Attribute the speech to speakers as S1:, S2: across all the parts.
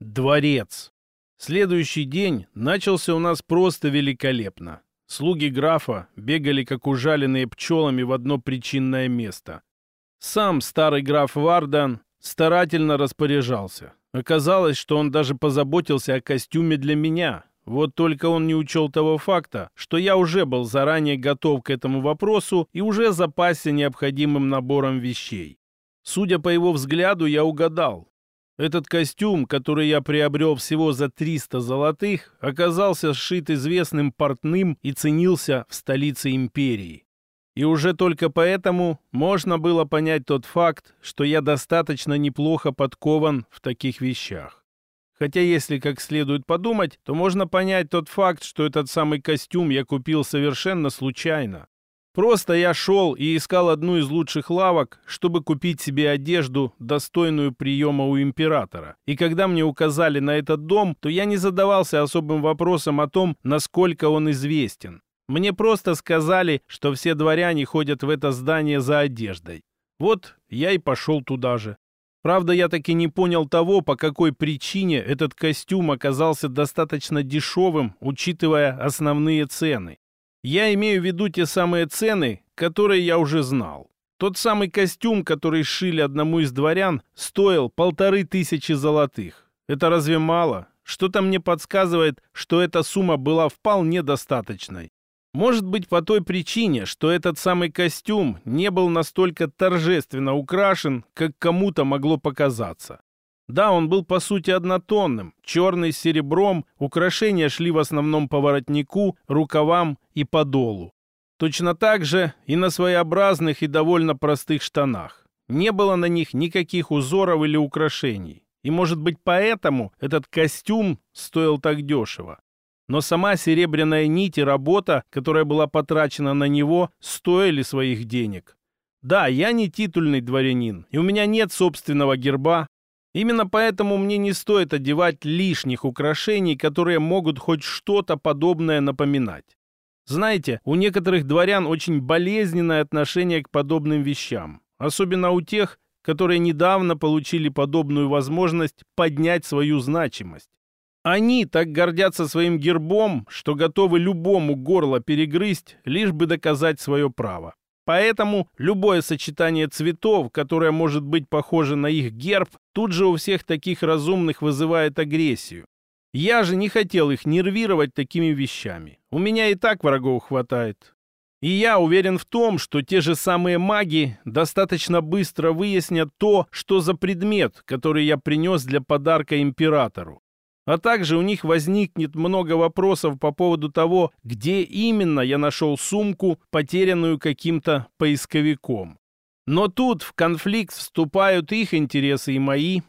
S1: Дворец. Следующий день начался у нас просто великолепно. Слуги графа бегали, как ужаленные пчелами, в одно причинное место. Сам старый граф Вардан старательно распоряжался. Оказалось, что он даже позаботился о костюме для меня. Вот только он не учел того факта, что я уже был заранее готов к этому вопросу и уже запасся необходимым набором вещей. Судя по его взгляду, я угадал. Этот костюм, который я приобрел всего за 300 золотых, оказался сшит известным портным и ценился в столице империи. И уже только поэтому можно было понять тот факт, что я достаточно неплохо подкован в таких вещах. Хотя если как следует подумать, то можно понять тот факт, что этот самый костюм я купил совершенно случайно. Просто я шел и искал одну из лучших лавок, чтобы купить себе одежду, достойную приема у императора. И когда мне указали на этот дом, то я не задавался особым вопросом о том, насколько он известен. Мне просто сказали, что все дворяне ходят в это здание за одеждой. Вот я и пошел туда же. Правда, я таки не понял того, по какой причине этот костюм оказался достаточно дешевым, учитывая основные цены. Я имею в виду те самые цены, которые я уже знал. Тот самый костюм, который шили одному из дворян, стоил полторы тысячи золотых. Это разве мало? Что-то мне подсказывает, что эта сумма была вполне достаточной. Может быть, по той причине, что этот самый костюм не был настолько торжественно украшен, как кому-то могло показаться. Да, он был по сути однотонным. Черный с серебром, украшения шли в основном по воротнику, рукавам и подолу. Точно так же и на своеобразных и довольно простых штанах. Не было на них никаких узоров или украшений. И, может быть, поэтому этот костюм стоил так дешево. Но сама серебряная нить и работа, которая была потрачена на него, стоили своих денег. Да, я не титульный дворянин, и у меня нет собственного герба, Именно поэтому мне не стоит одевать лишних украшений, которые могут хоть что-то подобное напоминать. Знаете, у некоторых дворян очень болезненное отношение к подобным вещам, особенно у тех, которые недавно получили подобную возможность поднять свою значимость. Они так гордятся своим гербом, что готовы любому горло перегрызть, лишь бы доказать свое право. Поэтому любое сочетание цветов, которое может быть похоже на их герб, тут же у всех таких разумных вызывает агрессию. Я же не хотел их нервировать такими вещами. У меня и так врагов хватает. И я уверен в том, что те же самые маги достаточно быстро выяснят то, что за предмет, который я принес для подарка императору. А также у них возникнет много вопросов по поводу того, где именно я нашел сумку, потерянную каким-то поисковиком. Но тут в конфликт вступают их интересы и мои.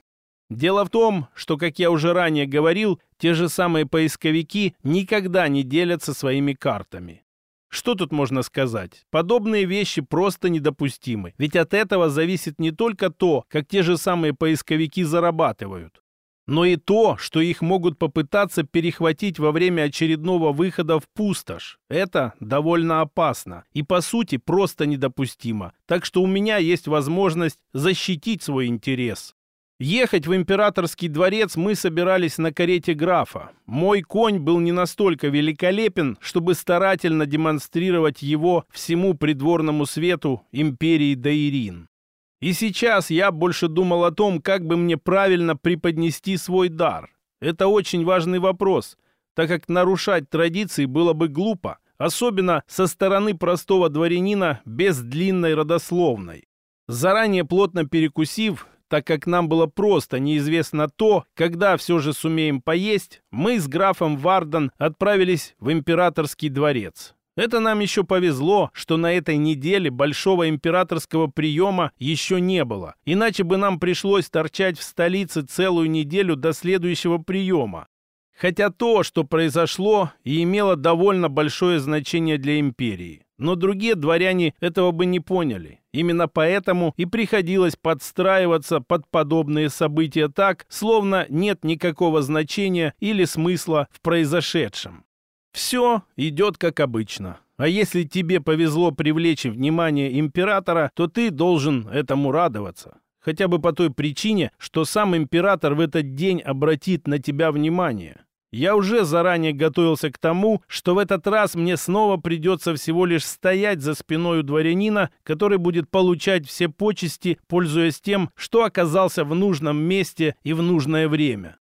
S1: Дело в том, что, как я уже ранее говорил, те же самые поисковики никогда не делятся своими картами. Что тут можно сказать? Подобные вещи просто недопустимы, ведь от этого зависит не только то, как те же самые поисковики зарабатывают, но и то, что их могут попытаться перехватить во время очередного выхода в пустошь. Это довольно опасно и, по сути, просто недопустимо. Так что у меня есть возможность защитить свой интерес. Ехать в императорский дворец мы собирались на карете графа. Мой конь был не настолько великолепен, чтобы старательно демонстрировать его всему придворному свету империи Даирин. И сейчас я больше думал о том, как бы мне правильно преподнести свой дар. Это очень важный вопрос, так как нарушать традиции было бы глупо, особенно со стороны простого дворянина без длинной родословной. Заранее плотно перекусив, так как нам было просто неизвестно то, когда все же сумеем поесть, мы с графом Варден отправились в императорский дворец. Это нам еще повезло, что на этой неделе большого императорского приема еще не было, иначе бы нам пришлось торчать в столице целую неделю до следующего приема. Хотя то, что произошло, и имело довольно большое значение для империи. Но другие дворяне этого бы не поняли. Именно поэтому и приходилось подстраиваться под подобные события так, словно нет никакого значения или смысла в произошедшем. Все идет как обычно. А если тебе повезло привлечь внимание императора, то ты должен этому радоваться. Хотя бы по той причине, что сам император в этот день обратит на тебя внимание. Я уже заранее готовился к тому, что в этот раз мне снова придется всего лишь стоять за спиной у дворянина, который будет получать все почести, пользуясь тем, что оказался в нужном месте и в нужное время.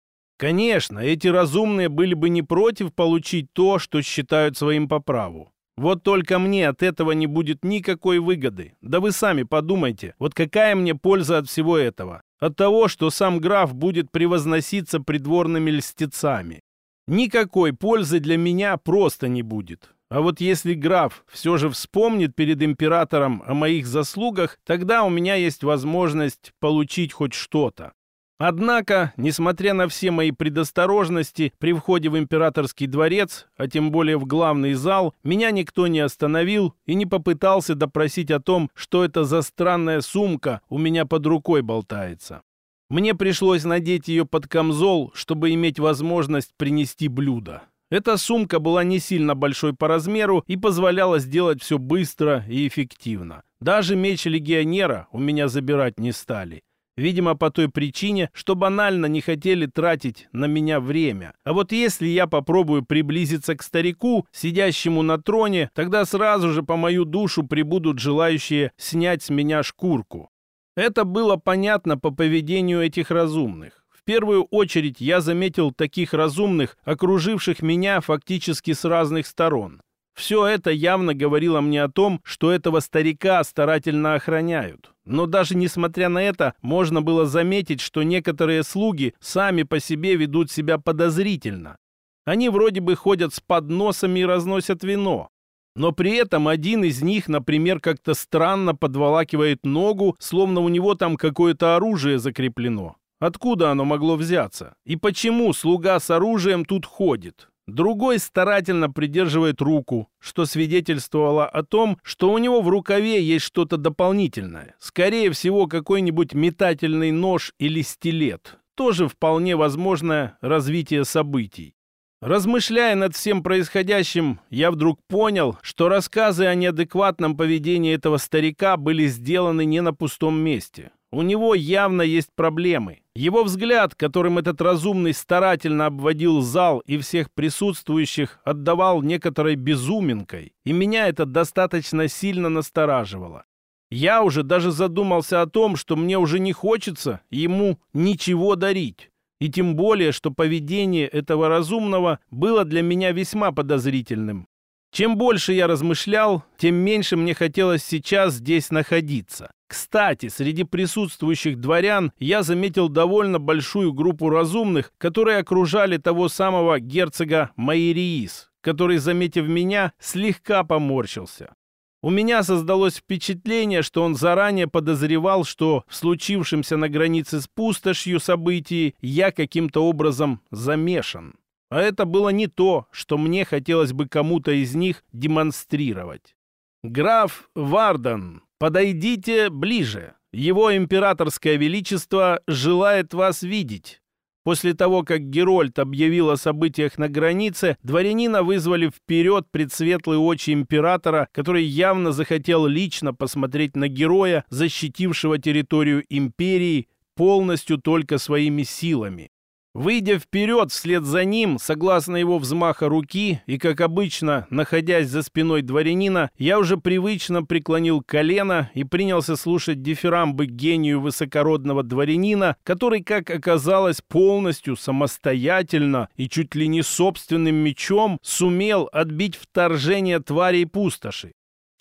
S1: Конечно, эти разумные были бы не против получить то, что считают своим по праву. Вот только мне от этого не будет никакой выгоды. Да вы сами подумайте, вот какая мне польза от всего этого? От того, что сам граф будет превозноситься придворными льстецами. Никакой пользы для меня просто не будет. А вот если граф все же вспомнит перед императором о моих заслугах, тогда у меня есть возможность получить хоть что-то. Однако, несмотря на все мои предосторожности при входе в императорский дворец, а тем более в главный зал, меня никто не остановил и не попытался допросить о том, что это за странная сумка у меня под рукой болтается. Мне пришлось надеть ее под камзол, чтобы иметь возможность принести блюдо. Эта сумка была не сильно большой по размеру и позволяла сделать все быстро и эффективно. Даже меч легионера у меня забирать не стали. Видимо, по той причине, что банально не хотели тратить на меня время. А вот если я попробую приблизиться к старику, сидящему на троне, тогда сразу же по мою душу прибудут желающие снять с меня шкурку. Это было понятно по поведению этих разумных. В первую очередь я заметил таких разумных, окруживших меня фактически с разных сторон. Все это явно говорило мне о том, что этого старика старательно охраняют. Но даже несмотря на это, можно было заметить, что некоторые слуги сами по себе ведут себя подозрительно. Они вроде бы ходят с подносами и разносят вино. Но при этом один из них, например, как-то странно подволакивает ногу, словно у него там какое-то оружие закреплено. Откуда оно могло взяться? И почему слуга с оружием тут ходит? Другой старательно придерживает руку, что свидетельствовало о том, что у него в рукаве есть что-то дополнительное. Скорее всего, какой-нибудь метательный нож или стилет. Тоже вполне возможное развитие событий. Размышляя над всем происходящим, я вдруг понял, что рассказы о неадекватном поведении этого старика были сделаны не на пустом месте. У него явно есть проблемы, его взгляд, которым этот разумный старательно обводил зал и всех присутствующих, отдавал некоторой безуминкой, и меня это достаточно сильно настораживало. Я уже даже задумался о том, что мне уже не хочется ему ничего дарить. И тем более, что поведение этого разумного было для меня весьма подозрительным. Чем больше я размышлял, тем меньше мне хотелось сейчас здесь находиться. Кстати, среди присутствующих дворян я заметил довольно большую группу разумных, которые окружали того самого герцога Майриис, который, заметив меня, слегка поморщился. У меня создалось впечатление, что он заранее подозревал, что в случившемся на границе с пустошью событии я каким-то образом замешан. А это было не то, что мне хотелось бы кому-то из них демонстрировать. «Граф Варден, подойдите ближе. Его императорское величество желает вас видеть». После того, как Герольд объявил о событиях на границе, дворянина вызвали вперед предсветлые очи императора, который явно захотел лично посмотреть на героя, защитившего территорию империи полностью только своими силами. Выйдя вперед вслед за ним, согласно его взмаха руки, и, как обычно, находясь за спиной дворянина, я уже привычно преклонил колено и принялся слушать дифирамбы гению высокородного дворянина, который, как оказалось, полностью самостоятельно и чуть ли не собственным мечом сумел отбить вторжение тварей пустоши.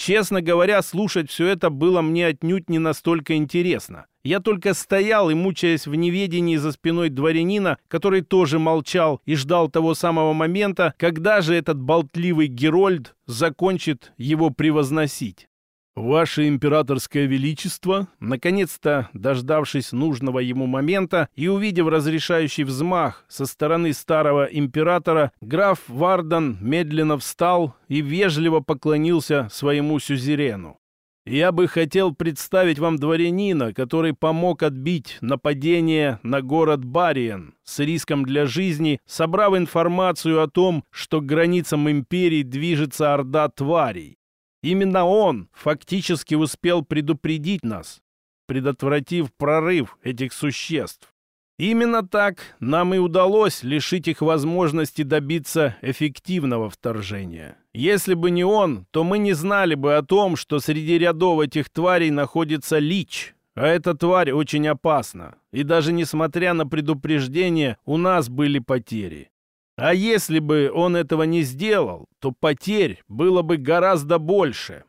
S1: Честно говоря, слушать все это было мне отнюдь не настолько интересно. Я только стоял и, мучаясь в неведении за спиной дворянина, который тоже молчал и ждал того самого момента, когда же этот болтливый Герольд закончит его превозносить. Ваше императорское величество, наконец-то дождавшись нужного ему момента и увидев разрешающий взмах со стороны старого императора, граф Вардан медленно встал и вежливо поклонился своему сюзерену. «Я бы хотел представить вам дворянина, который помог отбить нападение на город Бариен с риском для жизни, собрав информацию о том, что к границам империи движется орда тварей. Именно он фактически успел предупредить нас, предотвратив прорыв этих существ. Именно так нам и удалось лишить их возможности добиться эффективного вторжения. Если бы не он, то мы не знали бы о том, что среди рядов этих тварей находится лич. А эта тварь очень опасна. И даже несмотря на предупреждение, у нас были потери. А если бы он этого не сделал, то потерь было бы гораздо больше.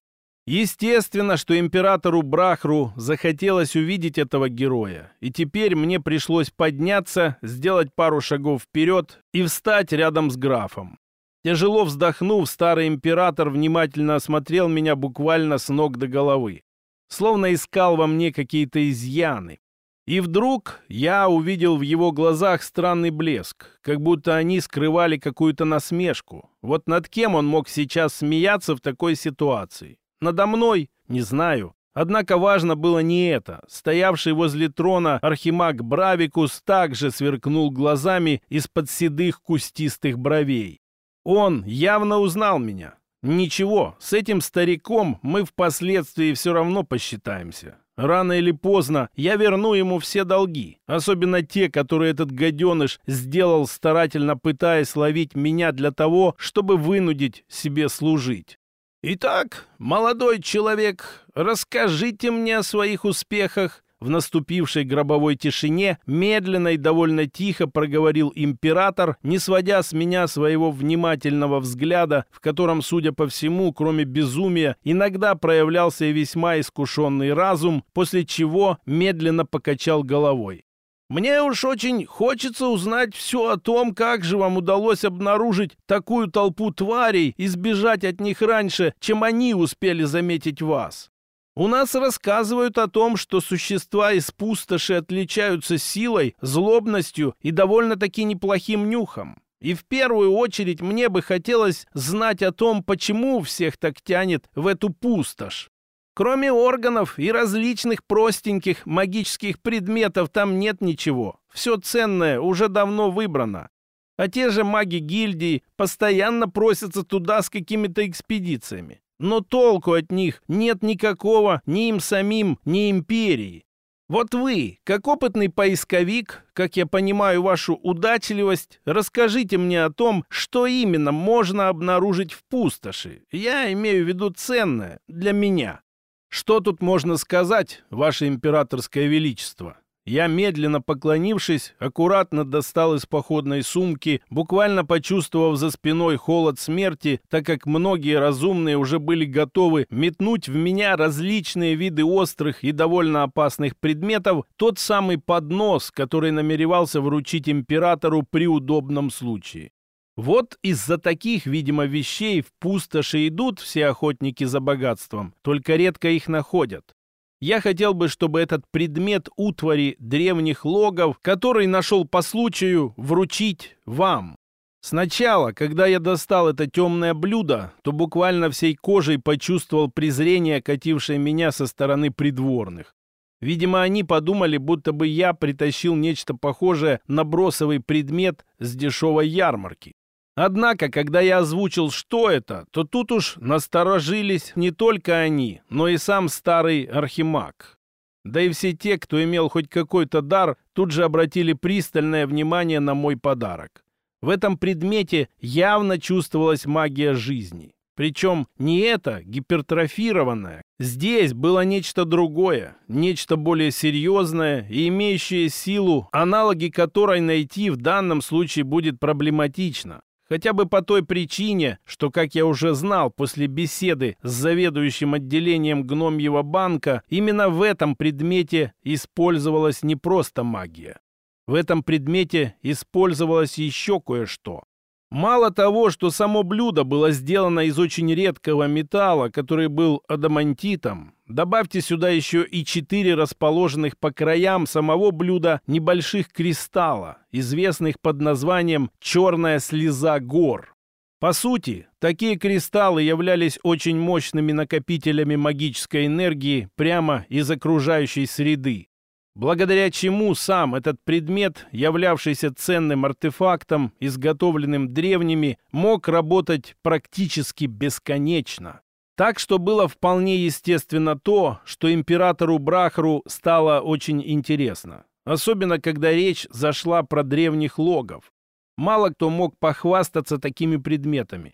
S1: Естественно, что императору Брахру захотелось увидеть этого героя, и теперь мне пришлось подняться, сделать пару шагов вперед и встать рядом с графом. Тяжело вздохнув, старый император внимательно осмотрел меня буквально с ног до головы, словно искал во мне какие-то изъяны, и вдруг я увидел в его глазах странный блеск, как будто они скрывали какую-то насмешку. Вот над кем он мог сейчас смеяться в такой ситуации? Надо мной? Не знаю. Однако важно было не это. Стоявший возле трона архимаг Бравикус также сверкнул глазами из-под седых кустистых бровей. Он явно узнал меня. Ничего, с этим стариком мы впоследствии все равно посчитаемся. Рано или поздно я верну ему все долги, особенно те, которые этот гаденыш сделал, старательно пытаясь ловить меня для того, чтобы вынудить себе служить. Итак, молодой человек, расскажите мне о своих успехах в наступившей гробовой тишине, медленно и довольно тихо проговорил император, не сводя с меня своего внимательного взгляда, в котором, судя по всему, кроме безумия, иногда проявлялся и весьма искушенный разум, после чего медленно покачал головой. Мне уж очень хочется узнать все о том, как же вам удалось обнаружить такую толпу тварей и сбежать от них раньше, чем они успели заметить вас. У нас рассказывают о том, что существа из пустоши отличаются силой, злобностью и довольно-таки неплохим нюхом. И в первую очередь мне бы хотелось знать о том, почему всех так тянет в эту пустошь. Кроме органов и различных простеньких магических предметов там нет ничего. Все ценное уже давно выбрано. А те же маги гильдии постоянно просятся туда с какими-то экспедициями но толку от них нет никакого ни им самим, ни империи. Вот вы, как опытный поисковик, как я понимаю вашу удачливость, расскажите мне о том, что именно можно обнаружить в пустоши. Я имею в виду ценное для меня. Что тут можно сказать, ваше императорское величество? Я, медленно поклонившись, аккуратно достал из походной сумки, буквально почувствовав за спиной холод смерти, так как многие разумные уже были готовы метнуть в меня различные виды острых и довольно опасных предметов, тот самый поднос, который намеревался вручить императору при удобном случае. Вот из-за таких, видимо, вещей в пустоши идут все охотники за богатством, только редко их находят. Я хотел бы, чтобы этот предмет утвари древних логов, который нашел по случаю, вручить вам. Сначала, когда я достал это темное блюдо, то буквально всей кожей почувствовал презрение, катившее меня со стороны придворных. Видимо, они подумали, будто бы я притащил нечто похожее на бросовый предмет с дешевой ярмарки. Однако, когда я озвучил, что это, то тут уж насторожились не только они, но и сам старый архимаг. Да и все те, кто имел хоть какой-то дар, тут же обратили пристальное внимание на мой подарок. В этом предмете явно чувствовалась магия жизни. Причем не это гипертрофированное. Здесь было нечто другое, нечто более серьезное и имеющее силу, аналоги которой найти в данном случае будет проблематично. Хотя бы по той причине, что, как я уже знал после беседы с заведующим отделением гномьего банка, именно в этом предмете использовалась не просто магия. В этом предмете использовалось еще кое-что. Мало того, что само блюдо было сделано из очень редкого металла, который был адамантитом, добавьте сюда еще и четыре расположенных по краям самого блюда небольших кристалла, известных под названием «черная слеза гор». По сути, такие кристаллы являлись очень мощными накопителями магической энергии прямо из окружающей среды благодаря чему сам этот предмет, являвшийся ценным артефактом, изготовленным древними, мог работать практически бесконечно. Так что было вполне естественно то, что императору Брахру стало очень интересно. Особенно, когда речь зашла про древних логов. Мало кто мог похвастаться такими предметами.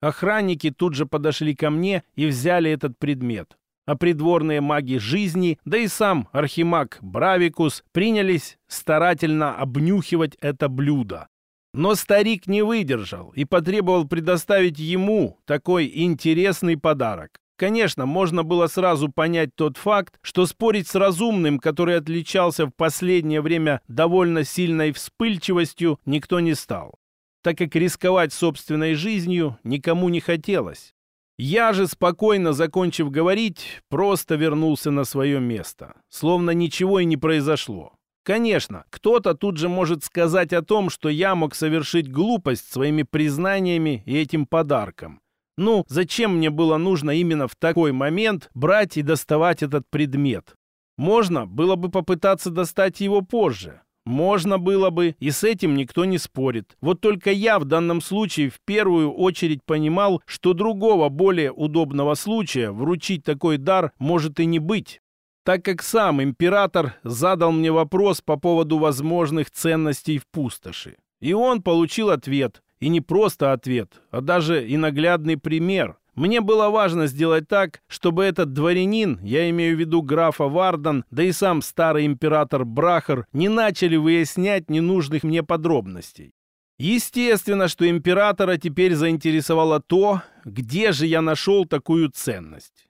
S1: Охранники тут же подошли ко мне и взяли этот предмет а придворные маги жизни, да и сам архимаг Бравикус принялись старательно обнюхивать это блюдо. Но старик не выдержал и потребовал предоставить ему такой интересный подарок. Конечно, можно было сразу понять тот факт, что спорить с разумным, который отличался в последнее время довольно сильной вспыльчивостью, никто не стал, так как рисковать собственной жизнью никому не хотелось. Я же, спокойно закончив говорить, просто вернулся на свое место, словно ничего и не произошло. Конечно, кто-то тут же может сказать о том, что я мог совершить глупость своими признаниями и этим подарком. Ну, зачем мне было нужно именно в такой момент брать и доставать этот предмет? Можно было бы попытаться достать его позже, можно было бы, и с этим никто не спорит. Вот только я в данном случае в первую очередь понимал, что другого более удобного случая вручить такой дар может и не быть так как сам император задал мне вопрос по поводу возможных ценностей в пустоши. И он получил ответ, и не просто ответ, а даже и наглядный пример. Мне было важно сделать так, чтобы этот дворянин, я имею в виду графа Вардан, да и сам старый император Брахар, не начали выяснять ненужных мне подробностей. Естественно, что императора теперь заинтересовало то, где же я нашел такую ценность.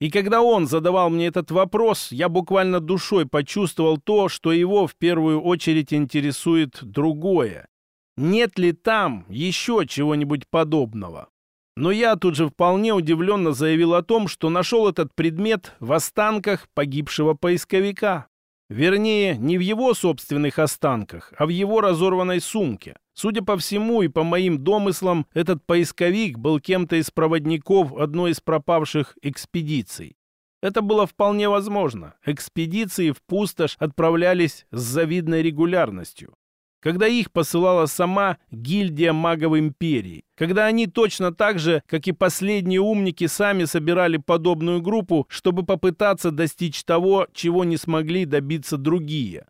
S1: И когда он задавал мне этот вопрос, я буквально душой почувствовал то, что его в первую очередь интересует другое. Нет ли там еще чего-нибудь подобного? Но я тут же вполне удивленно заявил о том, что нашел этот предмет в останках погибшего поисковика. Вернее, не в его собственных останках, а в его разорванной сумке. Судя по всему и по моим домыслам, этот поисковик был кем-то из проводников одной из пропавших экспедиций. Это было вполне возможно. Экспедиции в пустошь отправлялись с завидной регулярностью когда их посылала сама гильдия магов империи, когда они точно так же, как и последние умники, сами собирали подобную группу, чтобы попытаться достичь того, чего не смогли добиться другие.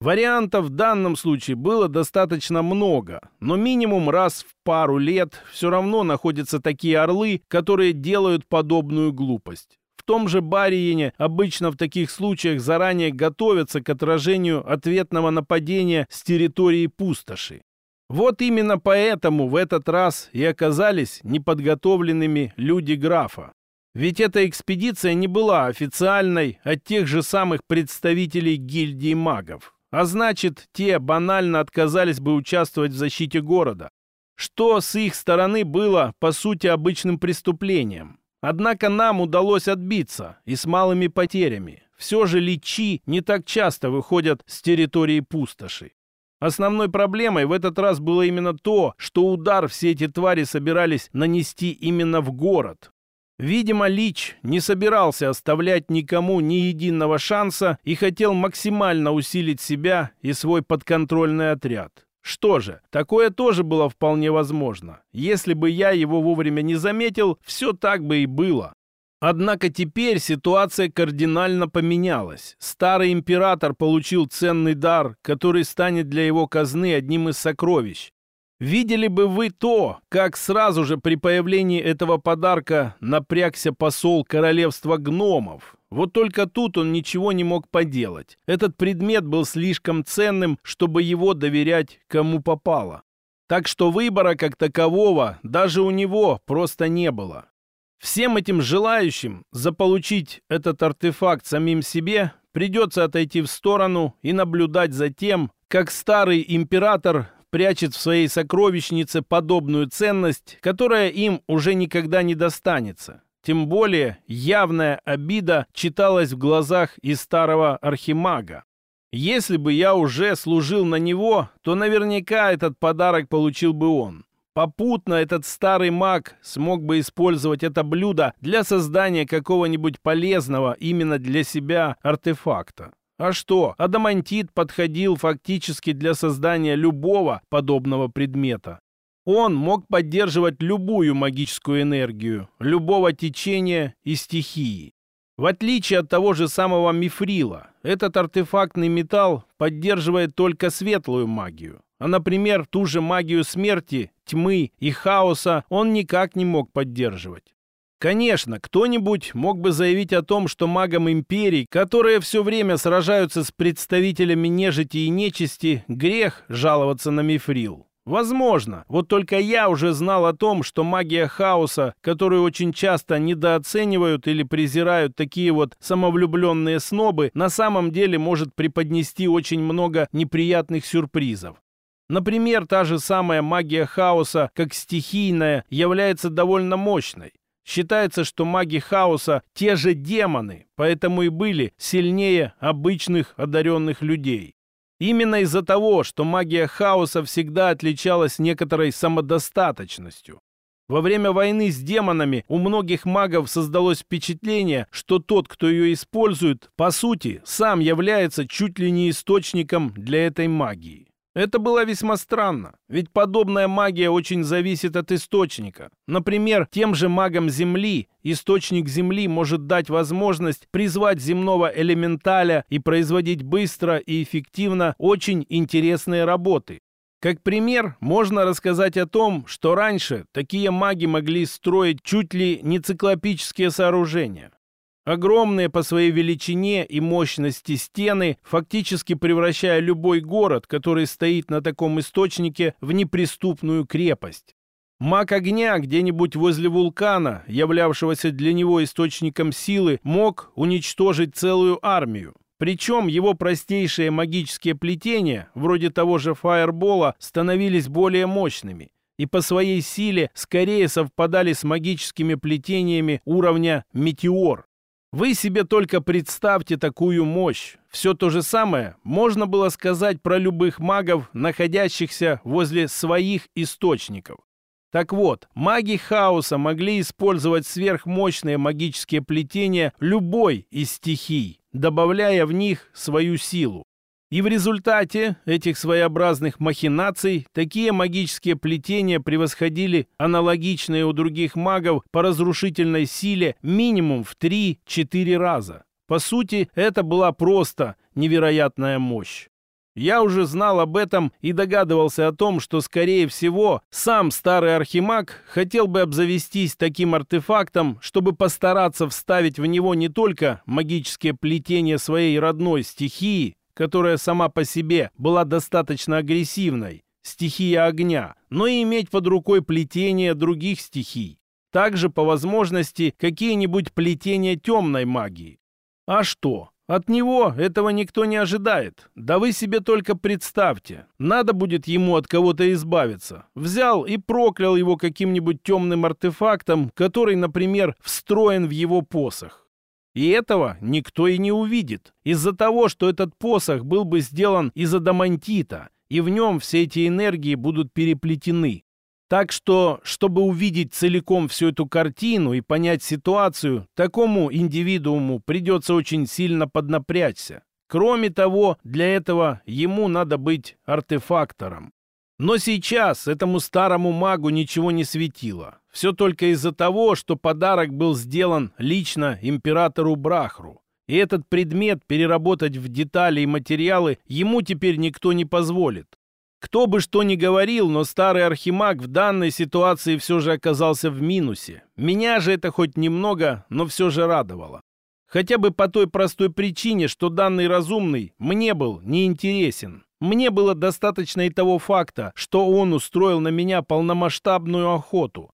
S1: Вариантов в данном случае было достаточно много, но минимум раз в пару лет все равно находятся такие орлы, которые делают подобную глупость том же Бариине обычно в таких случаях заранее готовятся к отражению ответного нападения с территории пустоши. Вот именно поэтому в этот раз и оказались неподготовленными люди графа. Ведь эта экспедиция не была официальной от тех же самых представителей гильдии магов. А значит, те банально отказались бы участвовать в защите города, что с их стороны было, по сути, обычным преступлением. Однако нам удалось отбиться и с малыми потерями. Все же личи не так часто выходят с территории пустоши. Основной проблемой в этот раз было именно то, что удар все эти твари собирались нанести именно в город. Видимо, Лич не собирался оставлять никому ни единого шанса и хотел максимально усилить себя и свой подконтрольный отряд. Что же, такое тоже было вполне возможно. Если бы я его вовремя не заметил, все так бы и было. Однако теперь ситуация кардинально поменялась. Старый император получил ценный дар, который станет для его казны одним из сокровищ. Видели бы вы то, как сразу же при появлении этого подарка напрягся посол королевства гномов. Вот только тут он ничего не мог поделать. Этот предмет был слишком ценным, чтобы его доверять кому попало. Так что выбора как такового даже у него просто не было. Всем этим желающим заполучить этот артефакт самим себе придется отойти в сторону и наблюдать за тем, как старый император прячет в своей сокровищнице подобную ценность, которая им уже никогда не достанется. Тем более явная обида читалась в глазах и старого архимага. Если бы я уже служил на него, то наверняка этот подарок получил бы он. Попутно этот старый маг смог бы использовать это блюдо для создания какого-нибудь полезного именно для себя артефакта. А что, адамантит подходил фактически для создания любого подобного предмета. Он мог поддерживать любую магическую энергию, любого течения и стихии. В отличие от того же самого мифрила, этот артефактный металл поддерживает только светлую магию. А, например, ту же магию смерти, тьмы и хаоса он никак не мог поддерживать. Конечно, кто-нибудь мог бы заявить о том, что магам империй, которые все время сражаются с представителями нежити и нечисти, грех жаловаться на мифрил. Возможно, вот только я уже знал о том, что магия хаоса, которую очень часто недооценивают или презирают такие вот самовлюбленные снобы, на самом деле может преподнести очень много неприятных сюрпризов. Например, та же самая магия хаоса, как стихийная, является довольно мощной. Считается, что маги хаоса – те же демоны, поэтому и были сильнее обычных одаренных людей. Именно из-за того, что магия хаоса всегда отличалась некоторой самодостаточностью. Во время войны с демонами у многих магов создалось впечатление, что тот, кто ее использует, по сути, сам является чуть ли не источником для этой магии. Это было весьма странно, ведь подобная магия очень зависит от источника. Например, тем же магам Земли источник Земли может дать возможность призвать земного элементаля и производить быстро и эффективно очень интересные работы. Как пример, можно рассказать о том, что раньше такие маги могли строить чуть ли не циклопические сооружения. Огромные по своей величине и мощности стены, фактически превращая любой город, который стоит на таком источнике, в неприступную крепость. Маг огня где-нибудь возле вулкана, являвшегося для него источником силы, мог уничтожить целую армию. Причем его простейшие магические плетения, вроде того же фаербола, становились более мощными и по своей силе скорее совпадали с магическими плетениями уровня «Метеор». Вы себе только представьте такую мощь. Все то же самое можно было сказать про любых магов, находящихся возле своих источников. Так вот, маги хаоса могли использовать сверхмощные магические плетения любой из стихий, добавляя в них свою силу. И в результате этих своеобразных махинаций такие магические плетения превосходили аналогичные у других магов по разрушительной силе минимум в 3-4 раза. По сути, это была просто невероятная мощь. Я уже знал об этом и догадывался о том, что, скорее всего, сам старый архимаг хотел бы обзавестись таким артефактом, чтобы постараться вставить в него не только магические плетения своей родной стихии, которая сама по себе была достаточно агрессивной, стихия огня, но и иметь под рукой плетение других стихий. Также, по возможности, какие-нибудь плетения темной магии. А что? От него этого никто не ожидает. Да вы себе только представьте. Надо будет ему от кого-то избавиться. Взял и проклял его каким-нибудь темным артефактом, который, например, встроен в его посох. И этого никто и не увидит, из-за того, что этот посох был бы сделан из адамантита, и в нем все эти энергии будут переплетены. Так что, чтобы увидеть целиком всю эту картину и понять ситуацию, такому индивидууму придется очень сильно поднапрячься. Кроме того, для этого ему надо быть артефактором. Но сейчас этому старому магу ничего не светило. Все только из-за того, что подарок был сделан лично императору Брахру. И этот предмет переработать в детали и материалы ему теперь никто не позволит. Кто бы что ни говорил, но старый архимаг в данной ситуации все же оказался в минусе. Меня же это хоть немного, но все же радовало. Хотя бы по той простой причине, что данный разумный мне был неинтересен. Мне было достаточно и того факта, что он устроил на меня полномасштабную охоту.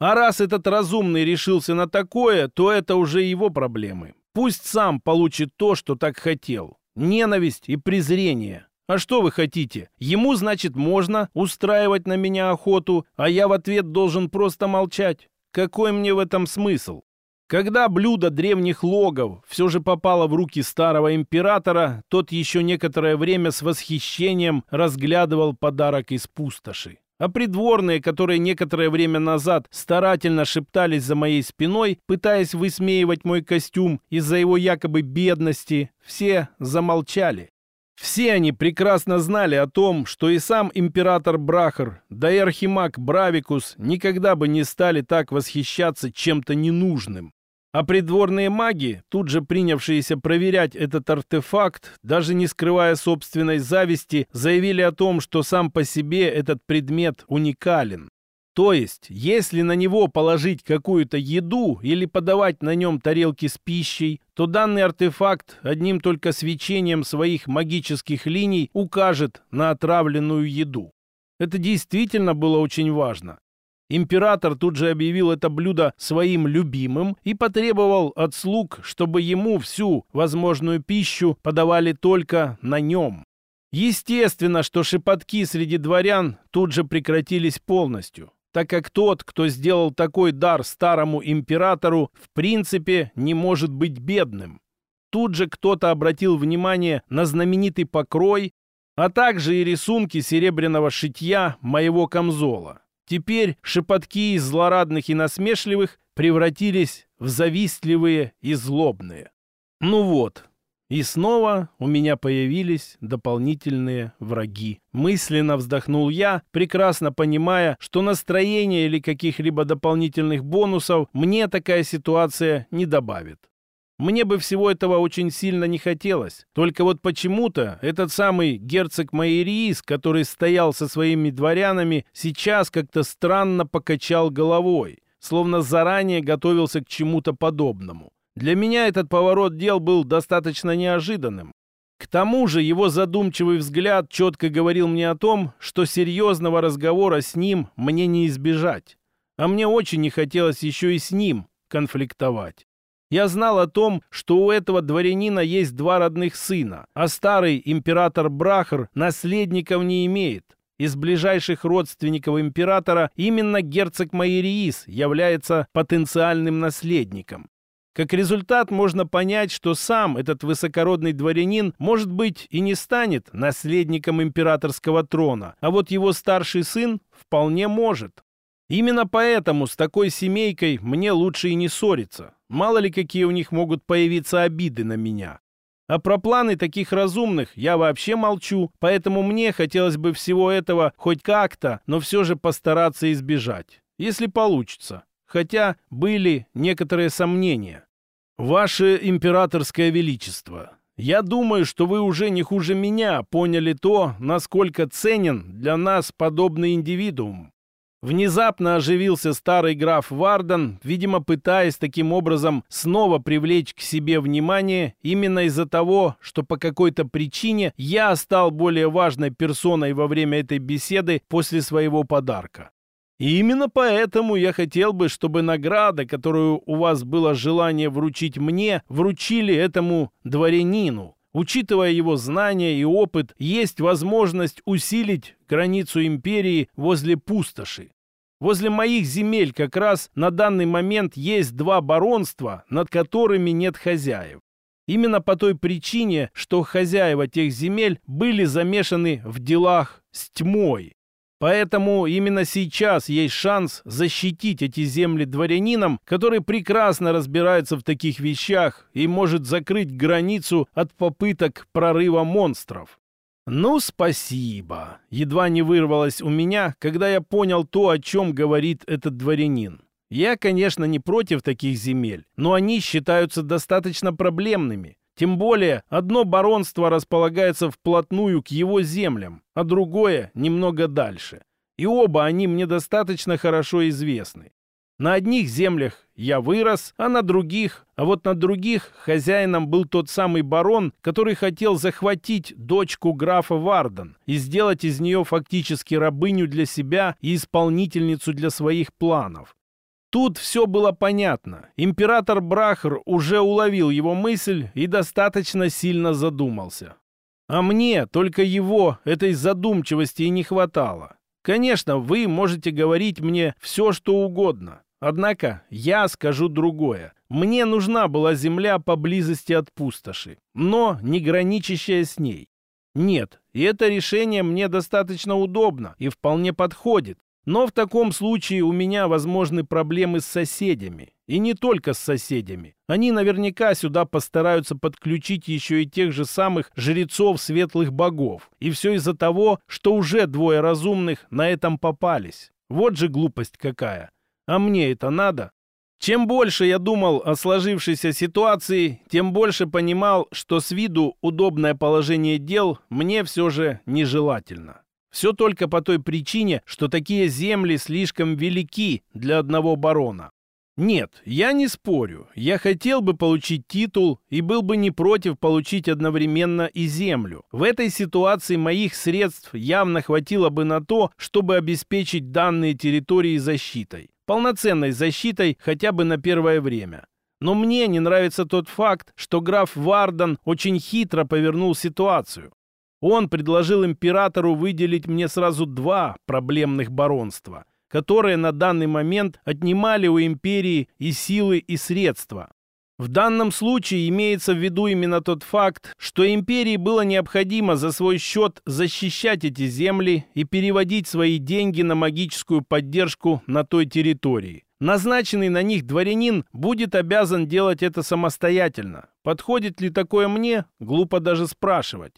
S1: А раз этот разумный решился на такое, то это уже его проблемы. Пусть сам получит то, что так хотел. Ненависть и презрение. А что вы хотите? Ему, значит, можно устраивать на меня охоту, а я в ответ должен просто молчать. Какой мне в этом смысл? Когда блюдо древних логов все же попало в руки старого императора, тот еще некоторое время с восхищением разглядывал подарок из пустоши. А придворные, которые некоторое время назад старательно шептались за моей спиной, пытаясь высмеивать мой костюм из-за его якобы бедности, все замолчали. Все они прекрасно знали о том, что и сам император Брахар, да и архимаг Бравикус никогда бы не стали так восхищаться чем-то ненужным. А придворные маги, тут же принявшиеся проверять этот артефакт, даже не скрывая собственной зависти, заявили о том, что сам по себе этот предмет уникален. То есть, если на него положить какую-то еду или подавать на нем тарелки с пищей, то данный артефакт одним только свечением своих магических линий укажет на отравленную еду. Это действительно было очень важно. Император тут же объявил это блюдо своим любимым и потребовал от слуг, чтобы ему всю возможную пищу подавали только на нем. Естественно, что шепотки среди дворян тут же прекратились полностью, так как тот, кто сделал такой дар старому императору, в принципе не может быть бедным. Тут же кто-то обратил внимание на знаменитый покрой, а также и рисунки серебряного шитья моего камзола. Теперь шепотки из злорадных и насмешливых превратились в завистливые и злобные. Ну вот, и снова у меня появились дополнительные враги. Мысленно вздохнул я, прекрасно понимая, что настроение или каких-либо дополнительных бонусов мне такая ситуация не добавит. Мне бы всего этого очень сильно не хотелось. Только вот почему-то этот самый герцог Майериис, который стоял со своими дворянами, сейчас как-то странно покачал головой, словно заранее готовился к чему-то подобному. Для меня этот поворот дел был достаточно неожиданным. К тому же его задумчивый взгляд четко говорил мне о том, что серьезного разговора с ним мне не избежать. А мне очень не хотелось еще и с ним конфликтовать. Я знал о том, что у этого дворянина есть два родных сына, а старый император Брахар наследников не имеет. Из ближайших родственников императора именно герцог Майериис является потенциальным наследником. Как результат, можно понять, что сам этот высокородный дворянин, может быть, и не станет наследником императорского трона, а вот его старший сын вполне может. Именно поэтому с такой семейкой мне лучше и не ссориться. Мало ли какие у них могут появиться обиды на меня. А про планы таких разумных я вообще молчу, поэтому мне хотелось бы всего этого хоть как-то, но все же постараться избежать, если получится. Хотя были некоторые сомнения. Ваше императорское величество, я думаю, что вы уже не хуже меня поняли то, насколько ценен для нас подобный индивидуум. Внезапно оживился старый граф Варден, видимо, пытаясь таким образом снова привлечь к себе внимание именно из-за того, что по какой-то причине я стал более важной персоной во время этой беседы после своего подарка. И именно поэтому я хотел бы, чтобы награда, которую у вас было желание вручить мне, вручили этому дворянину. Учитывая его знания и опыт, есть возможность усилить границу империи возле пустоши. Возле моих земель как раз на данный момент есть два баронства, над которыми нет хозяев. Именно по той причине, что хозяева тех земель были замешаны в делах с тьмой. Поэтому именно сейчас есть шанс защитить эти земли дворянинам, который прекрасно разбирается в таких вещах и может закрыть границу от попыток прорыва монстров. «Ну, спасибо!» Едва не вырвалось у меня, когда я понял то, о чем говорит этот дворянин. Я, конечно, не против таких земель, но они считаются достаточно проблемными. Тем более, одно баронство располагается вплотную к его землям, а другое немного дальше. И оба они мне достаточно хорошо известны. На одних землях я вырос, а на других... А вот на других хозяином был тот самый барон, который хотел захватить дочку графа Варден и сделать из нее фактически рабыню для себя и исполнительницу для своих планов. Тут все было понятно. Император Брахр уже уловил его мысль и достаточно сильно задумался. А мне только его, этой задумчивости и не хватало. Конечно, вы можете говорить мне все, что угодно. Однако я скажу другое. Мне нужна была земля поблизости от пустоши, но не граничащая с ней. Нет, и это решение мне достаточно удобно и вполне подходит. Но в таком случае у меня возможны проблемы с соседями. И не только с соседями. Они наверняка сюда постараются подключить еще и тех же самых жрецов светлых богов. И все из-за того, что уже двое разумных на этом попались. Вот же глупость какая а мне это надо? Чем больше я думал о сложившейся ситуации, тем больше понимал, что с виду удобное положение дел мне все же нежелательно. Все только по той причине, что такие земли слишком велики для одного барона. Нет, я не спорю. Я хотел бы получить титул и был бы не против получить одновременно и землю. В этой ситуации моих средств явно хватило бы на то, чтобы обеспечить данные территории защитой полноценной защитой хотя бы на первое время. Но мне не нравится тот факт, что граф Вардан очень хитро повернул ситуацию. Он предложил императору выделить мне сразу два проблемных баронства, которые на данный момент отнимали у империи и силы, и средства. В данном случае имеется в виду именно тот факт, что империи было необходимо за свой счет защищать эти земли и переводить свои деньги на магическую поддержку на той территории. Назначенный на них дворянин будет обязан делать это самостоятельно. Подходит ли такое мне, глупо даже спрашивать.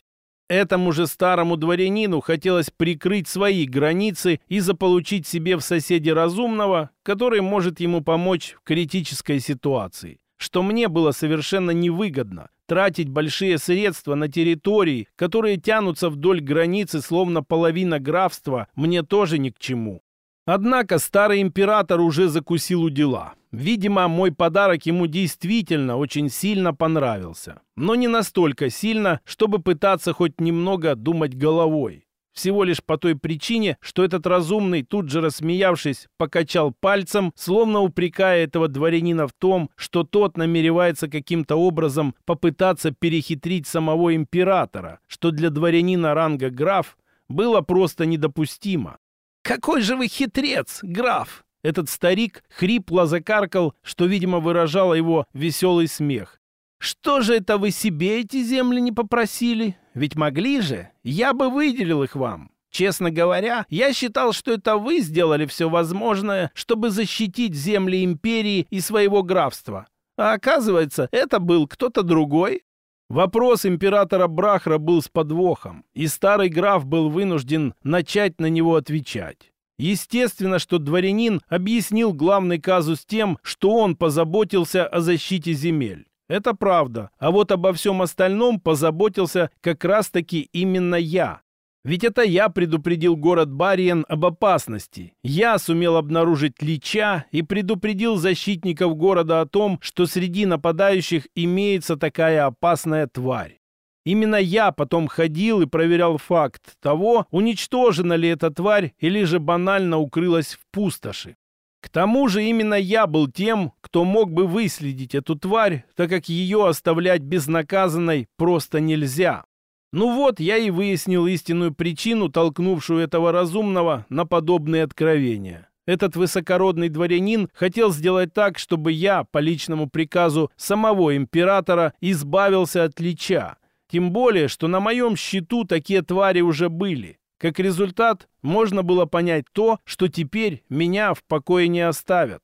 S1: Этому же старому дворянину хотелось прикрыть свои границы и заполучить себе в соседе разумного, который может ему помочь в критической ситуации что мне было совершенно невыгодно тратить большие средства на территории, которые тянутся вдоль границы, словно половина графства, мне тоже ни к чему. Однако старый император уже закусил у дела. Видимо, мой подарок ему действительно очень сильно понравился. Но не настолько сильно, чтобы пытаться хоть немного думать головой всего лишь по той причине, что этот разумный, тут же рассмеявшись, покачал пальцем, словно упрекая этого дворянина в том, что тот намеревается каким-то образом попытаться перехитрить самого императора, что для дворянина ранга граф было просто недопустимо. «Какой же вы хитрец, граф!» Этот старик хрипло закаркал, что, видимо, выражало его веселый смех. Что же это вы себе эти земли не попросили? Ведь могли же. Я бы выделил их вам. Честно говоря, я считал, что это вы сделали все возможное, чтобы защитить земли империи и своего графства. А оказывается, это был кто-то другой. Вопрос императора Брахра был с подвохом, и старый граф был вынужден начать на него отвечать. Естественно, что дворянин объяснил главный казус тем, что он позаботился о защите земель. Это правда. А вот обо всем остальном позаботился как раз-таки именно я. Ведь это я предупредил город Бариен об опасности. Я сумел обнаружить Лича и предупредил защитников города о том, что среди нападающих имеется такая опасная тварь. Именно я потом ходил и проверял факт того, уничтожена ли эта тварь или же банально укрылась в пустоши. К тому же именно я был тем, кто мог бы выследить эту тварь, так как ее оставлять безнаказанной просто нельзя. Ну вот, я и выяснил истинную причину, толкнувшую этого разумного на подобные откровения. Этот высокородный дворянин хотел сделать так, чтобы я, по личному приказу самого императора, избавился от лича. Тем более, что на моем счету такие твари уже были. Как результат, можно было понять то, что теперь меня в покое не оставят.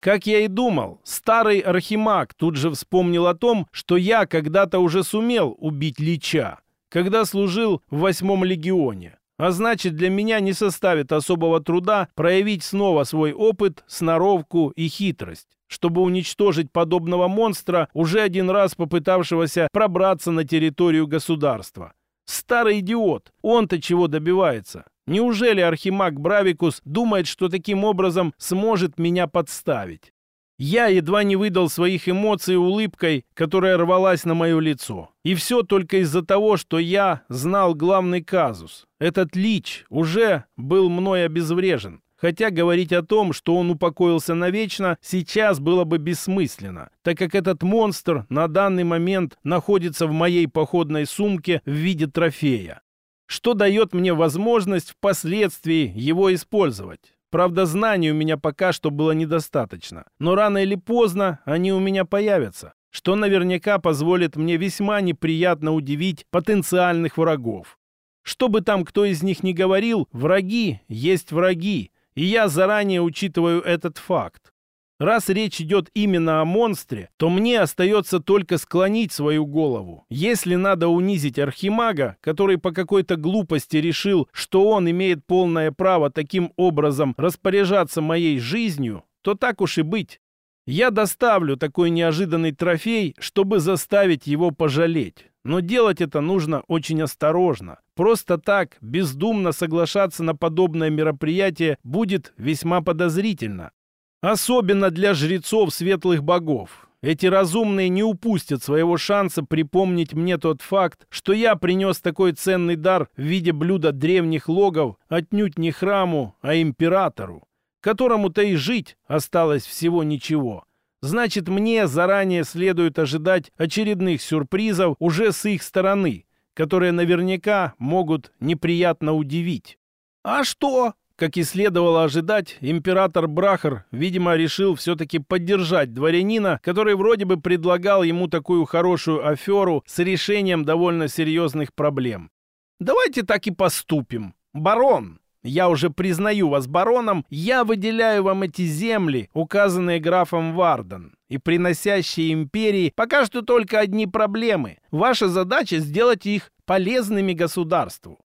S1: Как я и думал, старый архимаг тут же вспомнил о том, что я когда-то уже сумел убить Лича, когда служил в восьмом легионе. А значит, для меня не составит особого труда проявить снова свой опыт, сноровку и хитрость, чтобы уничтожить подобного монстра, уже один раз попытавшегося пробраться на территорию государства – Старый идиот! Он-то чего добивается? Неужели архимаг Бравикус думает, что таким образом сможет меня подставить? Я едва не выдал своих эмоций улыбкой, которая рвалась на мое лицо. И все только из-за того, что я знал главный казус. Этот лич уже был мной обезврежен. Хотя говорить о том, что он упокоился навечно, сейчас было бы бессмысленно, так как этот монстр на данный момент находится в моей походной сумке в виде трофея, что дает мне возможность впоследствии его использовать. Правда, знаний у меня пока что было недостаточно, но рано или поздно они у меня появятся, что наверняка позволит мне весьма неприятно удивить потенциальных врагов. Что бы там кто из них ни говорил, враги есть враги, и я заранее учитываю этот факт. Раз речь идет именно о монстре, то мне остается только склонить свою голову. Если надо унизить Архимага, который по какой-то глупости решил, что он имеет полное право таким образом распоряжаться моей жизнью, то так уж и быть. Я доставлю такой неожиданный трофей, чтобы заставить его пожалеть. Но делать это нужно очень осторожно. Просто так, бездумно соглашаться на подобное мероприятие будет весьма подозрительно. Особенно для жрецов светлых богов. Эти разумные не упустят своего шанса припомнить мне тот факт, что я принес такой ценный дар в виде блюда древних логов отнюдь не храму, а императору, которому-то и жить осталось всего ничего. Значит, мне заранее следует ожидать очередных сюрпризов уже с их стороны, которые наверняка могут неприятно удивить. А что? Как и следовало ожидать, император Брахар, видимо, решил все-таки поддержать дворянина, который вроде бы предлагал ему такую хорошую аферу с решением довольно серьезных проблем. «Давайте так и поступим. Барон, я уже признаю вас бароном, я выделяю вам эти земли, указанные графом Варден, и приносящие империи пока что только одни проблемы. Ваша задача сделать их полезными государству.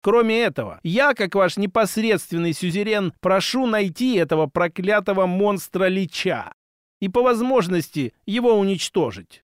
S1: Кроме этого, я, как ваш непосредственный сюзерен, прошу найти этого проклятого монстра Лича и по возможности его уничтожить.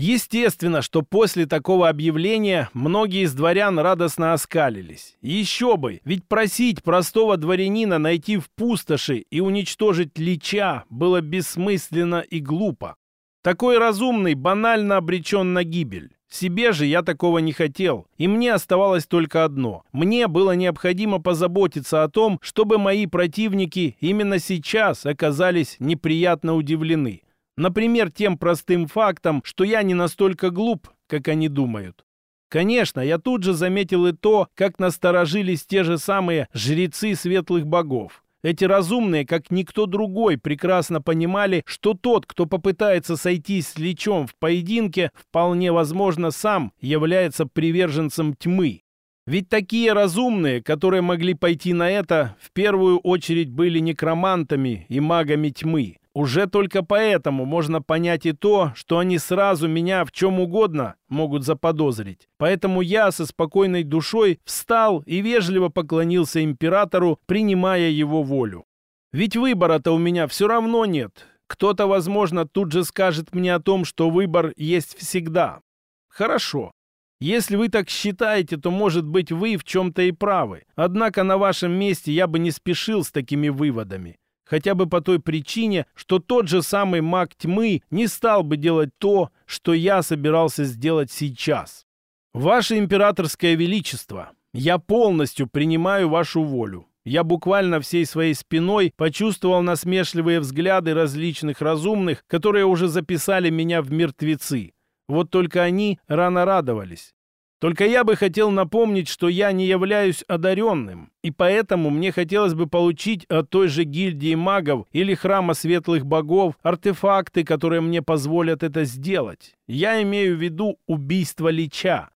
S1: Естественно, что после такого объявления многие из дворян радостно оскалились. Еще бы, ведь просить простого дворянина найти в пустоши и уничтожить лича было бессмысленно и глупо. Такой разумный банально обречен на гибель. Себе же я такого не хотел, и мне оставалось только одно. Мне было необходимо позаботиться о том, чтобы мои противники именно сейчас оказались неприятно удивлены. Например, тем простым фактом, что я не настолько глуп, как они думают. Конечно, я тут же заметил и то, как насторожились те же самые жрецы светлых богов. Эти разумные, как никто другой, прекрасно понимали, что тот, кто попытается сойтись с Личом в поединке, вполне возможно сам является приверженцем тьмы. Ведь такие разумные, которые могли пойти на это, в первую очередь были некромантами и магами тьмы. Уже только поэтому можно понять и то, что они сразу меня в чем угодно могут заподозрить. Поэтому я со спокойной душой встал и вежливо поклонился императору, принимая его волю. Ведь выбора-то у меня все равно нет. Кто-то, возможно, тут же скажет мне о том, что выбор есть всегда. Хорошо. Если вы так считаете, то, может быть, вы в чем-то и правы. Однако на вашем месте я бы не спешил с такими выводами хотя бы по той причине, что тот же самый маг тьмы не стал бы делать то, что я собирался сделать сейчас. Ваше императорское величество, я полностью принимаю вашу волю. Я буквально всей своей спиной почувствовал насмешливые взгляды различных разумных, которые уже записали меня в мертвецы. Вот только они рано радовались. Только я бы хотел напомнить, что я не являюсь одаренным, и поэтому мне хотелось бы получить от той же гильдии магов или храма светлых богов артефакты, которые мне позволят это сделать. Я имею в виду убийство Лича.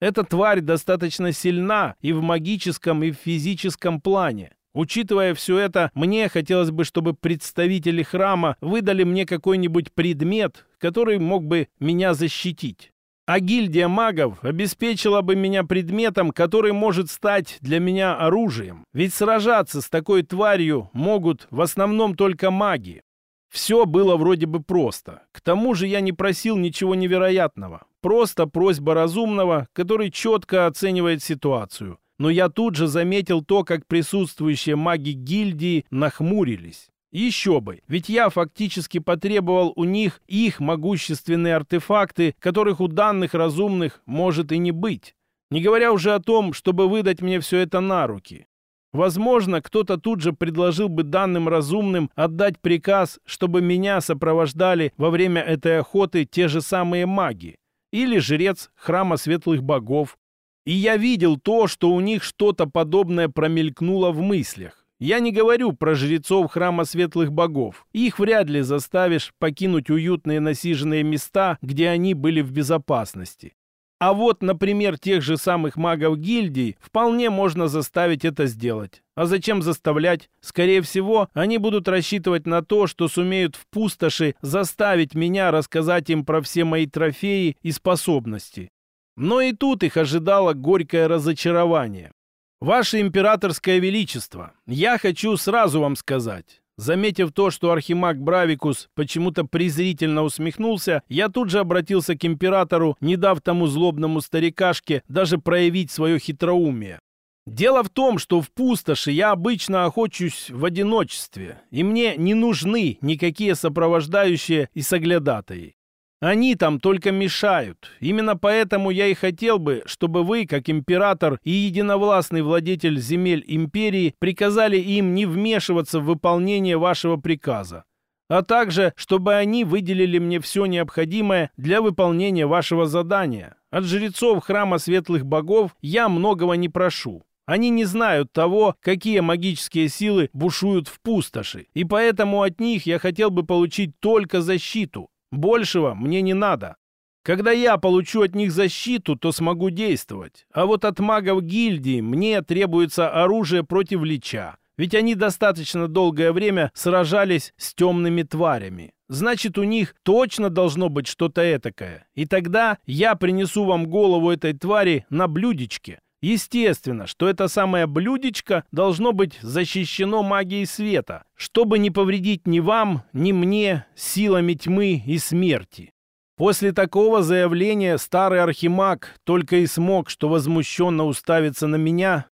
S1: Эта тварь достаточно сильна и в магическом, и в физическом плане. Учитывая все это, мне хотелось бы, чтобы представители храма выдали мне какой-нибудь предмет, который мог бы меня защитить а гильдия магов обеспечила бы меня предметом, который может стать для меня оружием. Ведь сражаться с такой тварью могут в основном только маги. Все было вроде бы просто. К тому же я не просил ничего невероятного. Просто просьба разумного, который четко оценивает ситуацию. Но я тут же заметил то, как присутствующие маги гильдии нахмурились. Еще бы, ведь я фактически потребовал у них их могущественные артефакты, которых у данных разумных может и не быть. Не говоря уже о том, чтобы выдать мне все это на руки. Возможно, кто-то тут же предложил бы данным разумным отдать приказ, чтобы меня сопровождали во время этой охоты те же самые маги или жрец храма светлых богов. И я видел то, что у них что-то подобное промелькнуло в мыслях. Я не говорю про жрецов храма светлых богов. Их вряд ли заставишь покинуть уютные насиженные места, где они были в безопасности. А вот, например, тех же самых магов гильдий вполне можно заставить это сделать. А зачем заставлять? Скорее всего, они будут рассчитывать на то, что сумеют в пустоши заставить меня рассказать им про все мои трофеи и способности. Но и тут их ожидало горькое разочарование. «Ваше императорское величество, я хочу сразу вам сказать». Заметив то, что архимаг Бравикус почему-то презрительно усмехнулся, я тут же обратился к императору, не дав тому злобному старикашке даже проявить свое хитроумие. Дело в том, что в пустоши я обычно охочусь в одиночестве, и мне не нужны никакие сопровождающие и соглядатые. Они там только мешают. Именно поэтому я и хотел бы, чтобы вы, как император и единовластный владетель земель империи, приказали им не вмешиваться в выполнение вашего приказа, а также, чтобы они выделили мне все необходимое для выполнения вашего задания. От жрецов храма светлых богов я многого не прошу. Они не знают того, какие магические силы бушуют в пустоши, и поэтому от них я хотел бы получить только защиту, Большего мне не надо. Когда я получу от них защиту, то смогу действовать. А вот от магов гильдии мне требуется оружие против лича. Ведь они достаточно долгое время сражались с темными тварями. Значит, у них точно должно быть что-то этакое. И тогда я принесу вам голову этой твари на блюдечке. Естественно, что это самое блюдечко должно быть защищено магией света, чтобы не повредить ни вам, ни мне силами тьмы и смерти. После такого заявления старый архимаг только и смог, что возмущенно уставиться на меня,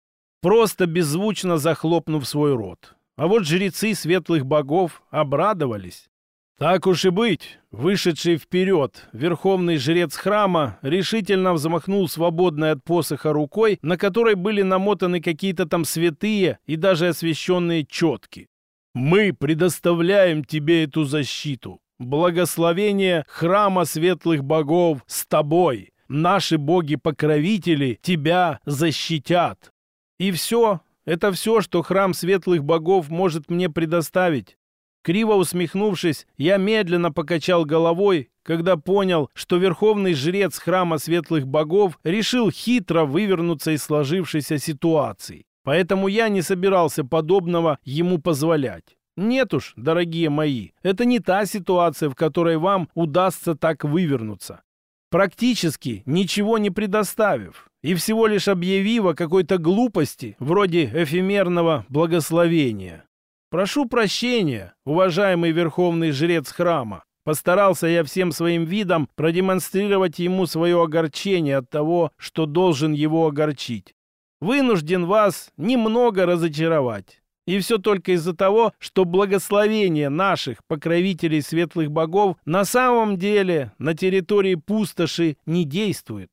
S1: просто беззвучно захлопнув свой рот. А вот жрецы светлых богов обрадовались так уж и быть, вышедший вперед, верховный жрец храма решительно взмахнул свободной от посоха рукой, на которой были намотаны какие-то там святые и даже освященные четки. «Мы предоставляем тебе эту защиту. Благословение храма светлых богов с тобой. Наши боги-покровители тебя защитят». И все, это все, что храм светлых богов может мне предоставить. Криво усмехнувшись, я медленно покачал головой, когда понял, что верховный жрец храма светлых богов решил хитро вывернуться из сложившейся ситуации. Поэтому я не собирался подобного ему позволять. Нет уж, дорогие мои, это не та ситуация, в которой вам удастся так вывернуться. Практически ничего не предоставив и всего лишь объявив о какой-то глупости вроде эфемерного благословения. «Прошу прощения, уважаемый верховный жрец храма. Постарался я всем своим видом продемонстрировать ему свое огорчение от того, что должен его огорчить. Вынужден вас немного разочаровать». И все только из-за того, что благословение наших покровителей светлых богов на самом деле на территории пустоши не действует.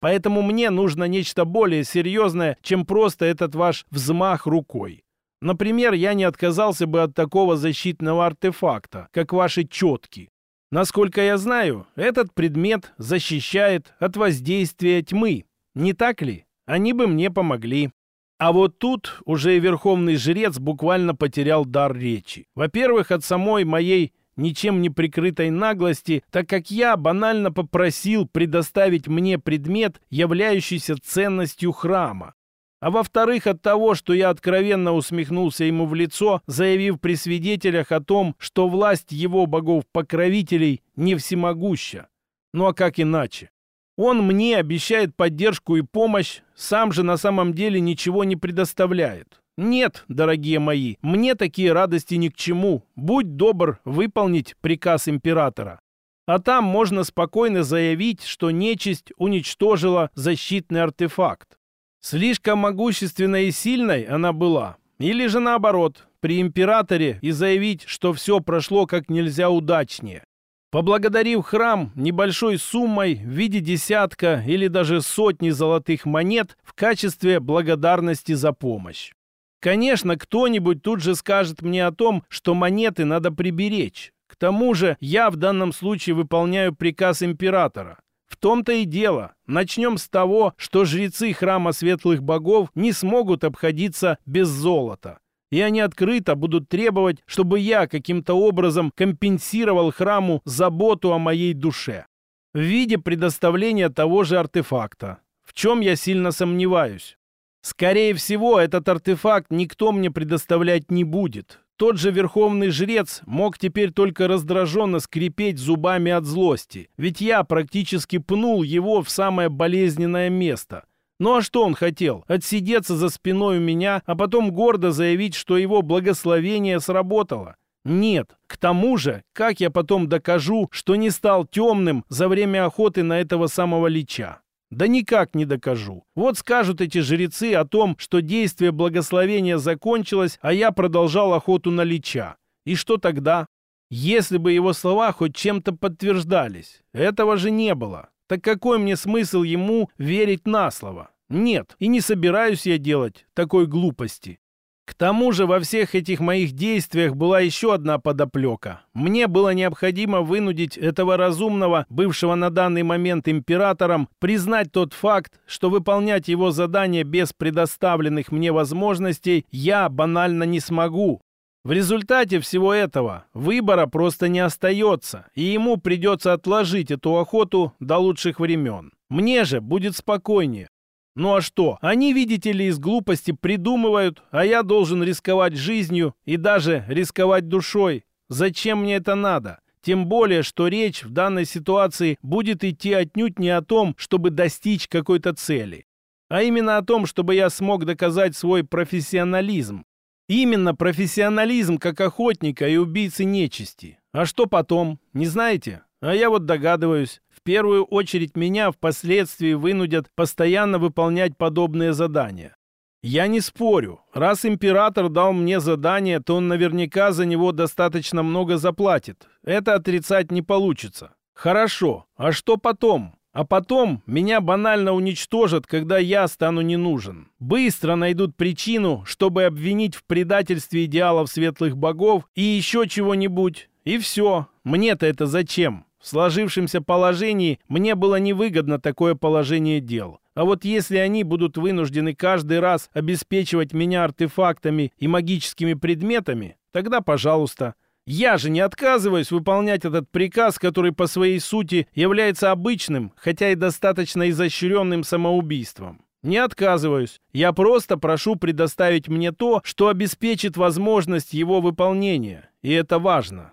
S1: Поэтому мне нужно нечто более серьезное, чем просто этот ваш взмах рукой. Например, я не отказался бы от такого защитного артефакта, как ваши четки. Насколько я знаю, этот предмет защищает от воздействия тьмы. Не так ли? Они бы мне помогли. А вот тут уже верховный жрец буквально потерял дар речи. Во-первых, от самой моей ничем не прикрытой наглости, так как я банально попросил предоставить мне предмет, являющийся ценностью храма. А во-вторых, от того, что я откровенно усмехнулся ему в лицо, заявив при свидетелях о том, что власть его богов-покровителей не всемогуща. Ну а как иначе? Он мне обещает поддержку и помощь, сам же на самом деле ничего не предоставляет. Нет, дорогие мои, мне такие радости ни к чему. Будь добр выполнить приказ императора. А там можно спокойно заявить, что нечисть уничтожила защитный артефакт. Слишком могущественной и сильной она была. Или же наоборот, при императоре и заявить, что все прошло как нельзя удачнее. Поблагодарив храм небольшой суммой в виде десятка или даже сотни золотых монет в качестве благодарности за помощь. Конечно, кто-нибудь тут же скажет мне о том, что монеты надо приберечь. К тому же я в данном случае выполняю приказ императора том-то и дело. Начнем с того, что жрецы храма светлых богов не смогут обходиться без золота. И они открыто будут требовать, чтобы я каким-то образом компенсировал храму заботу о моей душе в виде предоставления того же артефакта, в чем я сильно сомневаюсь. Скорее всего, этот артефакт никто мне предоставлять не будет, тот же верховный жрец мог теперь только раздраженно скрипеть зубами от злости, ведь я практически пнул его в самое болезненное место. Ну а что он хотел? Отсидеться за спиной у меня, а потом гордо заявить, что его благословение сработало? Нет. К тому же, как я потом докажу, что не стал темным за время охоты на этого самого лича? Да никак не докажу. Вот скажут эти жрецы о том, что действие благословения закончилось, а я продолжал охоту на лича. И что тогда? Если бы его слова хоть чем-то подтверждались. Этого же не было. Так какой мне смысл ему верить на слово? Нет, и не собираюсь я делать такой глупости. К тому же во всех этих моих действиях была еще одна подоплека. Мне было необходимо вынудить этого разумного, бывшего на данный момент императором, признать тот факт, что выполнять его задание без предоставленных мне возможностей я банально не смогу. В результате всего этого выбора просто не остается, и ему придется отложить эту охоту до лучших времен. Мне же будет спокойнее, ну а что? Они, видите ли, из глупости придумывают, а я должен рисковать жизнью и даже рисковать душой. Зачем мне это надо? Тем более, что речь в данной ситуации будет идти отнюдь не о том, чтобы достичь какой-то цели, а именно о том, чтобы я смог доказать свой профессионализм. Именно профессионализм как охотника и убийцы нечисти. А что потом? Не знаете? А я вот догадываюсь, в первую очередь меня впоследствии вынудят постоянно выполнять подобные задания. Я не спорю, раз император дал мне задание, то он наверняка за него достаточно много заплатит. Это отрицать не получится. Хорошо, а что потом? А потом меня банально уничтожат, когда я стану не нужен. Быстро найдут причину, чтобы обвинить в предательстве идеалов светлых богов и еще чего-нибудь. И все. Мне-то это зачем? В сложившемся положении мне было невыгодно такое положение дел. А вот если они будут вынуждены каждый раз обеспечивать меня артефактами и магическими предметами, тогда, пожалуйста, я же не отказываюсь выполнять этот приказ, который по своей сути является обычным, хотя и достаточно изощренным самоубийством. Не отказываюсь. Я просто прошу предоставить мне то, что обеспечит возможность его выполнения. И это важно.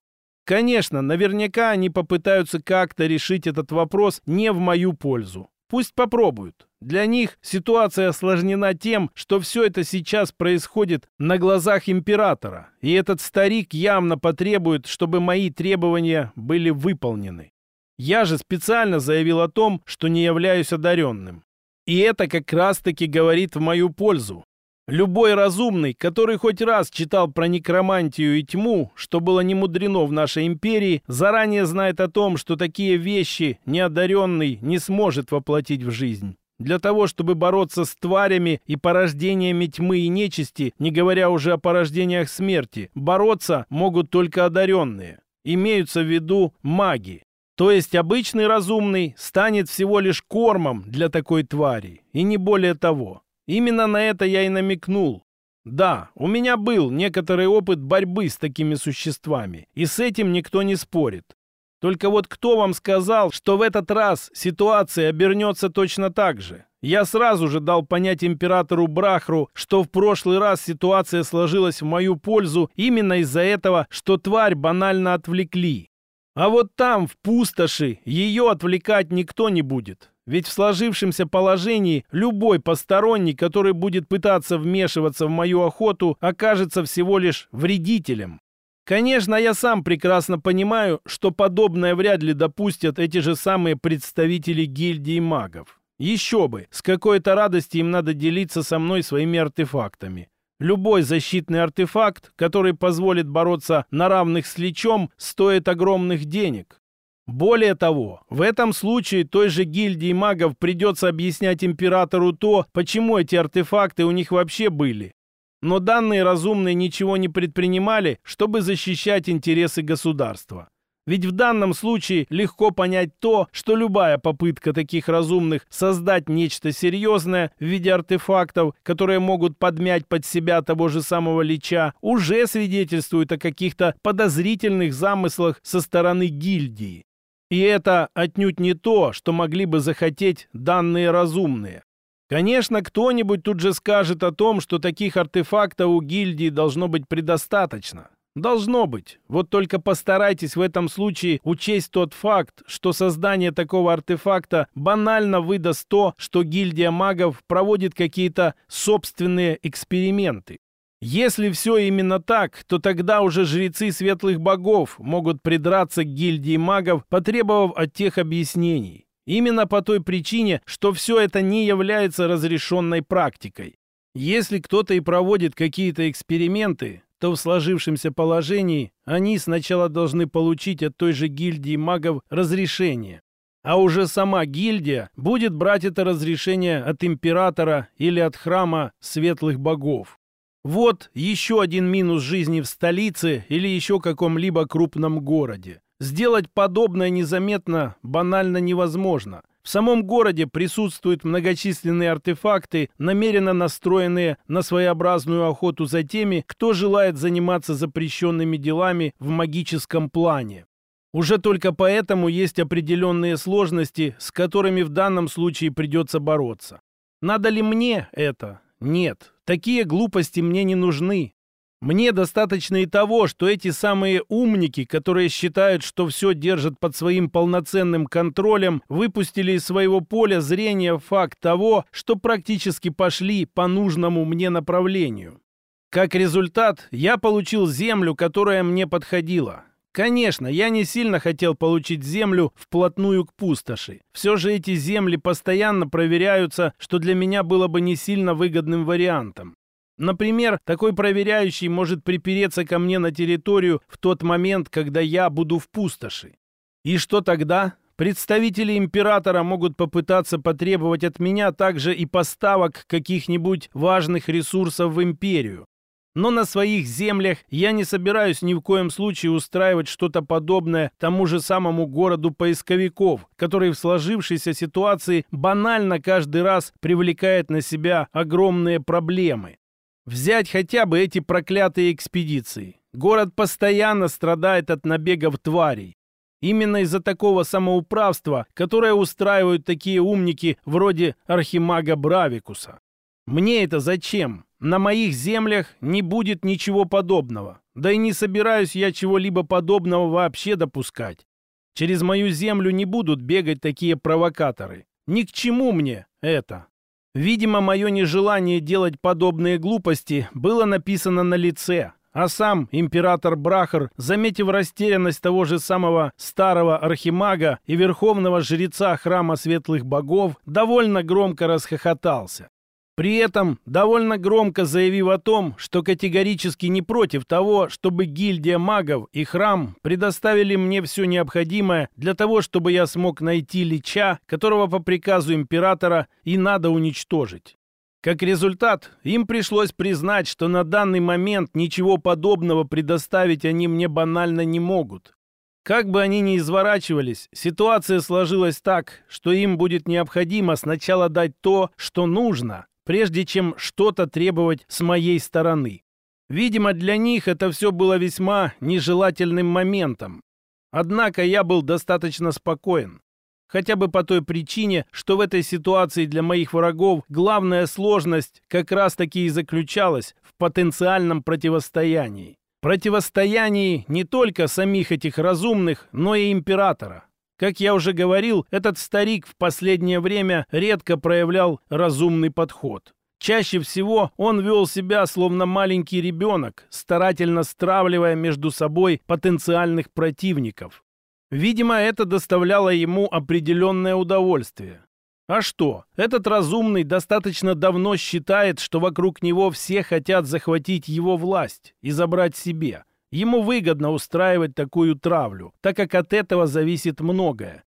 S1: Конечно, наверняка они попытаются как-то решить этот вопрос не в мою пользу. Пусть попробуют. Для них ситуация осложнена тем, что все это сейчас происходит на глазах императора, и этот старик явно потребует, чтобы мои требования были выполнены. Я же специально заявил о том, что не являюсь одаренным. И это как раз-таки говорит в мою пользу. Любой разумный, который хоть раз читал про некромантию и тьму, что было не мудрено в нашей империи, заранее знает о том, что такие вещи неодаренный не сможет воплотить в жизнь. Для того, чтобы бороться с тварями и порождениями тьмы и нечисти, не говоря уже о порождениях смерти, бороться могут только одаренные. Имеются в виду маги. То есть обычный разумный станет всего лишь кормом для такой твари, и не более того. Именно на это я и намекнул. Да, у меня был некоторый опыт борьбы с такими существами, и с этим никто не спорит. Только вот кто вам сказал, что в этот раз ситуация обернется точно так же? Я сразу же дал понять императору Брахру, что в прошлый раз ситуация сложилась в мою пользу именно из-за этого, что тварь банально отвлекли. А вот там, в пустоши, ее отвлекать никто не будет. Ведь в сложившемся положении любой посторонний, который будет пытаться вмешиваться в мою охоту, окажется всего лишь вредителем. Конечно, я сам прекрасно понимаю, что подобное вряд ли допустят эти же самые представители гильдии магов. Еще бы, с какой-то радостью им надо делиться со мной своими артефактами. Любой защитный артефакт, который позволит бороться на равных с Личом, стоит огромных денег. Более того, в этом случае той же гильдии магов придется объяснять императору то, почему эти артефакты у них вообще были. Но данные разумные ничего не предпринимали, чтобы защищать интересы государства. Ведь в данном случае легко понять то, что любая попытка таких разумных создать нечто серьезное в виде артефактов, которые могут подмять под себя того же самого Лича, уже свидетельствует о каких-то подозрительных замыслах со стороны гильдии. И это отнюдь не то, что могли бы захотеть данные разумные. Конечно, кто-нибудь тут же скажет о том, что таких артефактов у гильдии должно быть предостаточно. Должно быть. Вот только постарайтесь в этом случае учесть тот факт, что создание такого артефакта банально выдаст то, что гильдия магов проводит какие-то собственные эксперименты. Если все именно так, то тогда уже жрецы светлых богов могут придраться к гильдии магов, потребовав от тех объяснений. Именно по той причине, что все это не является разрешенной практикой. Если кто-то и проводит какие-то эксперименты, то в сложившемся положении они сначала должны получить от той же гильдии магов разрешение. А уже сама гильдия будет брать это разрешение от императора или от храма светлых богов. Вот еще один минус жизни в столице или еще каком-либо крупном городе. Сделать подобное незаметно банально невозможно. В самом городе присутствуют многочисленные артефакты, намеренно настроенные на своеобразную охоту за теми, кто желает заниматься запрещенными делами в магическом плане. Уже только поэтому есть определенные сложности, с которыми в данном случае придется бороться. Надо ли мне это? Нет, Такие глупости мне не нужны. Мне достаточно и того, что эти самые умники, которые считают, что все держат под своим полноценным контролем, выпустили из своего поля зрения факт того, что практически пошли по нужному мне направлению. Как результат, я получил землю, которая мне подходила. Конечно, я не сильно хотел получить землю вплотную к пустоши. Все же эти земли постоянно проверяются, что для меня было бы не сильно выгодным вариантом. Например, такой проверяющий может припереться ко мне на территорию в тот момент, когда я буду в пустоши. И что тогда? Представители императора могут попытаться потребовать от меня также и поставок каких-нибудь важных ресурсов в империю но на своих землях я не собираюсь ни в коем случае устраивать что-то подобное тому же самому городу поисковиков, который в сложившейся ситуации банально каждый раз привлекает на себя огромные проблемы. Взять хотя бы эти проклятые экспедиции. Город постоянно страдает от набегов тварей. Именно из-за такого самоуправства, которое устраивают такие умники вроде архимага Бравикуса. Мне это зачем? На моих землях не будет ничего подобного. Да и не собираюсь я чего-либо подобного вообще допускать. Через мою землю не будут бегать такие провокаторы. Ни к чему мне это. Видимо, мое нежелание делать подобные глупости было написано на лице, а сам император Брахар, заметив растерянность того же самого старого архимага и верховного жреца храма светлых богов, довольно громко расхохотался. При этом довольно громко заявив о том, что категорически не против того, чтобы гильдия магов и храм предоставили мне все необходимое для того, чтобы я смог найти Лича, которого по приказу императора и надо уничтожить. Как результат, им пришлось признать, что на данный момент ничего подобного предоставить они мне банально не могут. Как бы они ни изворачивались, ситуация сложилась так, что им будет необходимо сначала дать то, что нужно, прежде чем что-то требовать с моей стороны. Видимо, для них это все было весьма нежелательным моментом. Однако я был достаточно спокоен. Хотя бы по той причине, что в этой ситуации для моих врагов главная сложность как раз-таки и заключалась в потенциальном противостоянии. Противостоянии не только самих этих разумных, но и императора. Как я уже говорил, этот старик в последнее время редко проявлял разумный подход. Чаще всего он вел себя словно маленький ребенок, старательно стравливая между собой потенциальных противников. Видимо, это доставляло ему определенное удовольствие. А что, этот разумный достаточно давно считает, что вокруг него все хотят захватить его власть и забрать себе, Ему выгодно устраивать такую травлю, так как от этого зависит многое.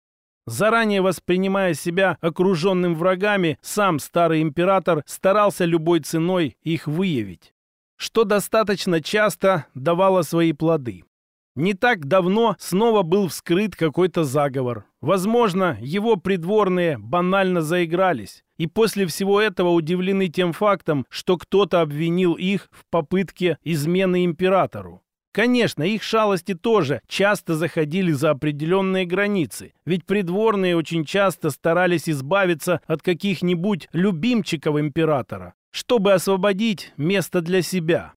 S1: Заранее воспринимая себя окруженным врагами, сам старый император старался любой ценой их выявить, что достаточно часто давало свои плоды. Не так давно снова был вскрыт какой-то заговор. Возможно, его придворные банально заигрались и после всего этого удивлены тем фактом, что кто-то обвинил их в попытке измены императору. Конечно, их шалости тоже часто заходили за определенные границы, ведь придворные очень часто старались избавиться от каких-нибудь любимчиков императора, чтобы освободить место для себя.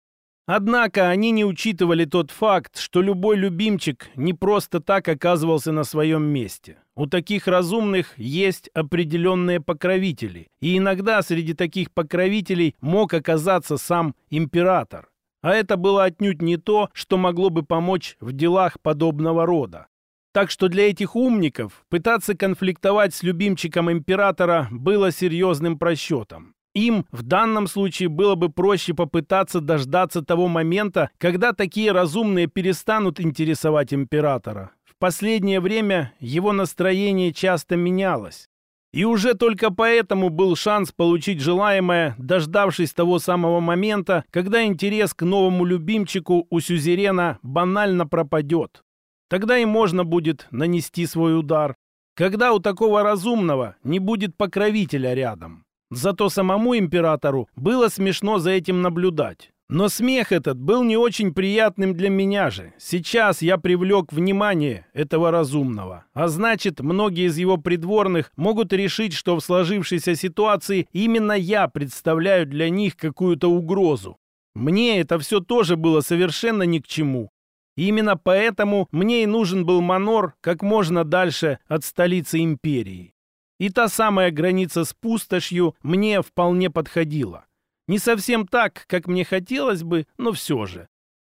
S1: Однако они не учитывали тот факт, что любой любимчик не просто так оказывался на своем месте. У таких разумных есть определенные покровители, и иногда среди таких покровителей мог оказаться сам император. А это было отнюдь не то, что могло бы помочь в делах подобного рода. Так что для этих умников пытаться конфликтовать с любимчиком императора было серьезным просчетом. Им в данном случае было бы проще попытаться дождаться того момента, когда такие разумные перестанут интересовать императора. В последнее время его настроение часто менялось. И уже только поэтому был шанс получить желаемое, дождавшись того самого момента, когда интерес к новому любимчику у сюзерена банально пропадет. Тогда и можно будет нанести свой удар. Когда у такого разумного не будет покровителя рядом. Зато самому императору было смешно за этим наблюдать. Но смех этот был не очень приятным для меня же. Сейчас я привлек внимание этого разумного. А значит, многие из его придворных могут решить, что в сложившейся ситуации именно я представляю для них какую-то угрозу. Мне это все тоже было совершенно ни к чему. Именно поэтому мне и нужен был Манор как можно дальше от столицы империи. И та самая граница с пустошью мне вполне подходила. Не совсем так, как мне хотелось бы, но все же.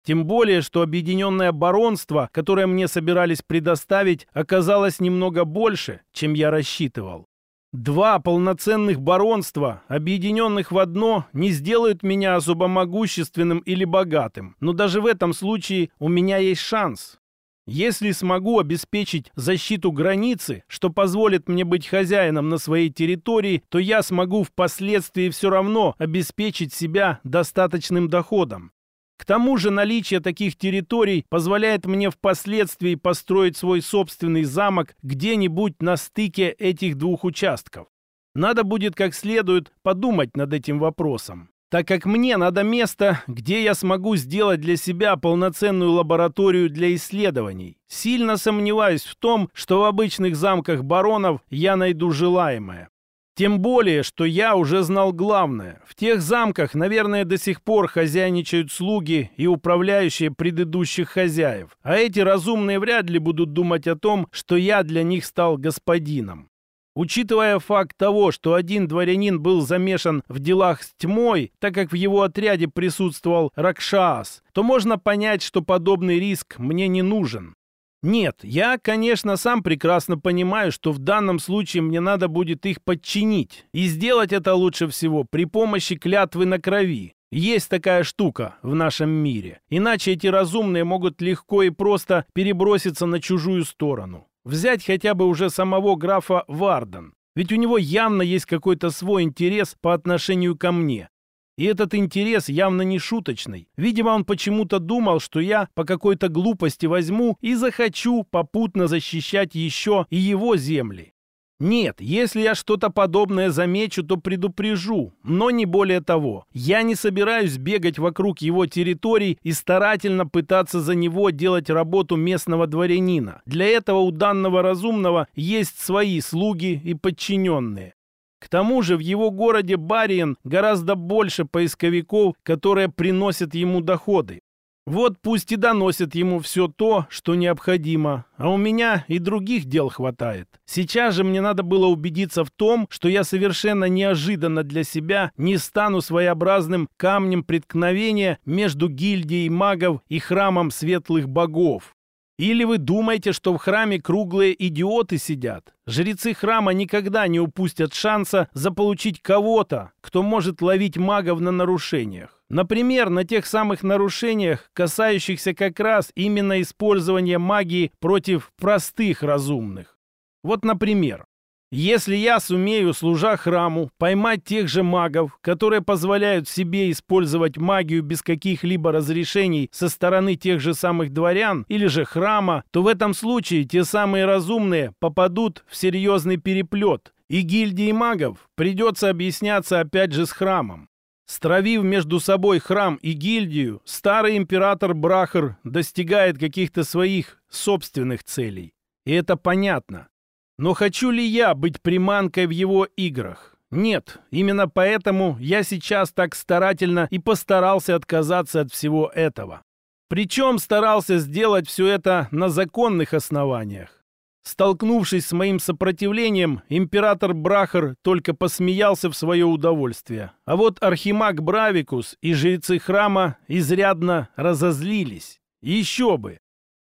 S1: Тем более, что объединенное баронство, которое мне собирались предоставить, оказалось немного больше, чем я рассчитывал. Два полноценных баронства, объединенных в одно, не сделают меня особо могущественным или богатым, но даже в этом случае у меня есть шанс. Если смогу обеспечить защиту границы, что позволит мне быть хозяином на своей территории, то я смогу впоследствии все равно обеспечить себя достаточным доходом. К тому же наличие таких территорий позволяет мне впоследствии построить свой собственный замок где-нибудь на стыке этих двух участков. Надо будет как следует подумать над этим вопросом так как мне надо место, где я смогу сделать для себя полноценную лабораторию для исследований. Сильно сомневаюсь в том, что в обычных замках баронов я найду желаемое. Тем более, что я уже знал главное. В тех замках, наверное, до сих пор хозяйничают слуги и управляющие предыдущих хозяев. А эти разумные вряд ли будут думать о том, что я для них стал господином. Учитывая факт того, что один дворянин был замешан в делах с тьмой, так как в его отряде присутствовал Ракшас, то можно понять, что подобный риск мне не нужен. Нет, я, конечно, сам прекрасно понимаю, что в данном случае мне надо будет их подчинить. И сделать это лучше всего при помощи клятвы на крови. Есть такая штука в нашем мире. Иначе эти разумные могут легко и просто переброситься на чужую сторону взять хотя бы уже самого графа Варден. Ведь у него явно есть какой-то свой интерес по отношению ко мне. И этот интерес явно не шуточный. Видимо, он почему-то думал, что я по какой-то глупости возьму и захочу попутно защищать еще и его земли. Нет, если я что-то подобное замечу, то предупрежу, но не более того. Я не собираюсь бегать вокруг его территорий и старательно пытаться за него делать работу местного дворянина. Для этого у данного разумного есть свои слуги и подчиненные. К тому же в его городе Бариен гораздо больше поисковиков, которые приносят ему доходы. Вот пусть и доносят ему все то, что необходимо. А у меня и других дел хватает. Сейчас же мне надо было убедиться в том, что я совершенно неожиданно для себя не стану своеобразным камнем преткновения между гильдией магов и храмом светлых богов. Или вы думаете, что в храме круглые идиоты сидят? Жрецы храма никогда не упустят шанса заполучить кого-то, кто может ловить магов на нарушениях. Например, на тех самых нарушениях, касающихся как раз именно использования магии против простых разумных. Вот, например, если я сумею, служа храму, поймать тех же магов, которые позволяют себе использовать магию без каких-либо разрешений со стороны тех же самых дворян или же храма, то в этом случае те самые разумные попадут в серьезный переплет, и гильдии магов придется объясняться опять же с храмом. Стравив между собой храм и гильдию, старый император Брахар достигает каких-то своих собственных целей. И это понятно. Но хочу ли я быть приманкой в его играх? Нет, именно поэтому я сейчас так старательно и постарался отказаться от всего этого. Причем старался сделать все это на законных основаниях. Столкнувшись с моим сопротивлением, император Брахар только посмеялся в свое удовольствие. А вот архимаг Бравикус и жрецы храма изрядно разозлились. Еще бы!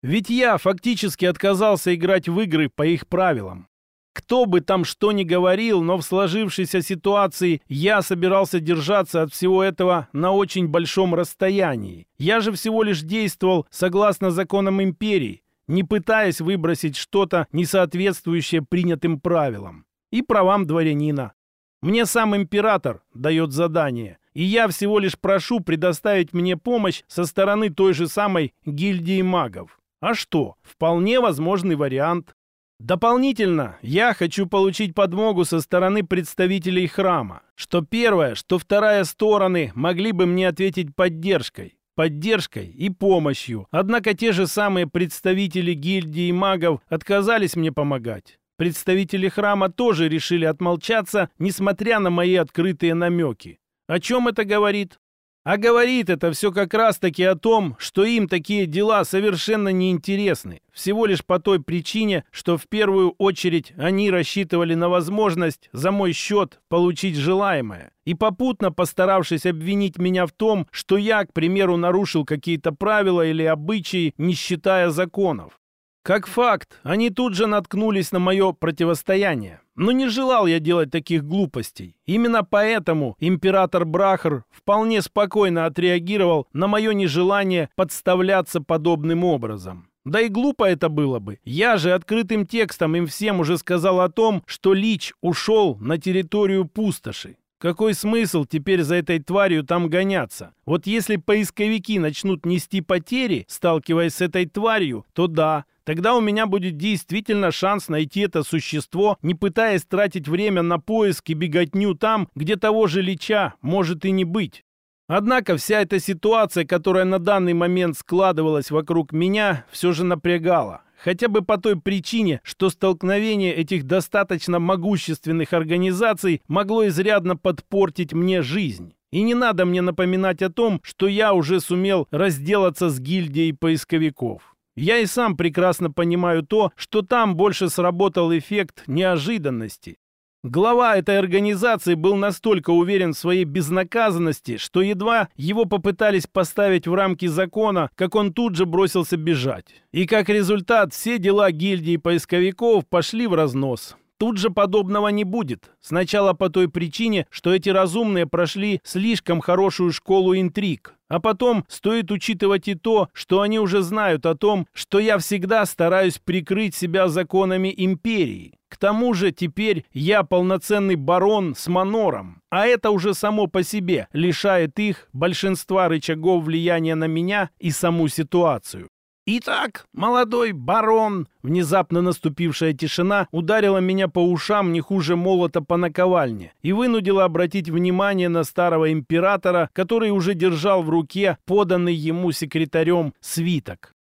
S1: Ведь я фактически отказался играть в игры по их правилам. Кто бы там что ни говорил, но в сложившейся ситуации я собирался держаться от всего этого на очень большом расстоянии. Я же всего лишь действовал согласно законам империи, не пытаясь выбросить что-то, не соответствующее принятым правилам и правам дворянина. Мне сам император дает задание, и я всего лишь прошу предоставить мне помощь со стороны той же самой гильдии магов. А что? Вполне возможный вариант. Дополнительно я хочу получить подмогу со стороны представителей храма, что первое, что вторая стороны могли бы мне ответить поддержкой поддержкой и помощью. Однако те же самые представители гильдии магов отказались мне помогать. Представители храма тоже решили отмолчаться, несмотря на мои открытые намеки. О чем это говорит? А говорит это все как раз-таки о том, что им такие дела совершенно неинтересны, всего лишь по той причине, что в первую очередь они рассчитывали на возможность за мой счет получить желаемое, и попутно постаравшись обвинить меня в том, что я, к примеру, нарушил какие-то правила или обычаи, не считая законов. Как факт, они тут же наткнулись на мое противостояние. Но не желал я делать таких глупостей. Именно поэтому император Брахар вполне спокойно отреагировал на мое нежелание подставляться подобным образом. Да и глупо это было бы. Я же открытым текстом им всем уже сказал о том, что Лич ушел на территорию пустоши. Какой смысл теперь за этой тварью там гоняться? Вот если поисковики начнут нести потери, сталкиваясь с этой тварью, то да, Тогда у меня будет действительно шанс найти это существо, не пытаясь тратить время на поиски беготню там, где того же Лича может и не быть. Однако вся эта ситуация, которая на данный момент складывалась вокруг меня, все же напрягала. Хотя бы по той причине, что столкновение этих достаточно могущественных организаций могло изрядно подпортить мне жизнь. И не надо мне напоминать о том, что я уже сумел разделаться с гильдией поисковиков. Я и сам прекрасно понимаю то, что там больше сработал эффект неожиданности. Глава этой организации был настолько уверен в своей безнаказанности, что едва его попытались поставить в рамки закона, как он тут же бросился бежать. И как результат, все дела гильдии поисковиков пошли в разнос. Тут же подобного не будет. Сначала по той причине, что эти разумные прошли слишком хорошую школу интриг. А потом стоит учитывать и то, что они уже знают о том, что я всегда стараюсь прикрыть себя законами империи. К тому же теперь я полноценный барон с манором, а это уже само по себе лишает их большинства рычагов влияния на меня и саму ситуацию. Итак, молодой барон, внезапно наступившая тишина ударила меня по ушам не хуже молота по наковальне и вынудила обратить внимание на старого императора, который уже держал в руке поданный ему секретарем свиток.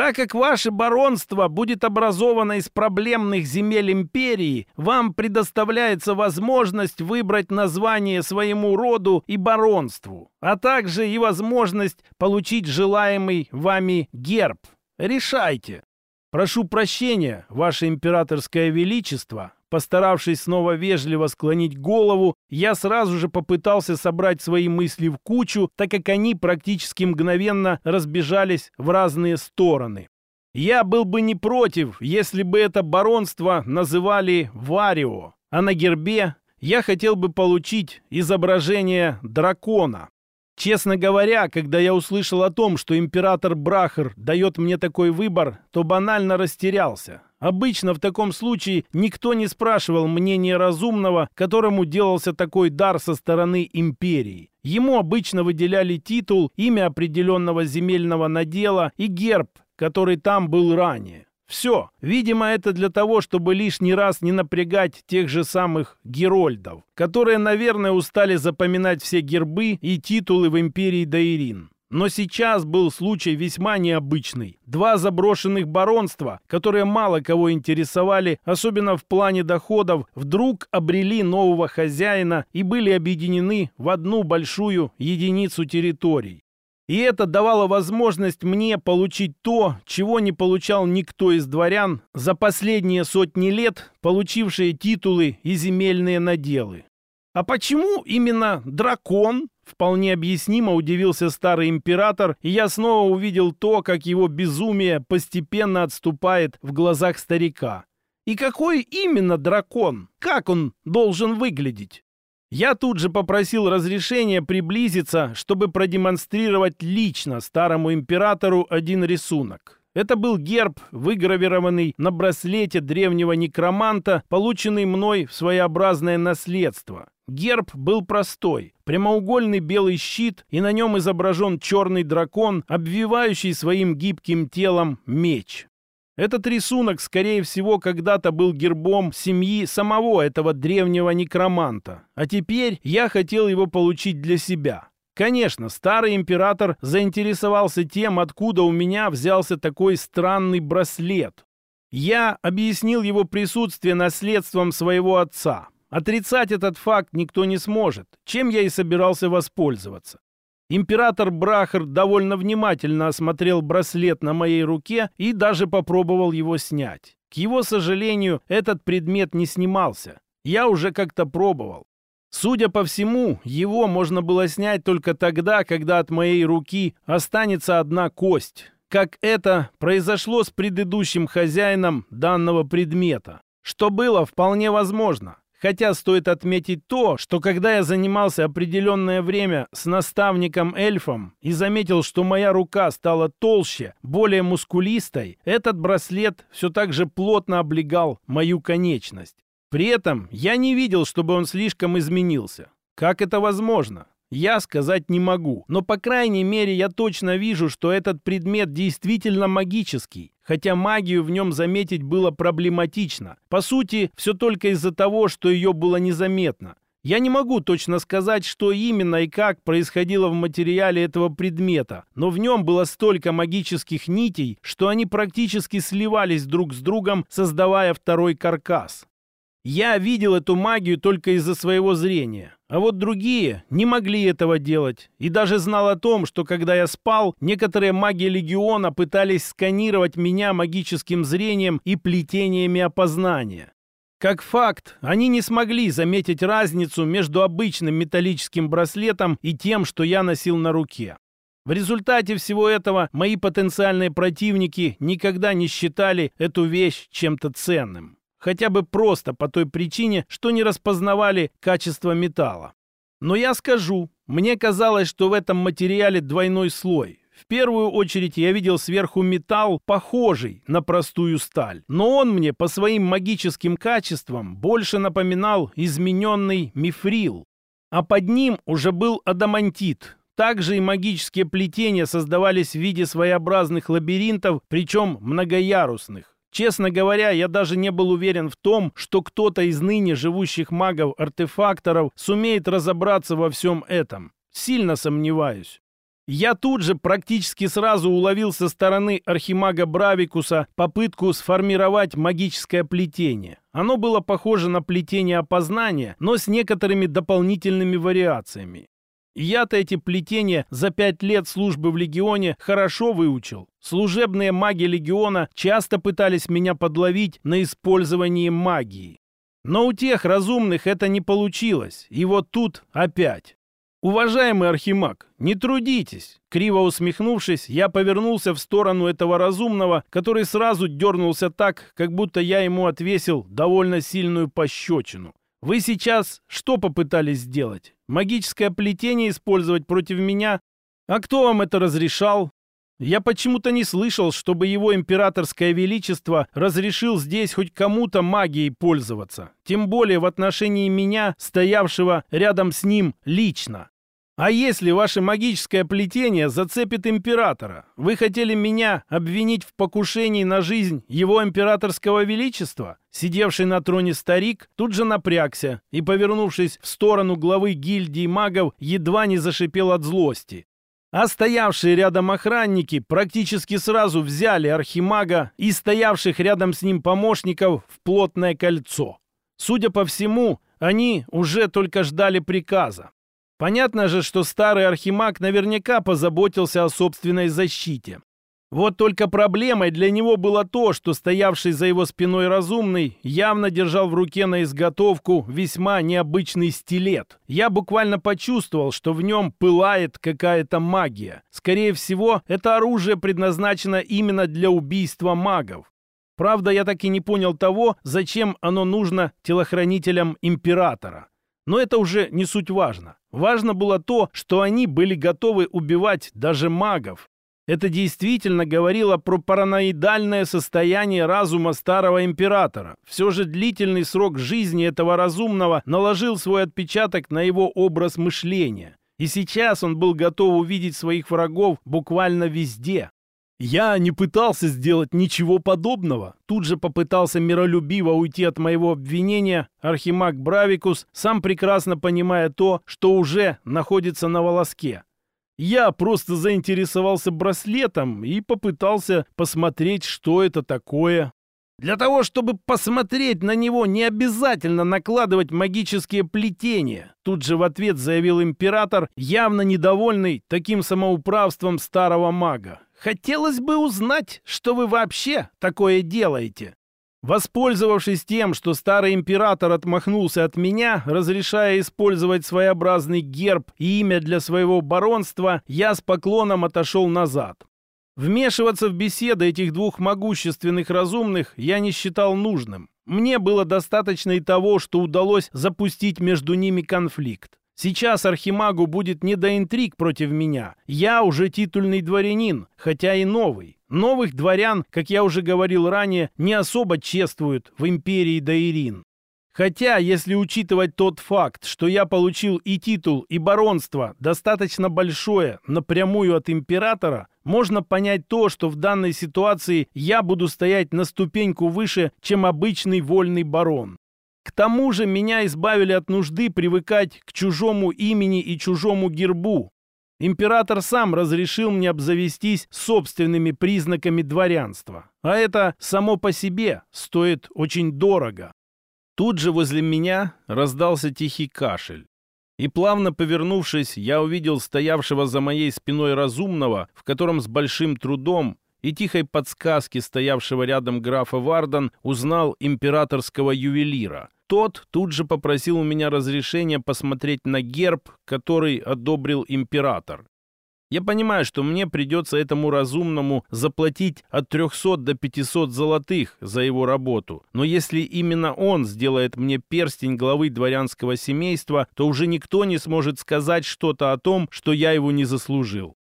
S1: Так как ваше баронство будет образовано из проблемных земель империи, вам предоставляется возможность выбрать название своему роду и баронству, а также и возможность получить желаемый вами герб. Решайте. Прошу прощения, ваше императорское величество, Постаравшись снова вежливо склонить голову, я сразу же попытался собрать свои мысли в кучу, так как они практически мгновенно разбежались в разные стороны. Я был бы не против, если бы это баронство называли Варио, а на гербе я хотел бы получить изображение дракона. Честно говоря, когда я услышал о том, что император Брахер дает мне такой выбор, то банально растерялся. Обычно в таком случае никто не спрашивал мнения разумного, которому делался такой дар со стороны империи. Ему обычно выделяли титул, имя определенного земельного надела и герб, который там был ранее. Все. Видимо, это для того, чтобы лишний раз не напрягать тех же самых Герольдов, которые, наверное, устали запоминать все гербы и титулы в империи Даирин. Но сейчас был случай весьма необычный. Два заброшенных баронства, которые мало кого интересовали, особенно в плане доходов, вдруг обрели нового хозяина и были объединены в одну большую единицу территорий. И это давало возможность мне получить то, чего не получал никто из дворян за последние сотни лет, получившие титулы и земельные наделы. А почему именно дракон? вполне объяснимо удивился старый император, и я снова увидел то, как его безумие постепенно отступает в глазах старика. И какой именно дракон? Как он должен выглядеть? Я тут же попросил разрешения приблизиться, чтобы продемонстрировать лично старому императору один рисунок. Это был герб, выгравированный на браслете древнего некроманта, полученный мной в своеобразное наследство. Герб был простой. Прямоугольный белый щит, и на нем изображен черный дракон, обвивающий своим гибким телом меч. Этот рисунок, скорее всего, когда-то был гербом семьи самого этого древнего некроманта. А теперь я хотел его получить для себя. Конечно, старый император заинтересовался тем, откуда у меня взялся такой странный браслет. Я объяснил его присутствие наследством своего отца. Отрицать этот факт никто не сможет, чем я и собирался воспользоваться. Император Брахар довольно внимательно осмотрел браслет на моей руке и даже попробовал его снять. К его сожалению, этот предмет не снимался. Я уже как-то пробовал. Судя по всему, его можно было снять только тогда, когда от моей руки останется одна кость, как это произошло с предыдущим хозяином данного предмета, что было вполне возможно. Хотя стоит отметить то, что когда я занимался определенное время с наставником-эльфом и заметил, что моя рука стала толще, более мускулистой, этот браслет все так же плотно облегал мою конечность. При этом я не видел, чтобы он слишком изменился. Как это возможно? Я сказать не могу, но по крайней мере я точно вижу, что этот предмет действительно магический, хотя магию в нем заметить было проблематично. По сути, все только из-за того, что ее было незаметно. Я не могу точно сказать, что именно и как происходило в материале этого предмета, но в нем было столько магических нитей, что они практически сливались друг с другом, создавая второй каркас. Я видел эту магию только из-за своего зрения. А вот другие не могли этого делать. И даже знал о том, что когда я спал, некоторые маги Легиона пытались сканировать меня магическим зрением и плетениями опознания. Как факт, они не смогли заметить разницу между обычным металлическим браслетом и тем, что я носил на руке. В результате всего этого мои потенциальные противники никогда не считали эту вещь чем-то ценным хотя бы просто по той причине, что не распознавали качество металла. Но я скажу, мне казалось, что в этом материале двойной слой. В первую очередь я видел сверху металл, похожий на простую сталь, но он мне по своим магическим качествам больше напоминал измененный мифрил. А под ним уже был адамантит. Также и магические плетения создавались в виде своеобразных лабиринтов, причем многоярусных. Честно говоря, я даже не был уверен в том, что кто-то из ныне живущих магов-артефакторов сумеет разобраться во всем этом. Сильно сомневаюсь. Я тут же практически сразу уловил со стороны архимага Бравикуса попытку сформировать магическое плетение. Оно было похоже на плетение опознания, но с некоторыми дополнительными вариациями. Я-то эти плетения за пять лет службы в Легионе хорошо выучил. Служебные маги Легиона часто пытались меня подловить на использовании магии. Но у тех разумных это не получилось, и вот тут опять. «Уважаемый Архимаг, не трудитесь!» Криво усмехнувшись, я повернулся в сторону этого разумного, который сразу дернулся так, как будто я ему отвесил довольно сильную пощечину. Вы сейчас что попытались сделать? Магическое плетение использовать против меня? А кто вам это разрешал? Я почему-то не слышал, чтобы его императорское величество разрешил здесь хоть кому-то магией пользоваться. Тем более в отношении меня, стоявшего рядом с ним лично. А если ваше магическое плетение зацепит императора? Вы хотели меня обвинить в покушении на жизнь его императорского величества? Сидевший на троне старик тут же напрягся и, повернувшись в сторону главы гильдии магов, едва не зашипел от злости. А стоявшие рядом охранники практически сразу взяли архимага и стоявших рядом с ним помощников в плотное кольцо. Судя по всему, они уже только ждали приказа. Понятно же, что старый архимаг наверняка позаботился о собственной защите. Вот только проблемой для него было то, что стоявший за его спиной разумный явно держал в руке на изготовку весьма необычный стилет. Я буквально почувствовал, что в нем пылает какая-то магия. Скорее всего, это оружие предназначено именно для убийства магов. Правда, я так и не понял того, зачем оно нужно телохранителям императора. Но это уже не суть важно. Важно было то, что они были готовы убивать даже магов. Это действительно говорило про параноидальное состояние разума старого императора. Все же длительный срок жизни этого разумного наложил свой отпечаток на его образ мышления. И сейчас он был готов увидеть своих врагов буквально везде. Я не пытался сделать ничего подобного. Тут же попытался миролюбиво уйти от моего обвинения Архимаг Бравикус, сам прекрасно понимая то, что уже находится на волоске. Я просто заинтересовался браслетом и попытался посмотреть, что это такое. Для того, чтобы посмотреть на него, не обязательно накладывать магические плетения. Тут же в ответ заявил император, явно недовольный таким самоуправством старого мага. Хотелось бы узнать, что вы вообще такое делаете. Воспользовавшись тем, что старый император отмахнулся от меня, разрешая использовать своеобразный герб и имя для своего баронства, я с поклоном отошел назад. Вмешиваться в беседы этих двух могущественных разумных я не считал нужным. Мне было достаточно и того, что удалось запустить между ними конфликт. Сейчас Архимагу будет не до интриг против меня. Я уже титульный дворянин, хотя и новый. Новых дворян, как я уже говорил ранее, не особо чествуют в империи Даирин. Хотя, если учитывать тот факт, что я получил и титул, и баронство, достаточно большое, напрямую от императора, можно понять то, что в данной ситуации я буду стоять на ступеньку выше, чем обычный вольный барон. К тому же меня избавили от нужды привыкать к чужому имени и чужому гербу. Император сам разрешил мне обзавестись собственными признаками дворянства. А это само по себе стоит очень дорого. Тут же возле меня раздался тихий кашель. И плавно повернувшись, я увидел стоявшего за моей спиной разумного, в котором с большим трудом и тихой подсказки стоявшего рядом графа Вардан узнал императорского ювелира. Тот тут же попросил у меня разрешения посмотреть на герб, который одобрил император. Я понимаю, что мне придется этому разумному заплатить от 300 до 500 золотых за его работу. Но если именно он сделает мне перстень главы дворянского семейства, то уже никто не сможет сказать что-то о том, что я его не заслужил.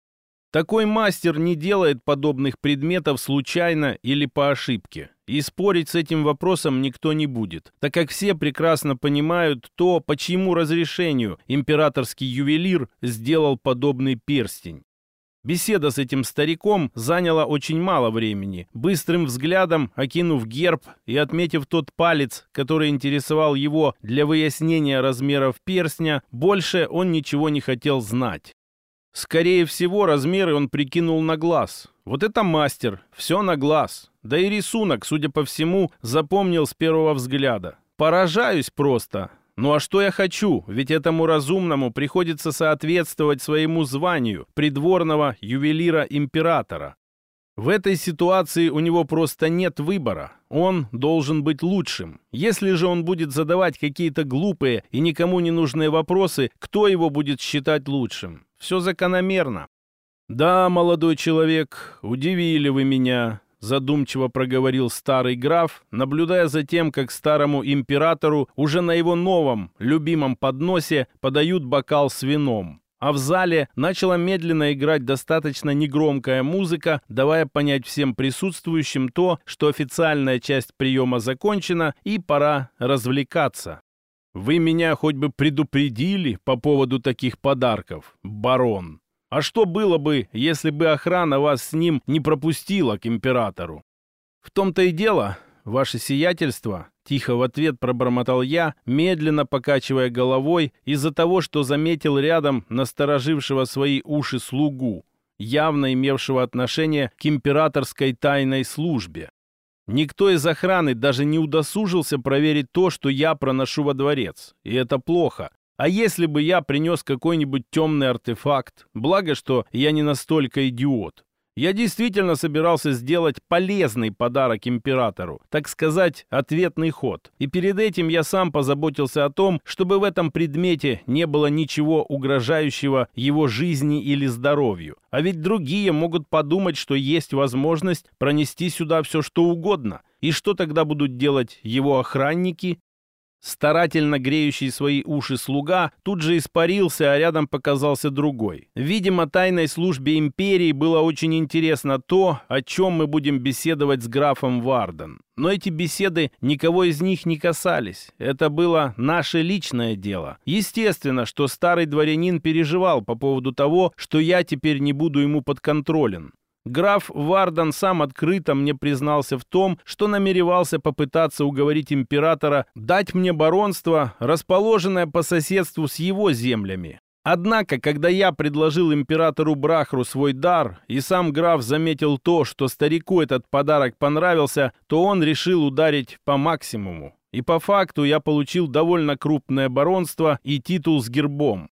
S1: Такой мастер не делает подобных предметов случайно или по ошибке. И спорить с этим вопросом никто не будет, так как все прекрасно понимают то, по чьему разрешению императорский ювелир сделал подобный перстень. Беседа с этим стариком заняла очень мало времени. Быстрым взглядом, окинув герб и отметив тот палец, который интересовал его для выяснения размеров перстня, больше он ничего не хотел знать. Скорее всего, размеры он прикинул на глаз. Вот это мастер, все на глаз. Да и рисунок, судя по всему, запомнил с первого взгляда. Поражаюсь просто. Ну а что я хочу? Ведь этому разумному приходится соответствовать своему званию придворного ювелира императора. В этой ситуации у него просто нет выбора. Он должен быть лучшим. Если же он будет задавать какие-то глупые и никому не нужные вопросы, кто его будет считать лучшим? все закономерно. «Да, молодой человек, удивили вы меня», — задумчиво проговорил старый граф, наблюдая за тем, как старому императору уже на его новом, любимом подносе подают бокал с вином. А в зале начала медленно играть достаточно негромкая музыка, давая понять всем присутствующим то, что официальная часть приема закончена и пора развлекаться. Вы меня хоть бы предупредили по поводу таких подарков, барон. А что было бы, если бы охрана вас с ним не пропустила к императору? В том-то и дело, ваше сиятельство, тихо в ответ пробормотал я, медленно покачивая головой из-за того, что заметил рядом насторожившего свои уши слугу, явно имевшего отношение к императорской тайной службе. Никто из охраны даже не удосужился проверить то, что я проношу во дворец. И это плохо. А если бы я принес какой-нибудь темный артефакт? Благо, что я не настолько идиот. Я действительно собирался сделать полезный подарок императору, так сказать, ответный ход. И перед этим я сам позаботился о том, чтобы в этом предмете не было ничего угрожающего его жизни или здоровью. А ведь другие могут подумать, что есть возможность пронести сюда все что угодно. И что тогда будут делать его охранники Старательно греющий свои уши слуга тут же испарился, а рядом показался другой. Видимо, тайной службе империи было очень интересно то, о чем мы будем беседовать с графом Варден. Но эти беседы никого из них не касались. Это было наше личное дело. Естественно, что старый дворянин переживал по поводу того, что я теперь не буду ему подконтролен. Граф Вардан сам открыто мне признался в том, что намеревался попытаться уговорить императора дать мне баронство, расположенное по соседству с его землями. Однако, когда я предложил императору Брахру свой дар, и сам граф заметил то, что старику этот подарок понравился, то он решил ударить по максимуму. И по факту я получил довольно крупное баронство и титул с гербом.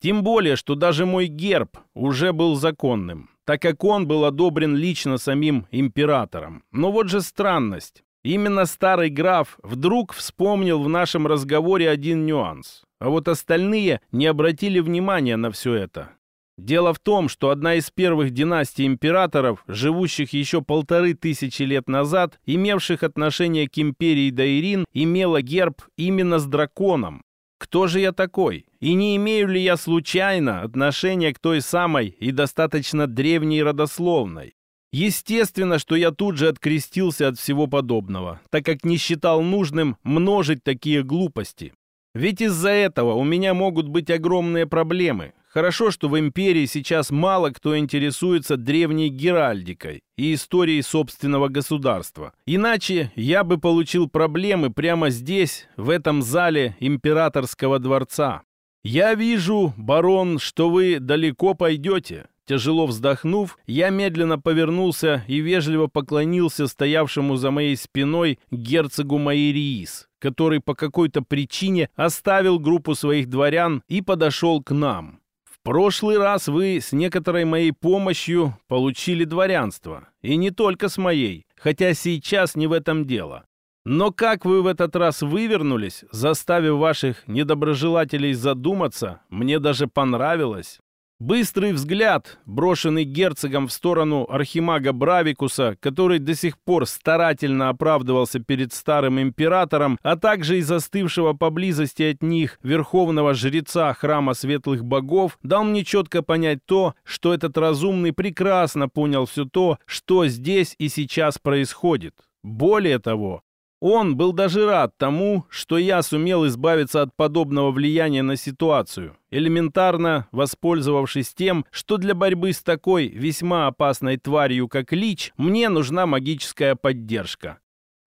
S1: Тем более, что даже мой герб уже был законным так как он был одобрен лично самим императором. Но вот же странность. Именно старый граф вдруг вспомнил в нашем разговоре один нюанс. А вот остальные не обратили внимания на все это. Дело в том, что одна из первых династий императоров, живущих еще полторы тысячи лет назад, имевших отношение к империи Даирин, имела герб именно с драконом. Кто же я такой? и не имею ли я случайно отношения к той самой и достаточно древней родословной. Естественно, что я тут же открестился от всего подобного, так как не считал нужным множить такие глупости. Ведь из-за этого у меня могут быть огромные проблемы. Хорошо, что в империи сейчас мало кто интересуется древней геральдикой и историей собственного государства. Иначе я бы получил проблемы прямо здесь, в этом зале императорского дворца. «Я вижу, барон, что вы далеко пойдете». Тяжело вздохнув, я медленно повернулся и вежливо поклонился стоявшему за моей спиной герцогу Майриис, который по какой-то причине оставил группу своих дворян и подошел к нам. «В прошлый раз вы с некоторой моей помощью получили дворянство, и не только с моей, хотя сейчас не в этом дело. Но как вы в этот раз вывернулись, заставив ваших недоброжелателей задуматься, мне даже понравилось. Быстрый взгляд, брошенный герцогом в сторону архимага Бравикуса, который до сих пор старательно оправдывался перед старым императором, а также и застывшего поблизости от них верховного жреца храма светлых богов, дал мне четко понять то, что этот разумный прекрасно понял все то, что здесь и сейчас происходит. Более того, он был даже рад тому, что я сумел избавиться от подобного влияния на ситуацию, элементарно воспользовавшись тем, что для борьбы с такой весьма опасной тварью, как Лич, мне нужна магическая поддержка.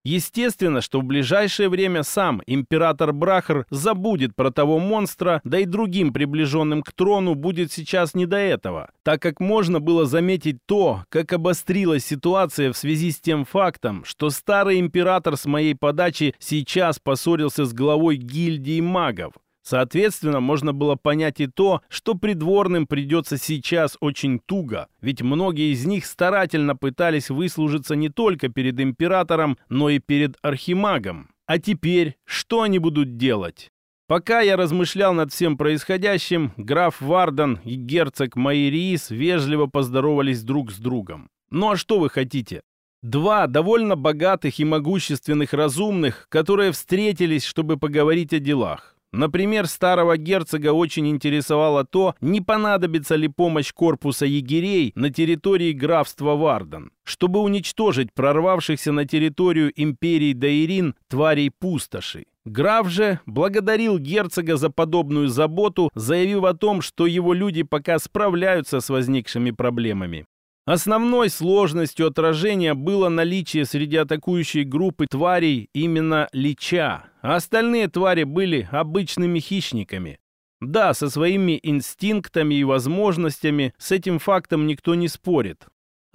S1: Естественно, что в ближайшее время сам император Брахар забудет про того монстра, да и другим приближенным к трону будет сейчас не до этого, так как можно было заметить то, как обострилась ситуация в связи с тем фактом, что старый император с моей подачи сейчас поссорился с главой гильдии магов. Соответственно, можно было понять и то, что придворным придется сейчас очень туго, ведь многие из них старательно пытались выслужиться не только перед императором, но и перед архимагом. А теперь что они будут делать? Пока я размышлял над всем происходящим, граф Вардан и герцог Майриис вежливо поздоровались друг с другом. Ну а что вы хотите? Два довольно богатых и могущественных разумных, которые встретились, чтобы поговорить о делах. Например, старого герцога очень интересовало то, не понадобится ли помощь корпуса егерей на территории графства Варден, чтобы уничтожить прорвавшихся на территорию империи Даирин тварей пустоши. Граф же благодарил герцога за подобную заботу, заявив о том, что его люди пока справляются с возникшими проблемами. Основной сложностью отражения было наличие среди атакующей группы тварей именно лича. А остальные твари были обычными хищниками. Да, со своими инстинктами и возможностями с этим фактом никто не спорит.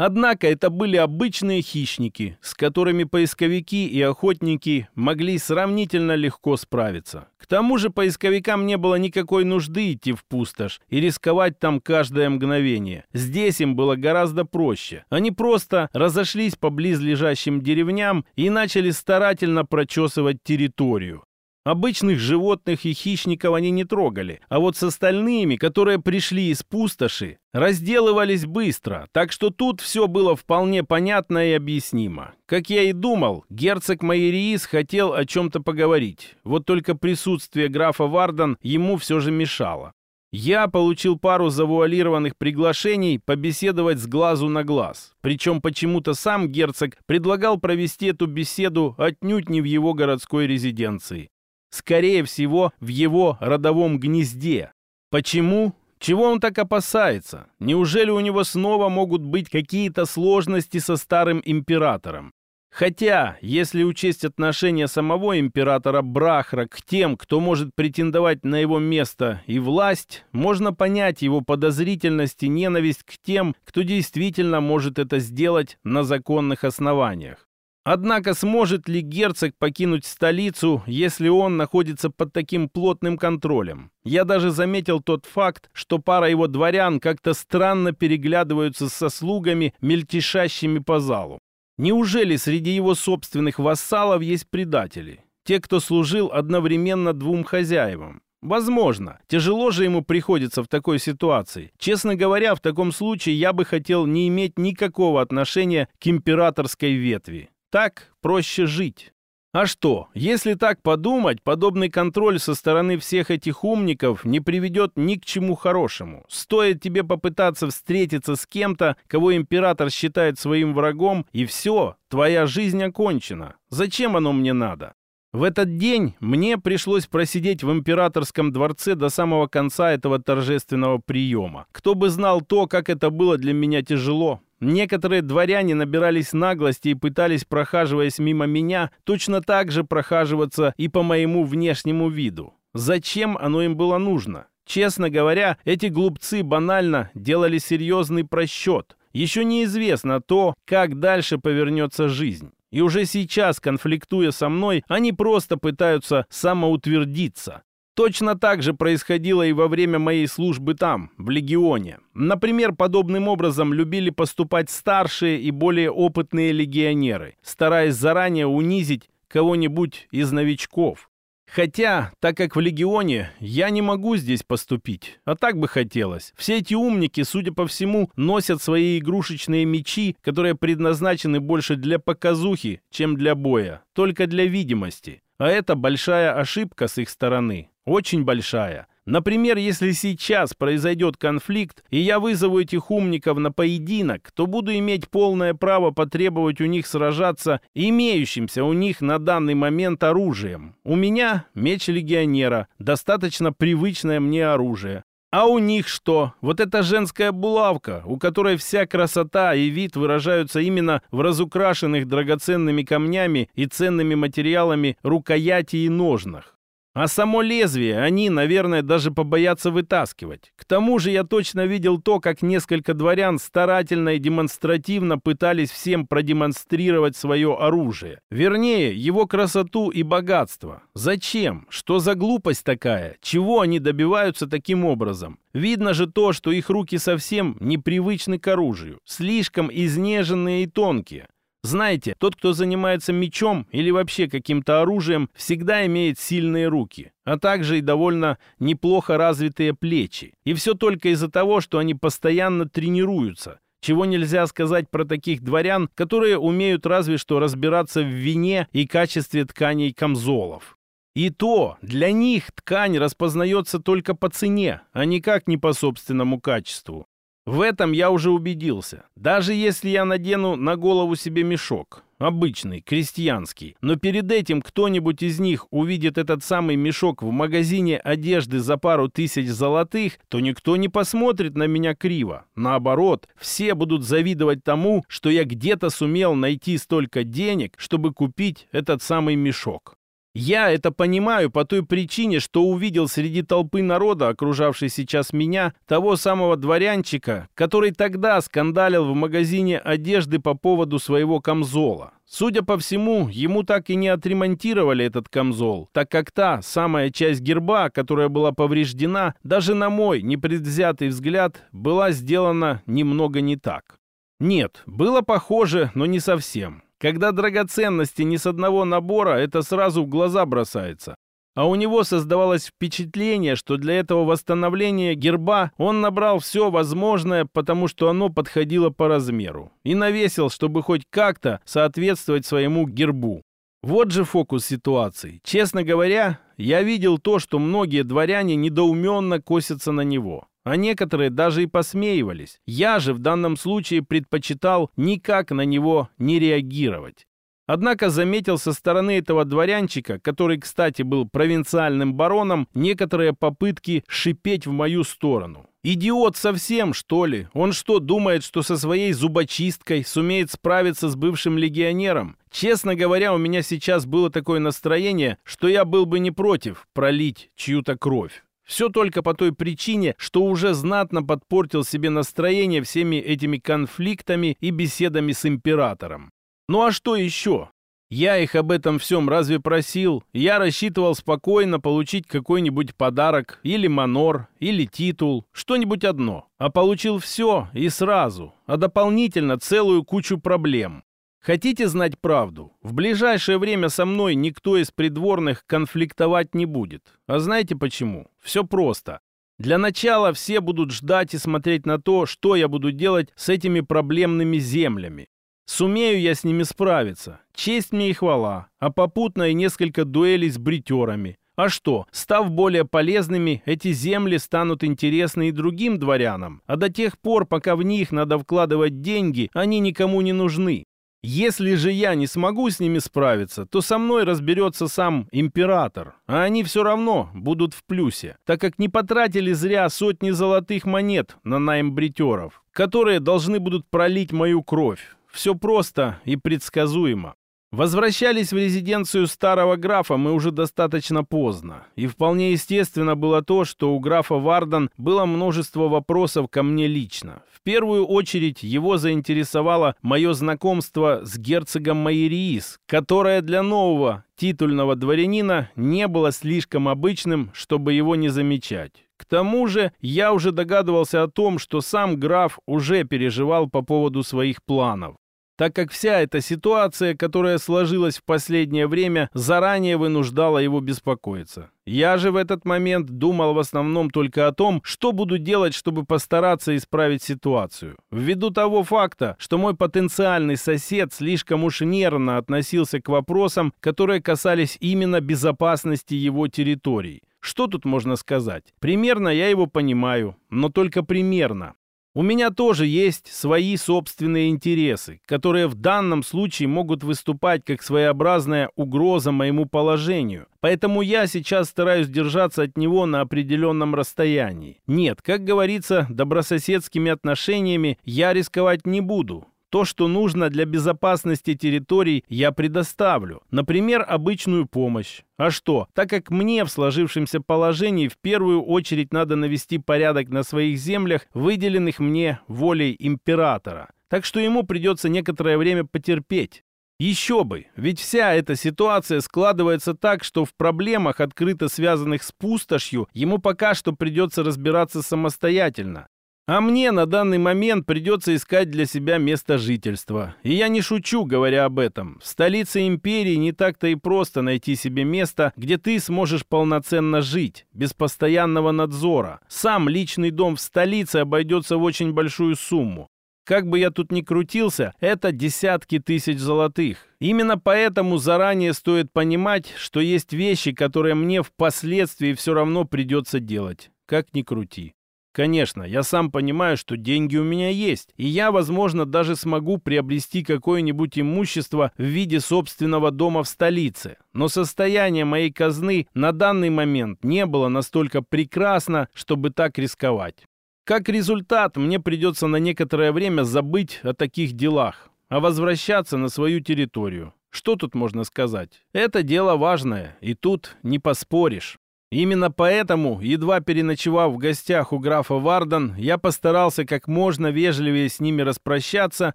S1: Однако это были обычные хищники, с которыми поисковики и охотники могли сравнительно легко справиться. К тому же поисковикам не было никакой нужды идти в пустошь и рисковать там каждое мгновение. Здесь им было гораздо проще. Они просто разошлись по близлежащим деревням и начали старательно прочесывать территорию. Обычных животных и хищников они не трогали, а вот с остальными, которые пришли из пустоши, разделывались быстро, так что тут все было вполне понятно и объяснимо. Как я и думал, герцог Майериис хотел о чем-то поговорить, вот только присутствие графа Вардан ему все же мешало. Я получил пару завуалированных приглашений побеседовать с глазу на глаз. Причем почему-то сам герцог предлагал провести эту беседу отнюдь не в его городской резиденции скорее всего, в его родовом гнезде. Почему? Чего он так опасается? Неужели у него снова могут быть какие-то сложности со старым императором? Хотя, если учесть отношение самого императора Брахра к тем, кто может претендовать на его место и власть, можно понять его подозрительность и ненависть к тем, кто действительно может это сделать на законных основаниях. Однако сможет ли герцог покинуть столицу, если он находится под таким плотным контролем? Я даже заметил тот факт, что пара его дворян как-то странно переглядываются со слугами, мельтешащими по залу. Неужели среди его собственных вассалов есть предатели? Те, кто служил одновременно двум хозяевам? Возможно. Тяжело же ему приходится в такой ситуации. Честно говоря, в таком случае я бы хотел не иметь никакого отношения к императорской ветви. Так проще жить. А что, если так подумать, подобный контроль со стороны всех этих умников не приведет ни к чему хорошему. Стоит тебе попытаться встретиться с кем-то, кого император считает своим врагом, и все, твоя жизнь окончена. Зачем оно мне надо? В этот день мне пришлось просидеть в императорском дворце до самого конца этого торжественного приема. Кто бы знал то, как это было для меня тяжело. Некоторые дворяне набирались наглости и пытались, прохаживаясь мимо меня, точно так же прохаживаться и по моему внешнему виду. Зачем оно им было нужно? Честно говоря, эти глупцы банально делали серьезный просчет. Еще неизвестно то, как дальше повернется жизнь. И уже сейчас, конфликтуя со мной, они просто пытаются самоутвердиться. Точно так же происходило и во время моей службы там, в легионе. Например, подобным образом любили поступать старшие и более опытные легионеры, стараясь заранее унизить кого-нибудь из новичков. Хотя, так как в Легионе, я не могу здесь поступить. А так бы хотелось. Все эти умники, судя по всему, носят свои игрушечные мечи, которые предназначены больше для показухи, чем для боя. Только для видимости. А это большая ошибка с их стороны очень большая. Например, если сейчас произойдет конфликт, и я вызову этих умников на поединок, то буду иметь полное право потребовать у них сражаться имеющимся у них на данный момент оружием. У меня меч легионера, достаточно привычное мне оружие. А у них что? Вот эта женская булавка, у которой вся красота и вид выражаются именно в разукрашенных драгоценными камнями и ценными материалами рукояти и ножнах. А само лезвие они, наверное, даже побоятся вытаскивать. К тому же я точно видел то, как несколько дворян старательно и демонстративно пытались всем продемонстрировать свое оружие. Вернее, его красоту и богатство. Зачем? Что за глупость такая? Чего они добиваются таким образом? Видно же то, что их руки совсем непривычны к оружию, слишком изнеженные и тонкие. Знаете, тот, кто занимается мечом или вообще каким-то оружием, всегда имеет сильные руки, а также и довольно неплохо развитые плечи. И все только из-за того, что они постоянно тренируются, чего нельзя сказать про таких дворян, которые умеют разве что разбираться в вине и качестве тканей камзолов. И то, для них ткань распознается только по цене, а никак не по собственному качеству. В этом я уже убедился. Даже если я надену на голову себе мешок, обычный, крестьянский, но перед этим кто-нибудь из них увидит этот самый мешок в магазине одежды за пару тысяч золотых, то никто не посмотрит на меня криво. Наоборот, все будут завидовать тому, что я где-то сумел найти столько денег, чтобы купить этот самый мешок. Я это понимаю по той причине, что увидел среди толпы народа, окружавшей сейчас меня, того самого дворянчика, который тогда скандалил в магазине одежды по поводу своего камзола. Судя по всему, ему так и не отремонтировали этот камзол, так как та самая часть герба, которая была повреждена, даже на мой непредвзятый взгляд, была сделана немного не так. Нет, было похоже, но не совсем. Когда драгоценности не с одного набора, это сразу в глаза бросается. А у него создавалось впечатление, что для этого восстановления герба он набрал все возможное, потому что оно подходило по размеру. И навесил, чтобы хоть как-то соответствовать своему гербу. Вот же фокус ситуации. Честно говоря, я видел то, что многие дворяне недоуменно косятся на него а некоторые даже и посмеивались. Я же в данном случае предпочитал никак на него не реагировать. Однако заметил со стороны этого дворянчика, который, кстати, был провинциальным бароном, некоторые попытки шипеть в мою сторону. Идиот совсем, что ли? Он что, думает, что со своей зубочисткой сумеет справиться с бывшим легионером? Честно говоря, у меня сейчас было такое настроение, что я был бы не против пролить чью-то кровь. Все только по той причине, что уже знатно подпортил себе настроение всеми этими конфликтами и беседами с императором. Ну а что еще? Я их об этом всем разве просил? Я рассчитывал спокойно получить какой-нибудь подарок, или манор, или титул, что-нибудь одно. А получил все и сразу, а дополнительно целую кучу проблем. Хотите знать правду? В ближайшее время со мной никто из придворных конфликтовать не будет. А знаете почему? Все просто. Для начала все будут ждать и смотреть на то, что я буду делать с этими проблемными землями. Сумею я с ними справиться. Честь мне и хвала. А попутно и несколько дуэлей с бритерами. А что, став более полезными, эти земли станут интересны и другим дворянам. А до тех пор, пока в них надо вкладывать деньги, они никому не нужны. Если же я не смогу с ними справиться, то со мной разберется сам император. А они все равно будут в плюсе, так как не потратили зря сотни золотых монет на найм бритеров, которые должны будут пролить мою кровь. Все просто и предсказуемо. Возвращались в резиденцию старого графа мы уже достаточно поздно, и вполне естественно было то, что у графа Вардан было множество вопросов ко мне лично. В первую очередь его заинтересовало мое знакомство с герцогом Майериис, которое для нового титульного дворянина не было слишком обычным, чтобы его не замечать. К тому же я уже догадывался о том, что сам граф уже переживал по поводу своих планов так как вся эта ситуация, которая сложилась в последнее время, заранее вынуждала его беспокоиться. Я же в этот момент думал в основном только о том, что буду делать, чтобы постараться исправить ситуацию. Ввиду того факта, что мой потенциальный сосед слишком уж нервно относился к вопросам, которые касались именно безопасности его территорий. Что тут можно сказать? Примерно я его понимаю, но только примерно. У меня тоже есть свои собственные интересы, которые в данном случае могут выступать как своеобразная угроза моему положению, поэтому я сейчас стараюсь держаться от него на определенном расстоянии. Нет, как говорится, добрососедскими отношениями я рисковать не буду, то, что нужно для безопасности территорий, я предоставлю. Например, обычную помощь. А что, так как мне в сложившемся положении в первую очередь надо навести порядок на своих землях, выделенных мне волей императора. Так что ему придется некоторое время потерпеть. Еще бы, ведь вся эта ситуация складывается так, что в проблемах, открыто связанных с пустошью, ему пока что придется разбираться самостоятельно. А мне на данный момент придется искать для себя место жительства. И я не шучу, говоря об этом. В столице империи не так-то и просто найти себе место, где ты сможешь полноценно жить, без постоянного надзора. Сам личный дом в столице обойдется в очень большую сумму. Как бы я тут ни крутился, это десятки тысяч золотых. Именно поэтому заранее стоит понимать, что есть вещи, которые мне впоследствии все равно придется делать. Как ни крути. Конечно, я сам понимаю, что деньги у меня есть, и я, возможно, даже смогу приобрести какое-нибудь имущество в виде собственного дома в столице. Но состояние моей казны на данный момент не было настолько прекрасно, чтобы так рисковать. Как результат, мне придется на некоторое время забыть о таких делах, а возвращаться на свою территорию. Что тут можно сказать? Это дело важное, и тут не поспоришь. Именно поэтому, едва переночевав в гостях у графа Вардан, я постарался как можно вежливее с ними распрощаться,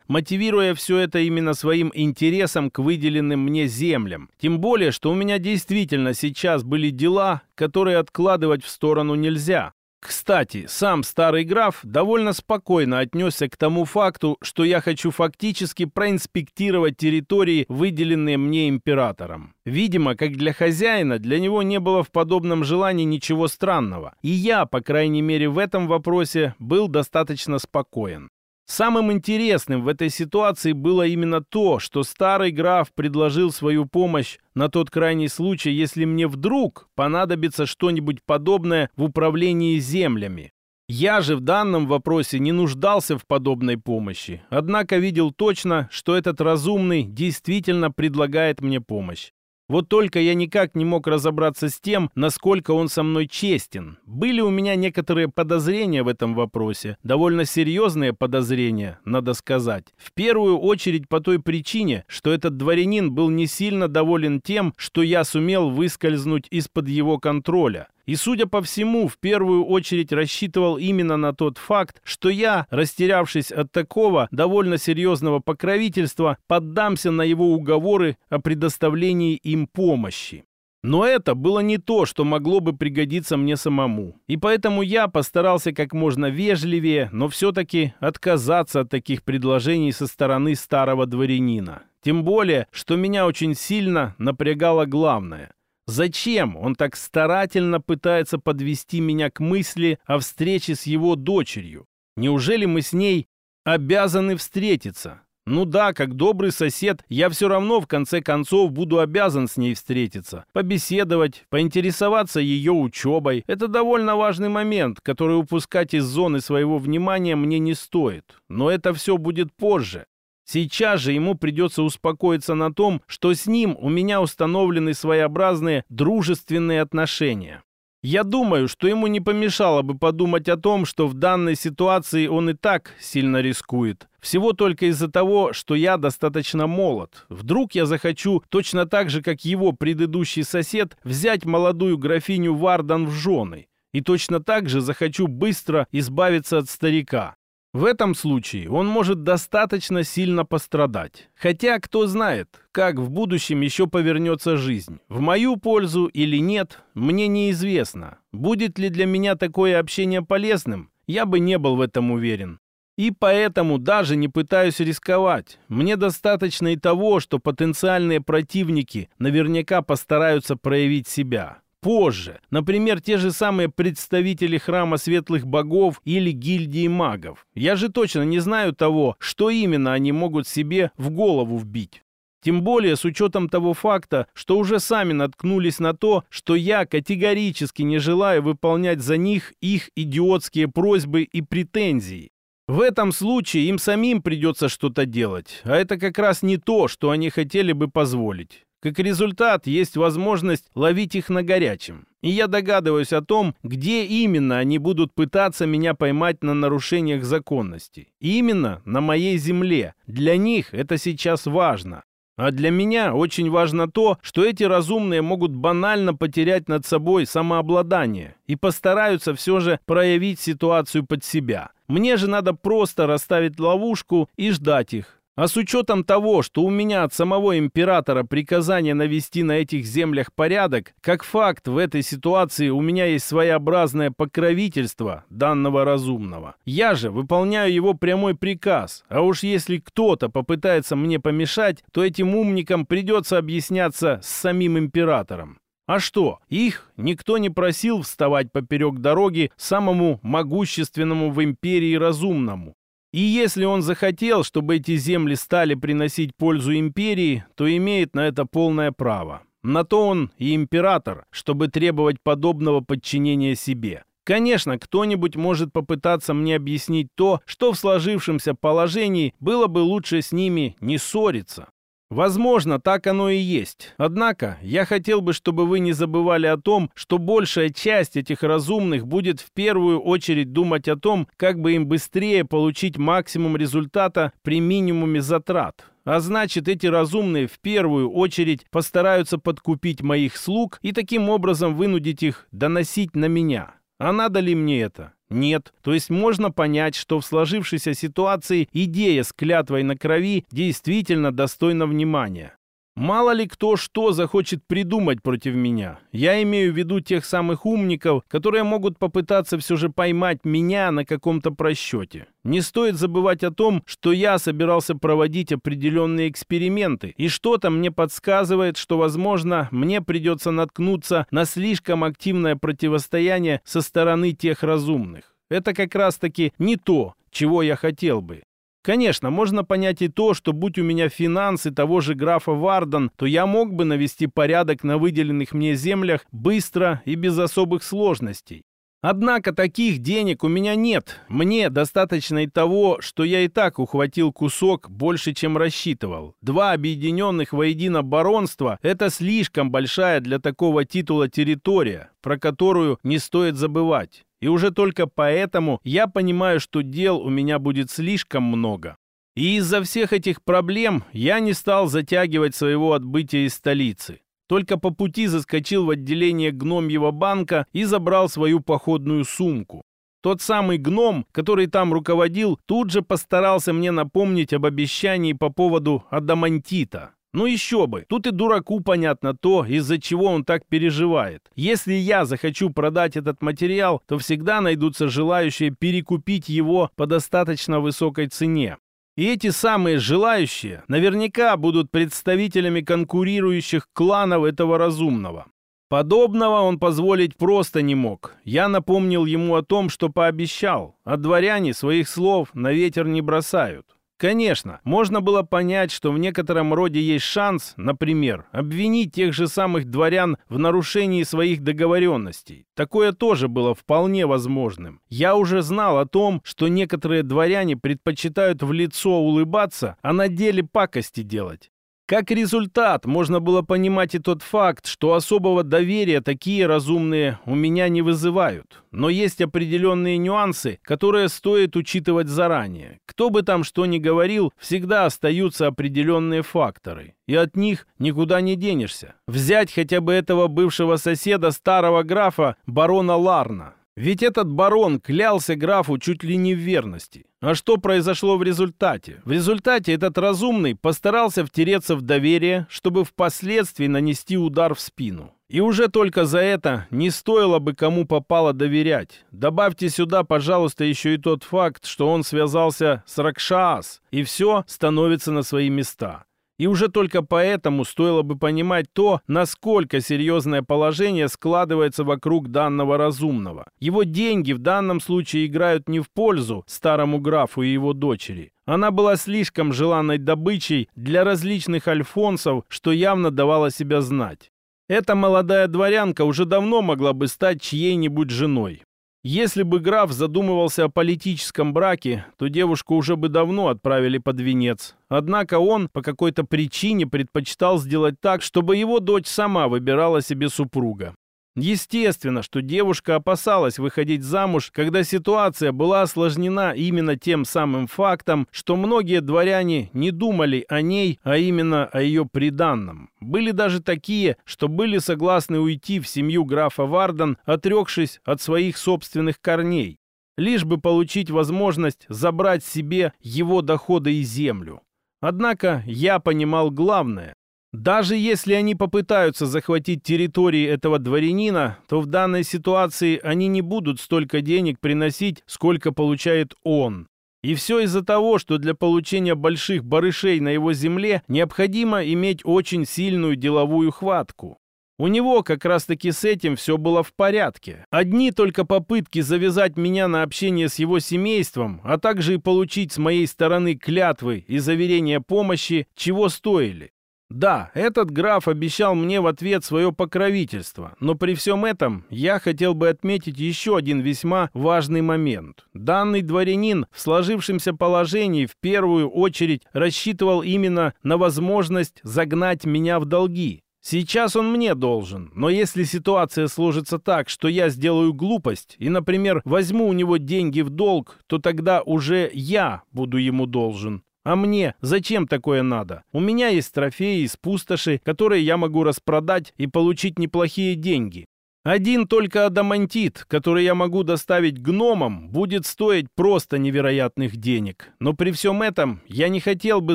S1: мотивируя все это именно своим интересом к выделенным мне землям. Тем более, что у меня действительно сейчас были дела, которые откладывать в сторону нельзя. Кстати, сам старый граф довольно спокойно отнесся к тому факту, что я хочу фактически проинспектировать территории, выделенные мне императором. Видимо, как для хозяина, для него не было в подобном желании ничего странного. И я, по крайней мере, в этом вопросе был достаточно спокоен. Самым интересным в этой ситуации было именно то, что старый граф предложил свою помощь на тот крайний случай, если мне вдруг понадобится что-нибудь подобное в управлении землями. Я же в данном вопросе не нуждался в подобной помощи, однако видел точно, что этот разумный действительно предлагает мне помощь. Вот только я никак не мог разобраться с тем, насколько он со мной честен. Были у меня некоторые подозрения в этом вопросе, довольно серьезные подозрения, надо сказать. В первую очередь по той причине, что этот дворянин был не сильно доволен тем, что я сумел выскользнуть из-под его контроля и, судя по всему, в первую очередь рассчитывал именно на тот факт, что я, растерявшись от такого довольно серьезного покровительства, поддамся на его уговоры о предоставлении им помощи. Но это было не то, что могло бы пригодиться мне самому. И поэтому я постарался как можно вежливее, но все-таки отказаться от таких предложений со стороны старого дворянина. Тем более, что меня очень сильно напрягало главное. Зачем он так старательно пытается подвести меня к мысли о встрече с его дочерью? Неужели мы с ней обязаны встретиться? Ну да, как добрый сосед, я все равно в конце концов буду обязан с ней встретиться, побеседовать, поинтересоваться ее учебой. Это довольно важный момент, который упускать из зоны своего внимания мне не стоит. Но это все будет позже. Сейчас же ему придется успокоиться на том, что с ним у меня установлены своеобразные дружественные отношения. Я думаю, что ему не помешало бы подумать о том, что в данной ситуации он и так сильно рискует. Всего только из-за того, что я достаточно молод. Вдруг я захочу, точно так же, как его предыдущий сосед, взять молодую графиню Вардан в жены. И точно так же захочу быстро избавиться от старика. В этом случае он может достаточно сильно пострадать. Хотя кто знает, как в будущем еще повернется жизнь. В мою пользу или нет, мне неизвестно. Будет ли для меня такое общение полезным, я бы не был в этом уверен. И поэтому даже не пытаюсь рисковать. Мне достаточно и того, что потенциальные противники наверняка постараются проявить себя позже. Например, те же самые представители храма светлых богов или гильдии магов. Я же точно не знаю того, что именно они могут себе в голову вбить. Тем более с учетом того факта, что уже сами наткнулись на то, что я категорически не желаю выполнять за них их идиотские просьбы и претензии. В этом случае им самим придется что-то делать, а это как раз не то, что они хотели бы позволить. Как результат, есть возможность ловить их на горячем. И я догадываюсь о том, где именно они будут пытаться меня поймать на нарушениях законности. Именно на моей земле. Для них это сейчас важно. А для меня очень важно то, что эти разумные могут банально потерять над собой самообладание и постараются все же проявить ситуацию под себя. Мне же надо просто расставить ловушку и ждать их, а с учетом того, что у меня от самого императора приказание навести на этих землях порядок, как факт в этой ситуации у меня есть своеобразное покровительство данного разумного. Я же выполняю его прямой приказ, а уж если кто-то попытается мне помешать, то этим умникам придется объясняться с самим императором. А что, их никто не просил вставать поперек дороги самому могущественному в империи разумному. И если он захотел, чтобы эти земли стали приносить пользу империи, то имеет на это полное право. На то он и император, чтобы требовать подобного подчинения себе. Конечно, кто-нибудь может попытаться мне объяснить то, что в сложившемся положении было бы лучше с ними не ссориться. Возможно, так оно и есть. Однако, я хотел бы, чтобы вы не забывали о том, что большая часть этих разумных будет в первую очередь думать о том, как бы им быстрее получить максимум результата при минимуме затрат. А значит, эти разумные в первую очередь постараются подкупить моих слуг и таким образом вынудить их доносить на меня. А надо ли мне это? Нет. То есть можно понять, что в сложившейся ситуации идея с клятвой на крови действительно достойна внимания. Мало ли кто что захочет придумать против меня. Я имею в виду тех самых умников, которые могут попытаться все же поймать меня на каком-то просчете. Не стоит забывать о том, что я собирался проводить определенные эксперименты, и что-то мне подсказывает, что, возможно, мне придется наткнуться на слишком активное противостояние со стороны тех разумных. Это как раз-таки не то, чего я хотел бы. Конечно, можно понять и то, что будь у меня финансы того же графа Вардан, то я мог бы навести порядок на выделенных мне землях быстро и без особых сложностей. Однако таких денег у меня нет. Мне достаточно и того, что я и так ухватил кусок больше, чем рассчитывал. Два объединенных воедино баронства – это слишком большая для такого титула территория, про которую не стоит забывать. И уже только поэтому я понимаю, что дел у меня будет слишком много. И из-за всех этих проблем я не стал затягивать своего отбытия из столицы. Только по пути заскочил в отделение гномьего банка и забрал свою походную сумку. Тот самый гном, который там руководил, тут же постарался мне напомнить об обещании по поводу адамантита. Ну еще бы, тут и дураку понятно то, из-за чего он так переживает. Если я захочу продать этот материал, то всегда найдутся желающие перекупить его по достаточно высокой цене. И эти самые желающие наверняка будут представителями конкурирующих кланов этого разумного. Подобного он позволить просто не мог. Я напомнил ему о том, что пообещал. А дворяне своих слов на ветер не бросают. Конечно, можно было понять, что в некотором роде есть шанс, например, обвинить тех же самых дворян в нарушении своих договоренностей. Такое тоже было вполне возможным. Я уже знал о том, что некоторые дворяне предпочитают в лицо улыбаться, а на деле пакости делать. Как результат, можно было понимать и тот факт, что особого доверия такие разумные у меня не вызывают. Но есть определенные нюансы, которые стоит учитывать заранее. Кто бы там что ни говорил, всегда остаются определенные факторы. И от них никуда не денешься. Взять хотя бы этого бывшего соседа старого графа, барона Ларна. Ведь этот барон клялся графу чуть ли не в верности. А что произошло в результате? В результате этот разумный постарался втереться в доверие, чтобы впоследствии нанести удар в спину. И уже только за это не стоило бы кому попало доверять. Добавьте сюда, пожалуйста, еще и тот факт, что он связался с Ракшаас, и все становится на свои места. И уже только поэтому стоило бы понимать то, насколько серьезное положение складывается вокруг данного разумного. Его деньги в данном случае играют не в пользу старому графу и его дочери. Она была слишком желанной добычей для различных альфонсов, что явно давало себя знать. Эта молодая дворянка уже давно могла бы стать чьей-нибудь женой. Если бы граф задумывался о политическом браке, то девушку уже бы давно отправили под венец. Однако он по какой-то причине предпочитал сделать так, чтобы его дочь сама выбирала себе супруга. Естественно, что девушка опасалась выходить замуж, когда ситуация была осложнена именно тем самым фактом, что многие дворяне не думали о ней, а именно о ее приданном. Были даже такие, что были согласны уйти в семью графа Варден, отрекшись от своих собственных корней, лишь бы получить возможность забрать себе его доходы и землю. Однако я понимал главное. Даже если они попытаются захватить территории этого дворянина, то в данной ситуации они не будут столько денег приносить, сколько получает он. И все из-за того, что для получения больших барышей на его земле необходимо иметь очень сильную деловую хватку. У него как раз-таки с этим все было в порядке. Одни только попытки завязать меня на общение с его семейством, а также и получить с моей стороны клятвы и заверения помощи, чего стоили. Да, этот граф обещал мне в ответ свое покровительство, но при всем этом я хотел бы отметить еще один весьма важный момент. Данный дворянин в сложившемся положении в первую очередь рассчитывал именно на возможность загнать меня в долги. Сейчас он мне должен, но если ситуация сложится так, что я сделаю глупость и, например, возьму у него деньги в долг, то тогда уже я буду ему должен. А мне зачем такое надо? У меня есть трофеи из пустоши, которые я могу распродать и получить неплохие деньги. Один только адамантит, который я могу доставить гномам, будет стоить просто невероятных денег. Но при всем этом я не хотел бы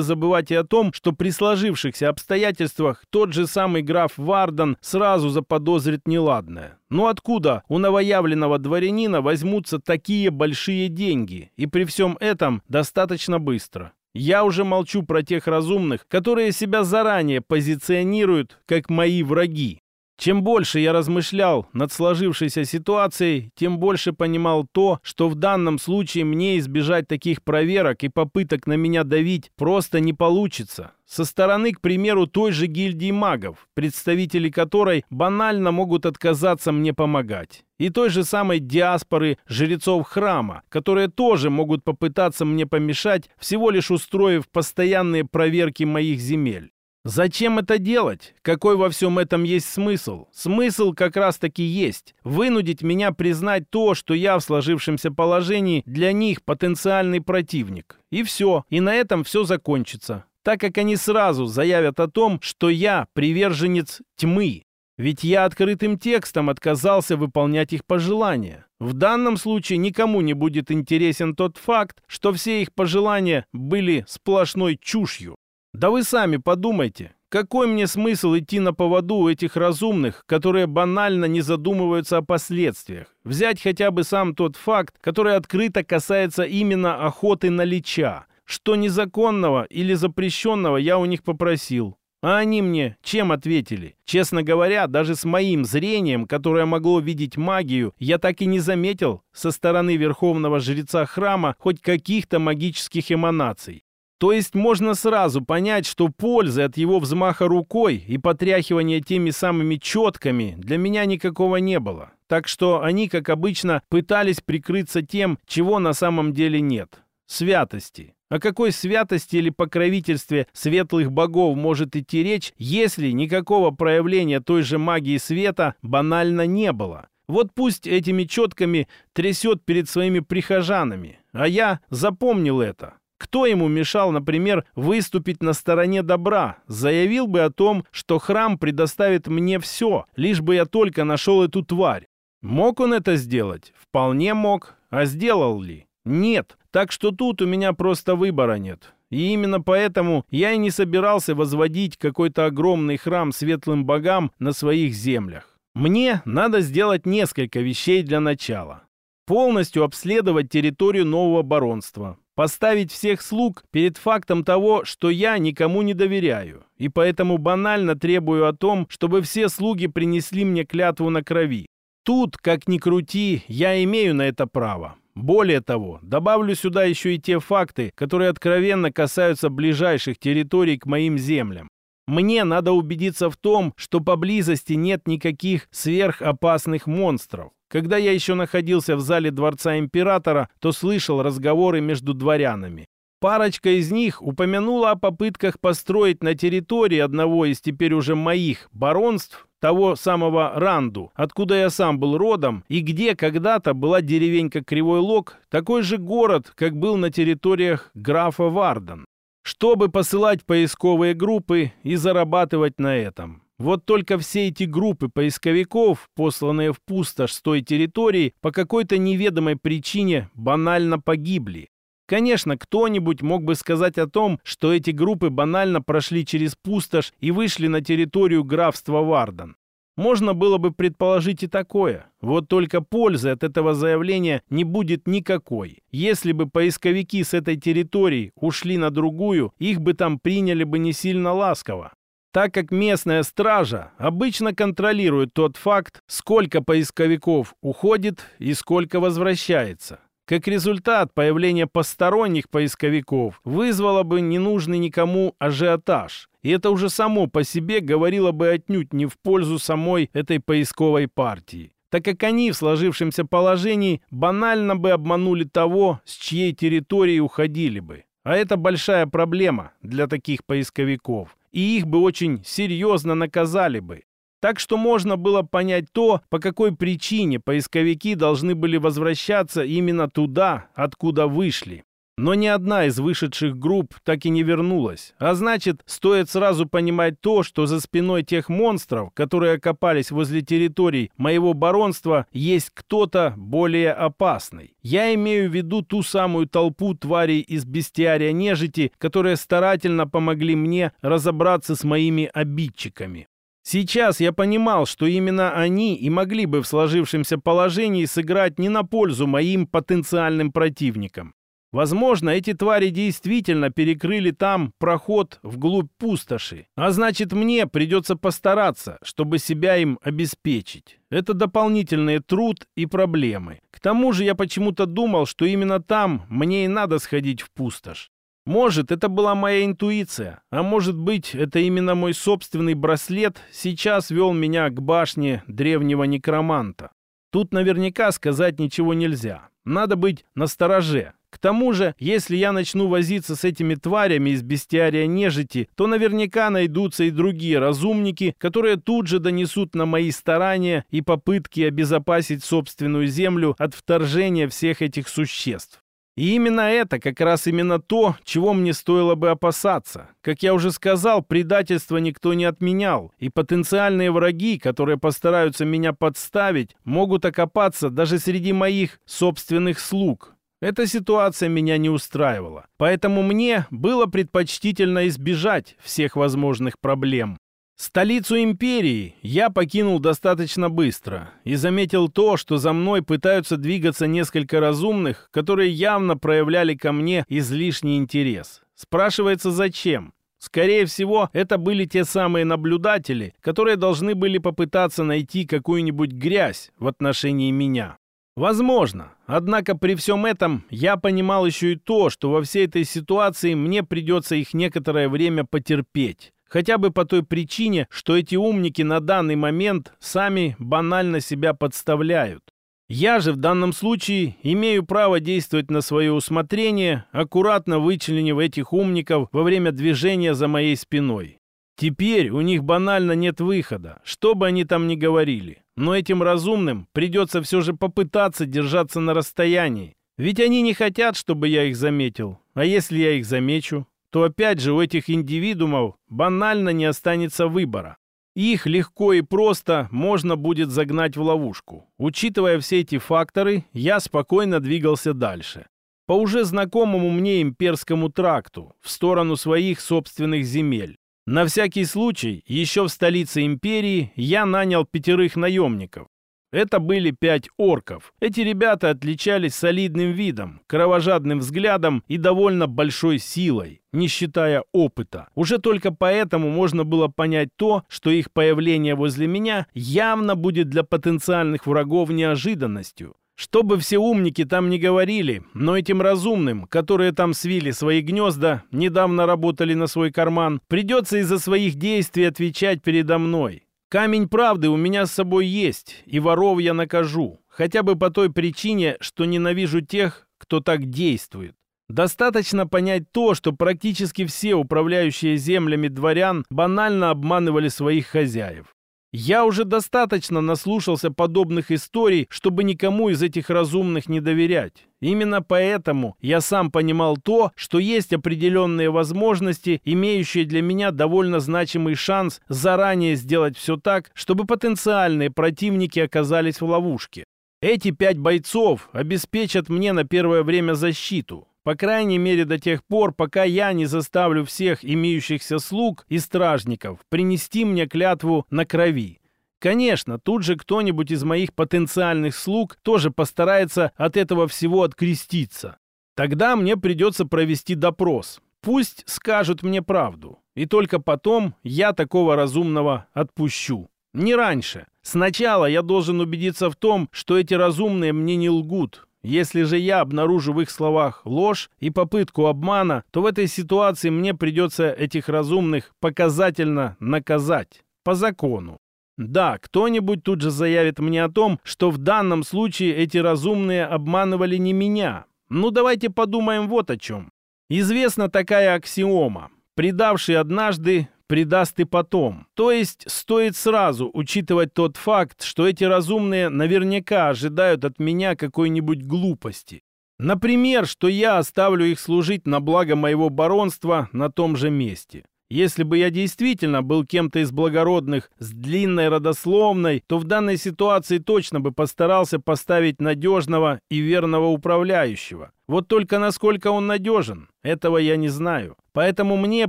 S1: забывать и о том, что при сложившихся обстоятельствах тот же самый граф Вардан сразу заподозрит неладное. Но откуда у новоявленного дворянина возьмутся такие большие деньги? И при всем этом достаточно быстро. Я уже молчу про тех разумных, которые себя заранее позиционируют как мои враги. Чем больше я размышлял над сложившейся ситуацией, тем больше понимал то, что в данном случае мне избежать таких проверок и попыток на меня давить просто не получится. Со стороны, к примеру, той же гильдии магов, представители которой банально могут отказаться мне помогать. И той же самой диаспоры жрецов храма, которые тоже могут попытаться мне помешать, всего лишь устроив постоянные проверки моих земель. Зачем это делать? Какой во всем этом есть смысл? Смысл как раз-таки есть. Вынудить меня признать то, что я в сложившемся положении для них потенциальный противник. И все. И на этом все закончится. Так как они сразу заявят о том, что я приверженец тьмы. Ведь я открытым текстом отказался выполнять их пожелания. В данном случае никому не будет интересен тот факт, что все их пожелания были сплошной чушью. Да вы сами подумайте, какой мне смысл идти на поводу у этих разумных, которые банально не задумываются о последствиях? Взять хотя бы сам тот факт, который открыто касается именно охоты на лича. Что незаконного или запрещенного я у них попросил. А они мне чем ответили? Честно говоря, даже с моим зрением, которое могло видеть магию, я так и не заметил со стороны верховного жреца храма хоть каких-то магических эманаций. То есть можно сразу понять, что пользы от его взмаха рукой и потряхивания теми самыми четками для меня никакого не было. Так что они, как обычно, пытались прикрыться тем, чего на самом деле нет. Святости. О какой святости или покровительстве светлых богов может идти речь, если никакого проявления той же магии света банально не было? Вот пусть этими четками трясет перед своими прихожанами. А я запомнил это кто ему мешал, например, выступить на стороне добра? Заявил бы о том, что храм предоставит мне все, лишь бы я только нашел эту тварь. Мог он это сделать? Вполне мог. А сделал ли? Нет. Так что тут у меня просто выбора нет. И именно поэтому я и не собирался возводить какой-то огромный храм светлым богам на своих землях. Мне надо сделать несколько вещей для начала полностью обследовать территорию нового баронства, поставить всех слуг перед фактом того, что я никому не доверяю, и поэтому банально требую о том, чтобы все слуги принесли мне клятву на крови. Тут, как ни крути, я имею на это право. Более того, добавлю сюда еще и те факты, которые откровенно касаются ближайших территорий к моим землям. Мне надо убедиться в том, что поблизости нет никаких сверхопасных монстров. Когда я еще находился в зале Дворца Императора, то слышал разговоры между дворянами. Парочка из них упомянула о попытках построить на территории одного из теперь уже моих баронств того самого Ранду, откуда я сам был родом, и где когда-то была деревенька Кривой Лог, такой же город, как был на территориях графа Варден, чтобы посылать поисковые группы и зарабатывать на этом. Вот только все эти группы поисковиков, посланные в пустошь с той территории, по какой-то неведомой причине банально погибли. Конечно, кто-нибудь мог бы сказать о том, что эти группы банально прошли через пустошь и вышли на территорию графства Вардан. Можно было бы предположить и такое. Вот только пользы от этого заявления не будет никакой. Если бы поисковики с этой территории ушли на другую, их бы там приняли бы не сильно ласково так как местная стража обычно контролирует тот факт, сколько поисковиков уходит и сколько возвращается. Как результат, появление посторонних поисковиков вызвало бы ненужный никому ажиотаж. И это уже само по себе говорило бы отнюдь не в пользу самой этой поисковой партии так как они в сложившемся положении банально бы обманули того, с чьей территории уходили бы. А это большая проблема для таких поисковиков и их бы очень серьезно наказали бы. Так что можно было понять то, по какой причине поисковики должны были возвращаться именно туда, откуда вышли. Но ни одна из вышедших групп так и не вернулась. А значит, стоит сразу понимать то, что за спиной тех монстров, которые окопались возле территорий моего баронства, есть кто-то более опасный. Я имею в виду ту самую толпу тварей из бестиария нежити, которые старательно помогли мне разобраться с моими обидчиками. Сейчас я понимал, что именно они и могли бы в сложившемся положении сыграть не на пользу моим потенциальным противникам. Возможно, эти твари действительно перекрыли там проход вглубь пустоши. А значит, мне придется постараться, чтобы себя им обеспечить. Это дополнительный труд и проблемы. К тому же я почему-то думал, что именно там мне и надо сходить в пустошь. Может, это была моя интуиция, а может быть, это именно мой собственный браслет сейчас вел меня к башне древнего некроманта. Тут наверняка сказать ничего нельзя. Надо быть настороже к тому же, если я начну возиться с этими тварями из бестиария нежити, то наверняка найдутся и другие разумники, которые тут же донесут на мои старания и попытки обезопасить собственную землю от вторжения всех этих существ. И именно это как раз именно то, чего мне стоило бы опасаться. Как я уже сказал, предательство никто не отменял, и потенциальные враги, которые постараются меня подставить, могут окопаться даже среди моих собственных слуг. Эта ситуация меня не устраивала, поэтому мне было предпочтительно избежать всех возможных проблем. Столицу империи я покинул достаточно быстро и заметил то, что за мной пытаются двигаться несколько разумных, которые явно проявляли ко мне излишний интерес. Спрашивается, зачем? Скорее всего, это были те самые наблюдатели, которые должны были попытаться найти какую-нибудь грязь в отношении меня. Возможно, Однако при всем этом я понимал еще и то, что во всей этой ситуации мне придется их некоторое время потерпеть. Хотя бы по той причине, что эти умники на данный момент сами банально себя подставляют. Я же в данном случае имею право действовать на свое усмотрение, аккуратно вычленив этих умников во время движения за моей спиной. Теперь у них банально нет выхода, что бы они там ни говорили. Но этим разумным придется все же попытаться держаться на расстоянии. Ведь они не хотят, чтобы я их заметил. А если я их замечу, то опять же у этих индивидуумов банально не останется выбора. Их легко и просто можно будет загнать в ловушку. Учитывая все эти факторы, я спокойно двигался дальше. По уже знакомому мне имперскому тракту, в сторону своих собственных земель. На всякий случай, еще в столице империи я нанял пятерых наемников. Это были пять орков. Эти ребята отличались солидным видом, кровожадным взглядом и довольно большой силой, не считая опыта. Уже только поэтому можно было понять то, что их появление возле меня явно будет для потенциальных врагов неожиданностью. Чтобы все умники там не говорили, но этим разумным, которые там свили свои гнезда, недавно работали на свой карман, придется из-за своих действий отвечать передо мной. Камень правды у меня с собой есть, и воров я накажу, хотя бы по той причине, что ненавижу тех, кто так действует. Достаточно понять то, что практически все управляющие землями дворян банально обманывали своих хозяев. Я уже достаточно наслушался подобных историй, чтобы никому из этих разумных не доверять. Именно поэтому я сам понимал то, что есть определенные возможности, имеющие для меня довольно значимый шанс заранее сделать все так, чтобы потенциальные противники оказались в ловушке. Эти пять бойцов обеспечат мне на первое время защиту. По крайней мере до тех пор, пока я не заставлю всех имеющихся слуг и стражников принести мне клятву на крови. Конечно, тут же кто-нибудь из моих потенциальных слуг тоже постарается от этого всего откреститься. Тогда мне придется провести допрос. Пусть скажут мне правду. И только потом я такого разумного отпущу. Не раньше. Сначала я должен убедиться в том, что эти разумные мне не лгут, если же я обнаружу в их словах ложь и попытку обмана, то в этой ситуации мне придется этих разумных показательно наказать. По закону. Да, кто-нибудь тут же заявит мне о том, что в данном случае эти разумные обманывали не меня. Ну давайте подумаем вот о чем. Известна такая аксиома. Предавший однажды придаст и потом. То есть стоит сразу учитывать тот факт, что эти разумные наверняка ожидают от меня какой-нибудь глупости. Например, что я оставлю их служить на благо моего баронства на том же месте. Если бы я действительно был кем-то из благородных с длинной родословной, то в данной ситуации точно бы постарался поставить надежного и верного управляющего. Вот только насколько он надежен, этого я не знаю. Поэтому мне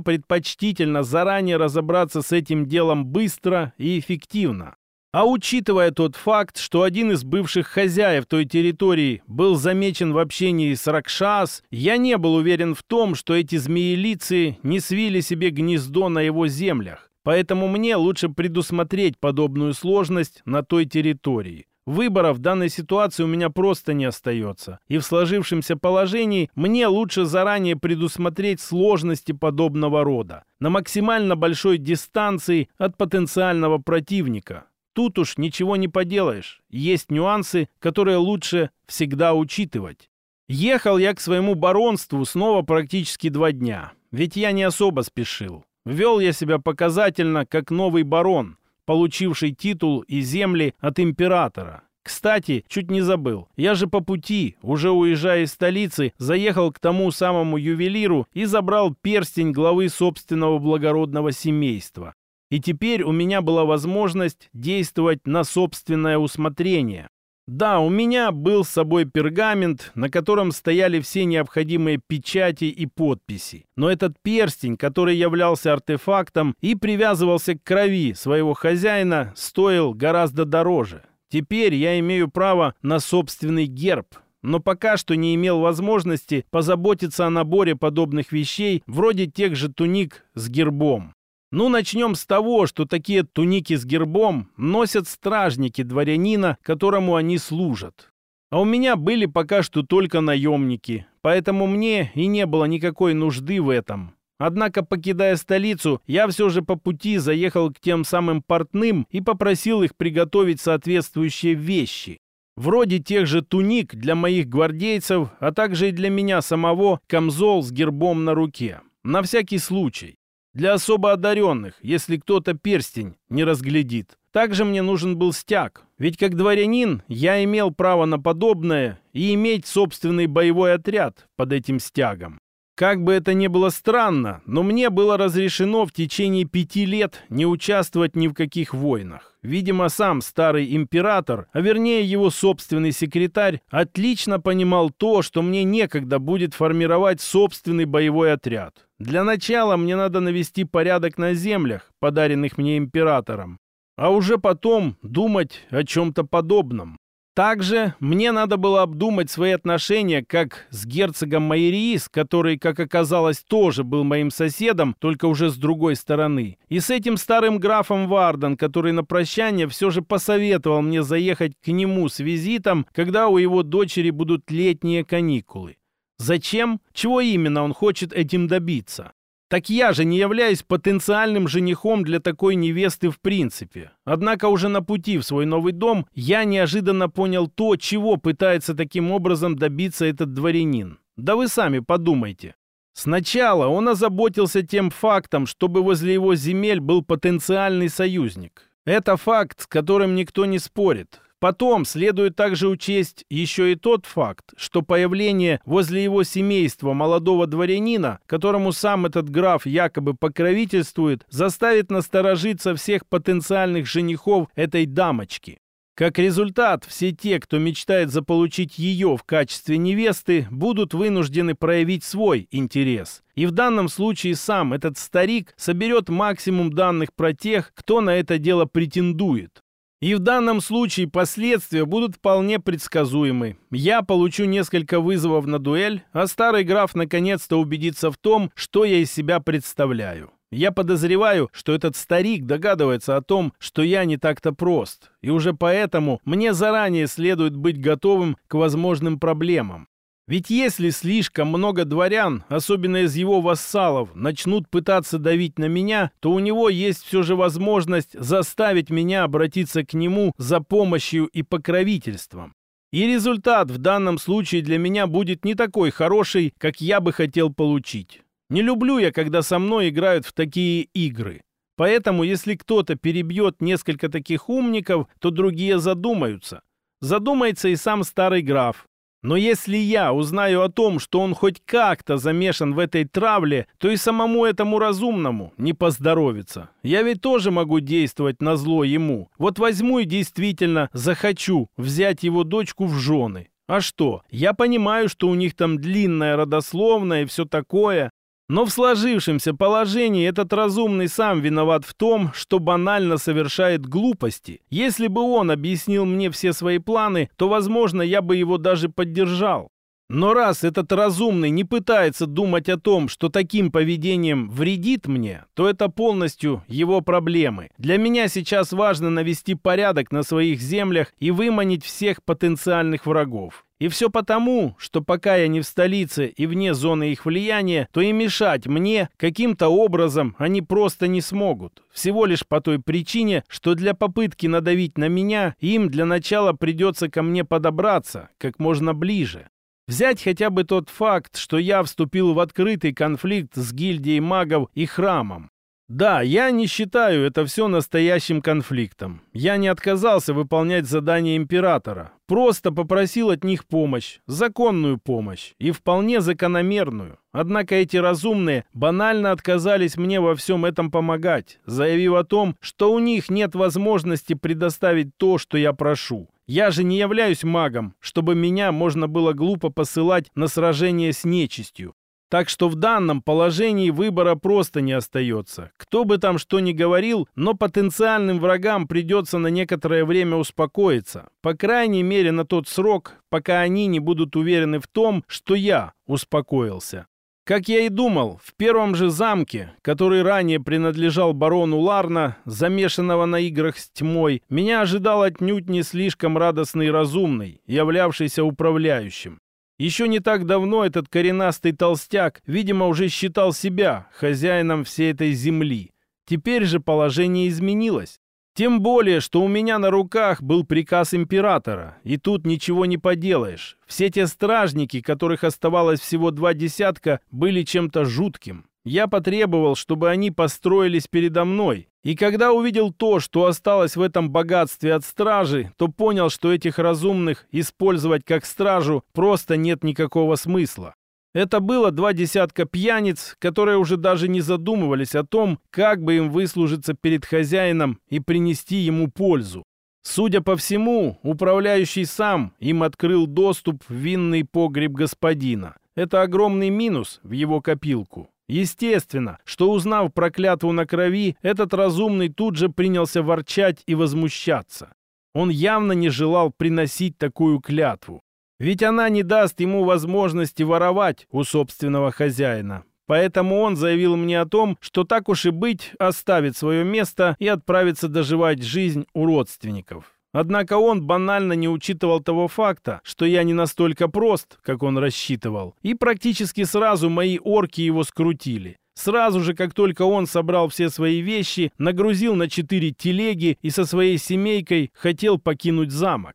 S1: предпочтительно заранее разобраться с этим делом быстро и эффективно. А учитывая тот факт, что один из бывших хозяев той территории был замечен в общении с Ракшас, я не был уверен в том, что эти змеелицы не свили себе гнездо на его землях. Поэтому мне лучше предусмотреть подобную сложность на той территории. Выбора в данной ситуации у меня просто не остается. И в сложившемся положении мне лучше заранее предусмотреть сложности подобного рода на максимально большой дистанции от потенциального противника. Тут уж ничего не поделаешь. Есть нюансы, которые лучше всегда учитывать. Ехал я к своему баронству снова практически два дня. Ведь я не особо спешил. Вел я себя показательно, как новый барон, получивший титул и земли от императора. Кстати, чуть не забыл. Я же по пути, уже уезжая из столицы, заехал к тому самому ювелиру и забрал перстень главы собственного благородного семейства и теперь у меня была возможность действовать на собственное усмотрение. Да, у меня был с собой пергамент, на котором стояли все необходимые печати и подписи. Но этот перстень, который являлся артефактом и привязывался к крови своего хозяина, стоил гораздо дороже. Теперь я имею право на собственный герб, но пока что не имел возможности позаботиться о наборе подобных вещей, вроде тех же туник с гербом. Ну, начнем с того, что такие туники с гербом носят стражники дворянина, которому они служат. А у меня были пока что только наемники, поэтому мне и не было никакой нужды в этом. Однако, покидая столицу, я все же по пути заехал к тем самым портным и попросил их приготовить соответствующие вещи. Вроде тех же туник для моих гвардейцев, а также и для меня самого камзол с гербом на руке. На всякий случай для особо одаренных, если кто-то перстень не разглядит. Также мне нужен был стяг, ведь как дворянин я имел право на подобное и иметь собственный боевой отряд под этим стягом. Как бы это ни было странно, но мне было разрешено в течение пяти лет не участвовать ни в каких войнах. Видимо, сам старый император, а вернее его собственный секретарь, отлично понимал то, что мне некогда будет формировать собственный боевой отряд. Для начала мне надо навести порядок на землях, подаренных мне императором, а уже потом думать о чем-то подобном. Также мне надо было обдумать свои отношения как с герцогом Майриис, который, как оказалось, тоже был моим соседом, только уже с другой стороны, и с этим старым графом Варден, который на прощание все же посоветовал мне заехать к нему с визитом, когда у его дочери будут летние каникулы. Зачем? Чего именно он хочет этим добиться? Так я же не являюсь потенциальным женихом для такой невесты в принципе. Однако уже на пути в свой новый дом я неожиданно понял то, чего пытается таким образом добиться этот дворянин. Да вы сами подумайте. Сначала он озаботился тем фактом, чтобы возле его земель был потенциальный союзник. Это факт, с которым никто не спорит. Потом следует также учесть еще и тот факт, что появление возле его семейства молодого дворянина, которому сам этот граф якобы покровительствует, заставит насторожиться всех потенциальных женихов этой дамочки. Как результат, все те, кто мечтает заполучить ее в качестве невесты, будут вынуждены проявить свой интерес. И в данном случае сам этот старик соберет максимум данных про тех, кто на это дело претендует. И в данном случае последствия будут вполне предсказуемы. Я получу несколько вызовов на дуэль, а старый граф наконец-то убедится в том, что я из себя представляю. Я подозреваю, что этот старик догадывается о том, что я не так-то прост, и уже поэтому мне заранее следует быть готовым к возможным проблемам. Ведь если слишком много дворян, особенно из его вассалов, начнут пытаться давить на меня, то у него есть все же возможность заставить меня обратиться к нему за помощью и покровительством. И результат в данном случае для меня будет не такой хороший, как я бы хотел получить. Не люблю я, когда со мной играют в такие игры. Поэтому, если кто-то перебьет несколько таких умников, то другие задумаются. Задумается и сам старый граф, но если я узнаю о том, что он хоть как-то замешан в этой травле, то и самому этому разумному не поздоровится. Я ведь тоже могу действовать на зло ему. Вот возьму и действительно захочу взять его дочку в жены. А что? Я понимаю, что у них там длинная родословная и все такое, но в сложившемся положении этот разумный сам виноват в том, что банально совершает глупости. Если бы он объяснил мне все свои планы, то, возможно, я бы его даже поддержал. Но раз этот разумный не пытается думать о том, что таким поведением вредит мне, то это полностью его проблемы. Для меня сейчас важно навести порядок на своих землях и выманить всех потенциальных врагов. И все потому, что пока я не в столице и вне зоны их влияния, то и мешать мне каким-то образом они просто не смогут. Всего лишь по той причине, что для попытки надавить на меня, им для начала придется ко мне подобраться как можно ближе. Взять хотя бы тот факт, что я вступил в открытый конфликт с гильдией магов и храмом. Да, я не считаю это все настоящим конфликтом. Я не отказался выполнять задания императора. Просто попросил от них помощь, законную помощь и вполне закономерную. Однако эти разумные банально отказались мне во всем этом помогать, заявив о том, что у них нет возможности предоставить то, что я прошу. Я же не являюсь магом, чтобы меня можно было глупо посылать на сражение с нечистью. Так что в данном положении выбора просто не остается. Кто бы там что ни говорил, но потенциальным врагам придется на некоторое время успокоиться. По крайней мере на тот срок, пока они не будут уверены в том, что я успокоился. Как я и думал, в первом же замке, который ранее принадлежал барону Ларна, замешанного на играх с тьмой, меня ожидал отнюдь не слишком радостный и разумный, являвшийся управляющим. Еще не так давно этот коренастый толстяк, видимо, уже считал себя хозяином всей этой земли. Теперь же положение изменилось. Тем более, что у меня на руках был приказ императора, и тут ничего не поделаешь. Все те стражники, которых оставалось всего два десятка, были чем-то жутким. Я потребовал, чтобы они построились передо мной. И когда увидел то, что осталось в этом богатстве от стражи, то понял, что этих разумных использовать как стражу просто нет никакого смысла. Это было два десятка пьяниц, которые уже даже не задумывались о том, как бы им выслужиться перед хозяином и принести ему пользу. Судя по всему, управляющий сам им открыл доступ в винный погреб господина. Это огромный минус в его копилку. Естественно, что узнав про клятву на крови, этот разумный тут же принялся ворчать и возмущаться. Он явно не желал приносить такую клятву. Ведь она не даст ему возможности воровать у собственного хозяина. Поэтому он заявил мне о том, что так уж и быть, оставит свое место и отправится доживать жизнь у родственников. Однако он банально не учитывал того факта, что я не настолько прост, как он рассчитывал. И практически сразу мои орки его скрутили. Сразу же, как только он собрал все свои вещи, нагрузил на четыре телеги и со своей семейкой хотел покинуть замок.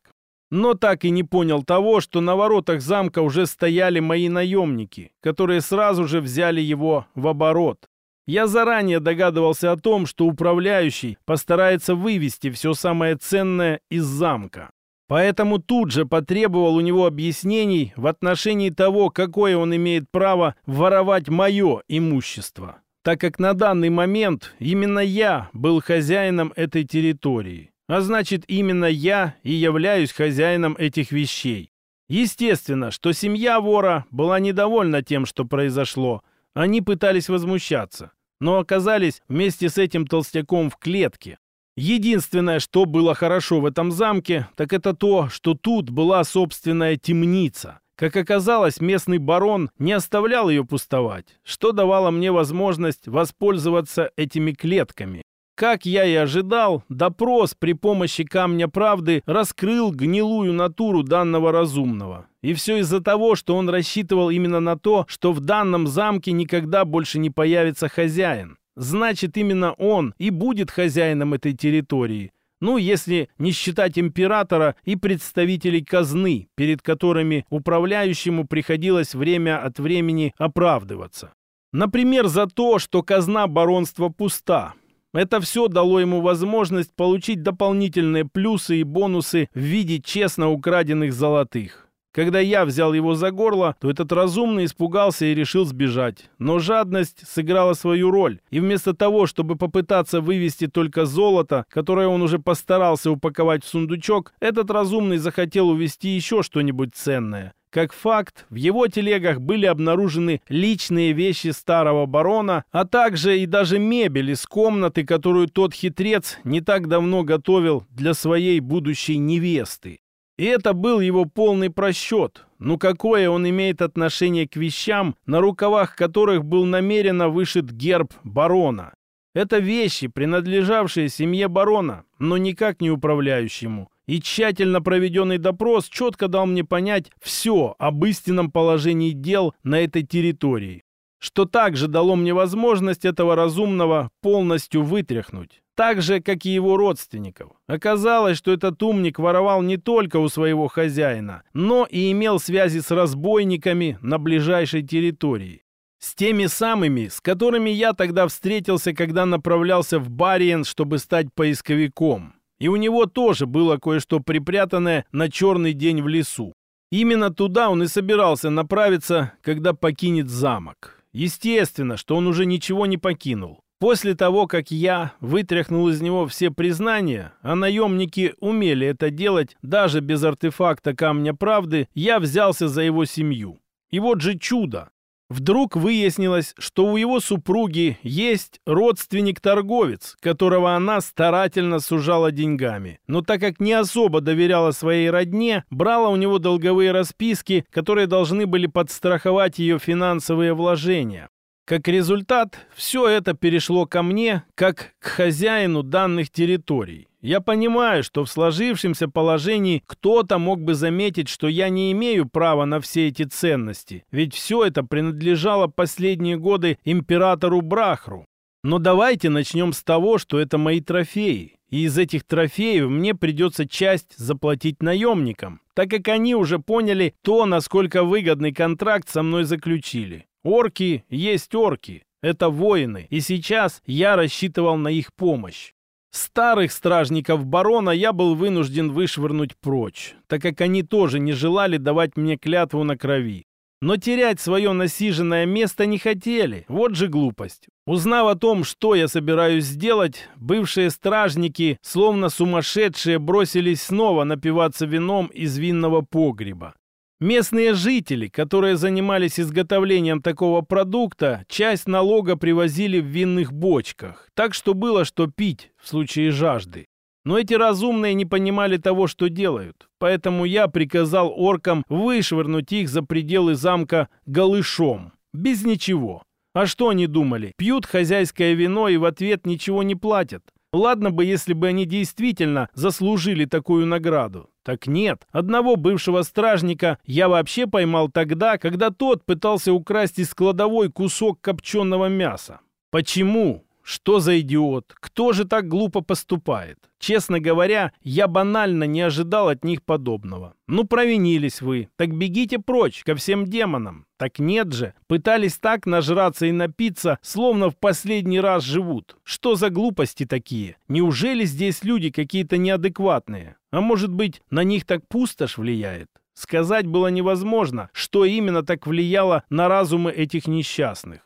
S1: Но так и не понял того, что на воротах замка уже стояли мои наемники, которые сразу же взяли его в оборот. Я заранее догадывался о том, что управляющий постарается вывести все самое ценное из замка. Поэтому тут же потребовал у него объяснений в отношении того, какое он имеет право воровать мое имущество, так как на данный момент именно я был хозяином этой территории. А значит, именно я и являюсь хозяином этих вещей. Естественно, что семья вора была недовольна тем, что произошло. Они пытались возмущаться но оказались вместе с этим толстяком в клетке. Единственное, что было хорошо в этом замке, так это то, что тут была собственная темница. Как оказалось, местный барон не оставлял ее пустовать, что давало мне возможность воспользоваться этими клетками. Как я и ожидал, допрос при помощи камня правды раскрыл гнилую натуру данного разумного. И все из-за того, что он рассчитывал именно на то, что в данном замке никогда больше не появится хозяин. Значит, именно он и будет хозяином этой территории. Ну, если не считать императора и представителей казны, перед которыми управляющему приходилось время от времени оправдываться. Например, за то, что казна баронства пуста, это все дало ему возможность получить дополнительные плюсы и бонусы в виде честно украденных золотых. Когда я взял его за горло, то этот разумный испугался и решил сбежать. Но жадность сыграла свою роль, и вместо того, чтобы попытаться вывести только золото, которое он уже постарался упаковать в сундучок, этот разумный захотел увести еще что-нибудь ценное. Как факт, в его телегах были обнаружены личные вещи старого барона, а также и даже мебель из комнаты, которую тот хитрец не так давно готовил для своей будущей невесты. И это был его полный просчет. Но какое он имеет отношение к вещам, на рукавах которых был намеренно вышит герб барона? Это вещи, принадлежавшие семье барона, но никак не управляющему и тщательно проведенный допрос четко дал мне понять все об истинном положении дел на этой территории, что также дало мне возможность этого разумного полностью вытряхнуть, так же, как и его родственников. Оказалось, что этот умник воровал не только у своего хозяина, но и имел связи с разбойниками на ближайшей территории. С теми самыми, с которыми я тогда встретился, когда направлялся в Бариен, чтобы стать поисковиком. И у него тоже было кое-что припрятанное на черный день в лесу. Именно туда он и собирался направиться, когда покинет замок. Естественно, что он уже ничего не покинул. После того, как я вытряхнул из него все признания, а наемники умели это делать даже без артефакта Камня Правды, я взялся за его семью. И вот же чудо! Вдруг выяснилось, что у его супруги есть родственник-торговец, которого она старательно сужала деньгами. Но так как не особо доверяла своей родне, брала у него долговые расписки, которые должны были подстраховать ее финансовые вложения. Как результат, все это перешло ко мне, как к хозяину данных территорий. Я понимаю, что в сложившемся положении кто-то мог бы заметить, что я не имею права на все эти ценности, ведь все это принадлежало последние годы императору Брахру. Но давайте начнем с того, что это мои трофеи. И из этих трофеев мне придется часть заплатить наемникам, так как они уже поняли то, насколько выгодный контракт со мной заключили. Орки есть орки. Это воины, и сейчас я рассчитывал на их помощь. Старых стражников барона я был вынужден вышвырнуть прочь, так как они тоже не желали давать мне клятву на крови. Но терять свое насиженное место не хотели, вот же глупость. Узнав о том, что я собираюсь сделать, бывшие стражники, словно сумасшедшие, бросились снова напиваться вином из винного погреба. Местные жители, которые занимались изготовлением такого продукта, часть налога привозили в винных бочках, так что было что пить в случае жажды. Но эти разумные не понимали того, что делают, поэтому я приказал оркам вышвырнуть их за пределы замка голышом, без ничего. А что они думали? Пьют хозяйское вино и в ответ ничего не платят. Ладно бы, если бы они действительно заслужили такую награду. Так нет, одного бывшего стражника я вообще поймал тогда, когда тот пытался украсть из кладовой кусок копченого мяса. Почему? Что за идиот? Кто же так глупо поступает? Честно говоря, я банально не ожидал от них подобного. Ну, провинились вы. Так бегите прочь, ко всем демонам. Так нет же. Пытались так нажраться и напиться, словно в последний раз живут. Что за глупости такие? Неужели здесь люди какие-то неадекватные? А может быть, на них так пустошь влияет? Сказать было невозможно, что именно так влияло на разумы этих несчастных.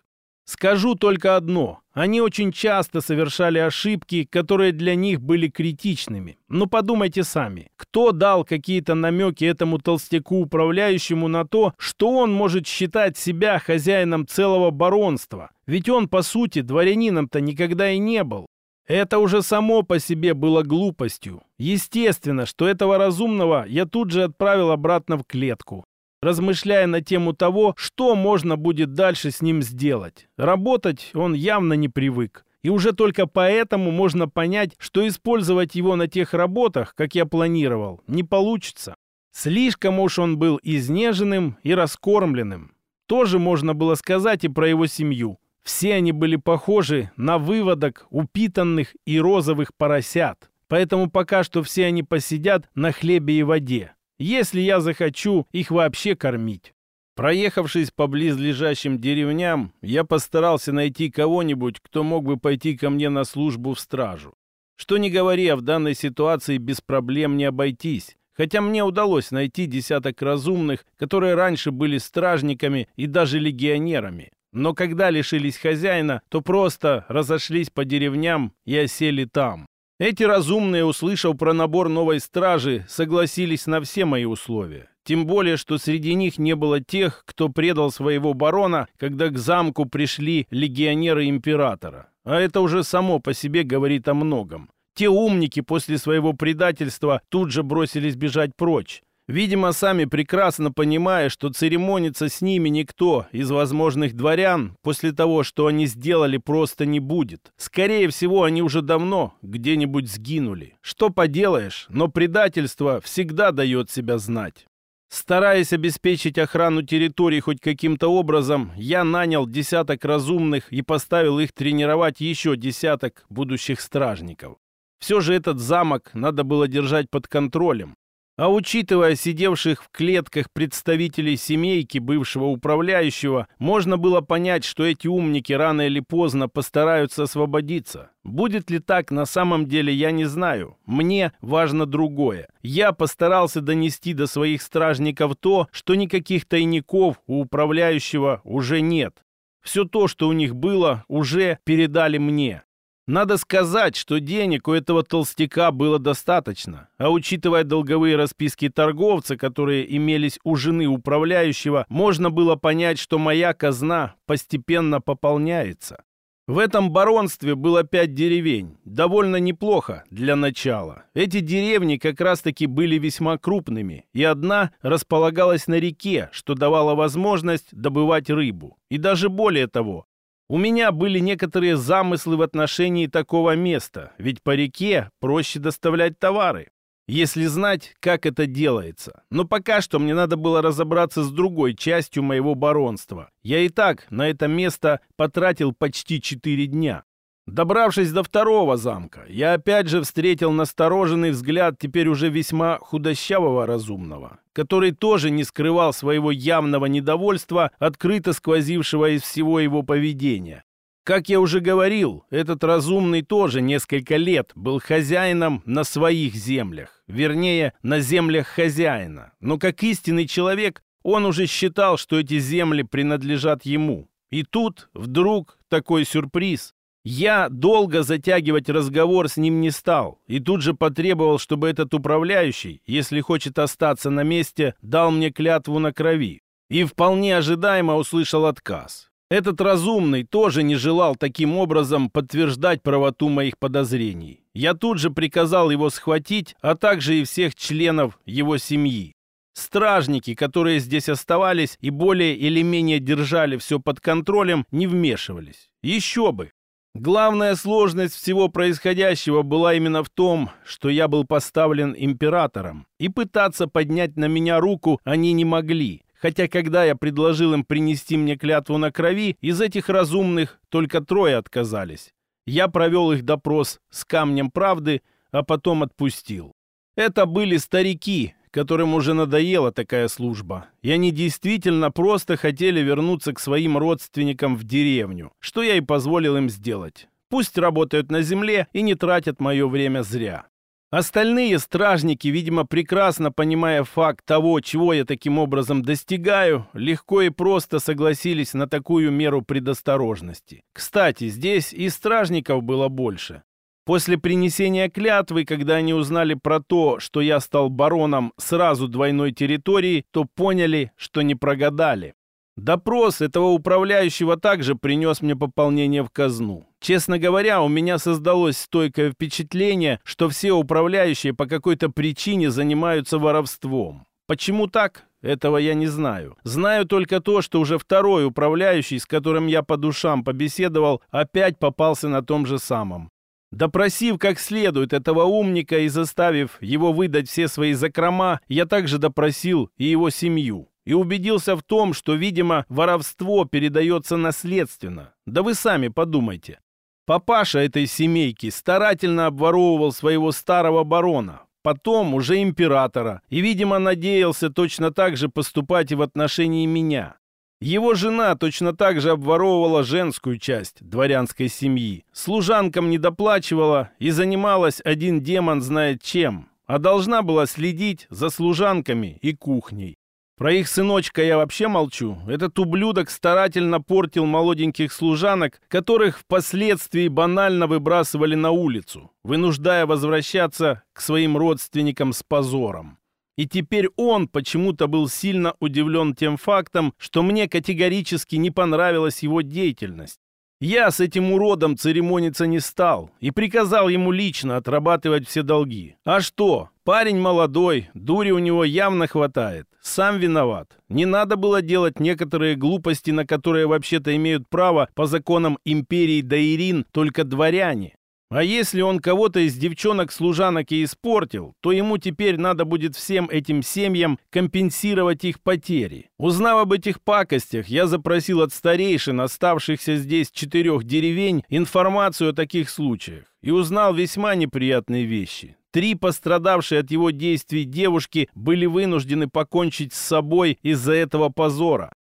S1: Скажу только одно. Они очень часто совершали ошибки, которые для них были критичными. Но подумайте сами, кто дал какие-то намеки этому толстяку управляющему на то, что он может считать себя хозяином целого баронства? Ведь он, по сути, дворянином-то никогда и не был. Это уже само по себе было глупостью. Естественно, что этого разумного я тут же отправил обратно в клетку размышляя на тему того, что можно будет дальше с ним сделать. Работать он явно не привык. И уже только поэтому можно понять, что использовать его на тех работах, как я планировал, не получится. Слишком уж он был изнеженным и раскормленным. Тоже можно было сказать и про его семью. Все они были похожи на выводок упитанных и розовых поросят. Поэтому пока что все они посидят на хлебе и воде если я захочу их вообще кормить. Проехавшись по близлежащим деревням, я постарался найти кого-нибудь, кто мог бы пойти ко мне на службу в стражу. Что не говоря, а в данной ситуации без проблем не обойтись, хотя мне удалось найти десяток разумных, которые раньше были стражниками и даже легионерами. Но когда лишились хозяина, то просто разошлись по деревням и осели там. Эти разумные, услышав про набор новой стражи, согласились на все мои условия. Тем более, что среди них не было тех, кто предал своего барона, когда к замку пришли легионеры императора. А это уже само по себе говорит о многом. Те умники после своего предательства тут же бросились бежать прочь. Видимо, сами прекрасно понимая, что церемониться с ними никто из возможных дворян после того, что они сделали, просто не будет. Скорее всего, они уже давно где-нибудь сгинули. Что поделаешь, но предательство всегда дает себя знать. Стараясь обеспечить охрану территории хоть каким-то образом, я нанял десяток разумных и поставил их тренировать еще десяток будущих стражников. Все же этот замок надо было держать под контролем, а учитывая сидевших в клетках представителей семейки бывшего управляющего, можно было понять, что эти умники рано или поздно постараются освободиться. Будет ли так на самом деле, я не знаю. Мне важно другое. Я постарался донести до своих стражников то, что никаких тайников у управляющего уже нет. Все то, что у них было, уже передали мне. Надо сказать, что денег у этого толстяка было достаточно, а учитывая долговые расписки торговца, которые имелись у жены управляющего, можно было понять, что моя казна постепенно пополняется. В этом баронстве было пять деревень. Довольно неплохо для начала. Эти деревни как раз-таки были весьма крупными, и одна располагалась на реке, что давало возможность добывать рыбу. И даже более того, у меня были некоторые замыслы в отношении такого места, ведь по реке проще доставлять товары, если знать, как это делается. Но пока что мне надо было разобраться с другой частью моего баронства. Я и так на это место потратил почти 4 дня. Добравшись до второго замка, я опять же встретил настороженный взгляд теперь уже весьма худощавого разумного, который тоже не скрывал своего явного недовольства, открыто сквозившего из всего его поведения. Как я уже говорил, этот разумный тоже несколько лет был хозяином на своих землях, вернее, на землях хозяина, но как истинный человек он уже считал, что эти земли принадлежат ему. И тут вдруг такой сюрприз. Я долго затягивать разговор с ним не стал и тут же потребовал, чтобы этот управляющий, если хочет остаться на месте, дал мне клятву на крови. И вполне ожидаемо услышал отказ. Этот разумный тоже не желал таким образом подтверждать правоту моих подозрений. Я тут же приказал его схватить, а также и всех членов его семьи. Стражники, которые здесь оставались и более или менее держали все под контролем, не вмешивались. Еще бы! Главная сложность всего происходящего была именно в том, что я был поставлен императором, и пытаться поднять на меня руку они не могли. Хотя, когда я предложил им принести мне клятву на крови, из этих разумных только трое отказались. Я провел их допрос с камнем правды, а потом отпустил. Это были старики, которым уже надоела такая служба, и они действительно просто хотели вернуться к своим родственникам в деревню, что я и позволил им сделать. Пусть работают на земле и не тратят мое время зря. Остальные стражники, видимо, прекрасно понимая факт того, чего я таким образом достигаю, легко и просто согласились на такую меру предосторожности. Кстати, здесь и стражников было больше. После принесения клятвы, когда они узнали про то, что я стал бароном сразу двойной территории, то поняли, что не прогадали. Допрос этого управляющего также принес мне пополнение в казну. Честно говоря, у меня создалось стойкое впечатление, что все управляющие по какой-то причине занимаются воровством. Почему так? Этого я не знаю. Знаю только то, что уже второй управляющий, с которым я по душам побеседовал, опять попался на том же самом. Допросив как следует этого умника и заставив его выдать все свои закрома, я также допросил и его семью. И убедился в том, что, видимо, воровство передается наследственно. Да вы сами подумайте. Папаша этой семейки старательно обворовывал своего старого барона, потом уже императора, и, видимо, надеялся точно так же поступать и в отношении меня. Его жена точно так же обворовывала женскую часть дворянской семьи, служанкам не доплачивала и занималась один демон знает чем, а должна была следить за служанками и кухней. Про их сыночка я вообще молчу. Этот ублюдок старательно портил молоденьких служанок, которых впоследствии банально выбрасывали на улицу, вынуждая возвращаться к своим родственникам с позором. И теперь он почему-то был сильно удивлен тем фактом, что мне категорически не понравилась его деятельность. Я с этим уродом церемониться не стал и приказал ему лично отрабатывать все долги. А что? Парень молодой, дури у него явно хватает. Сам виноват. Не надо было делать некоторые глупости, на которые вообще-то имеют право по законам империи Даирин только дворяне. А если он кого-то из девчонок-служанок и испортил, то ему теперь надо будет всем этим семьям компенсировать их потери. Узнав об этих пакостях, я запросил от старейшин, оставшихся здесь четырех деревень, информацию о таких случаях и узнал весьма неприятные вещи. Три пострадавшие от его действий девушки были вынуждены покончить с собой из-за этого позора.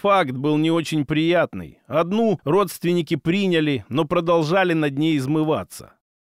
S1: Факт был не очень приятный. Одну родственники приняли, но продолжали над ней измываться.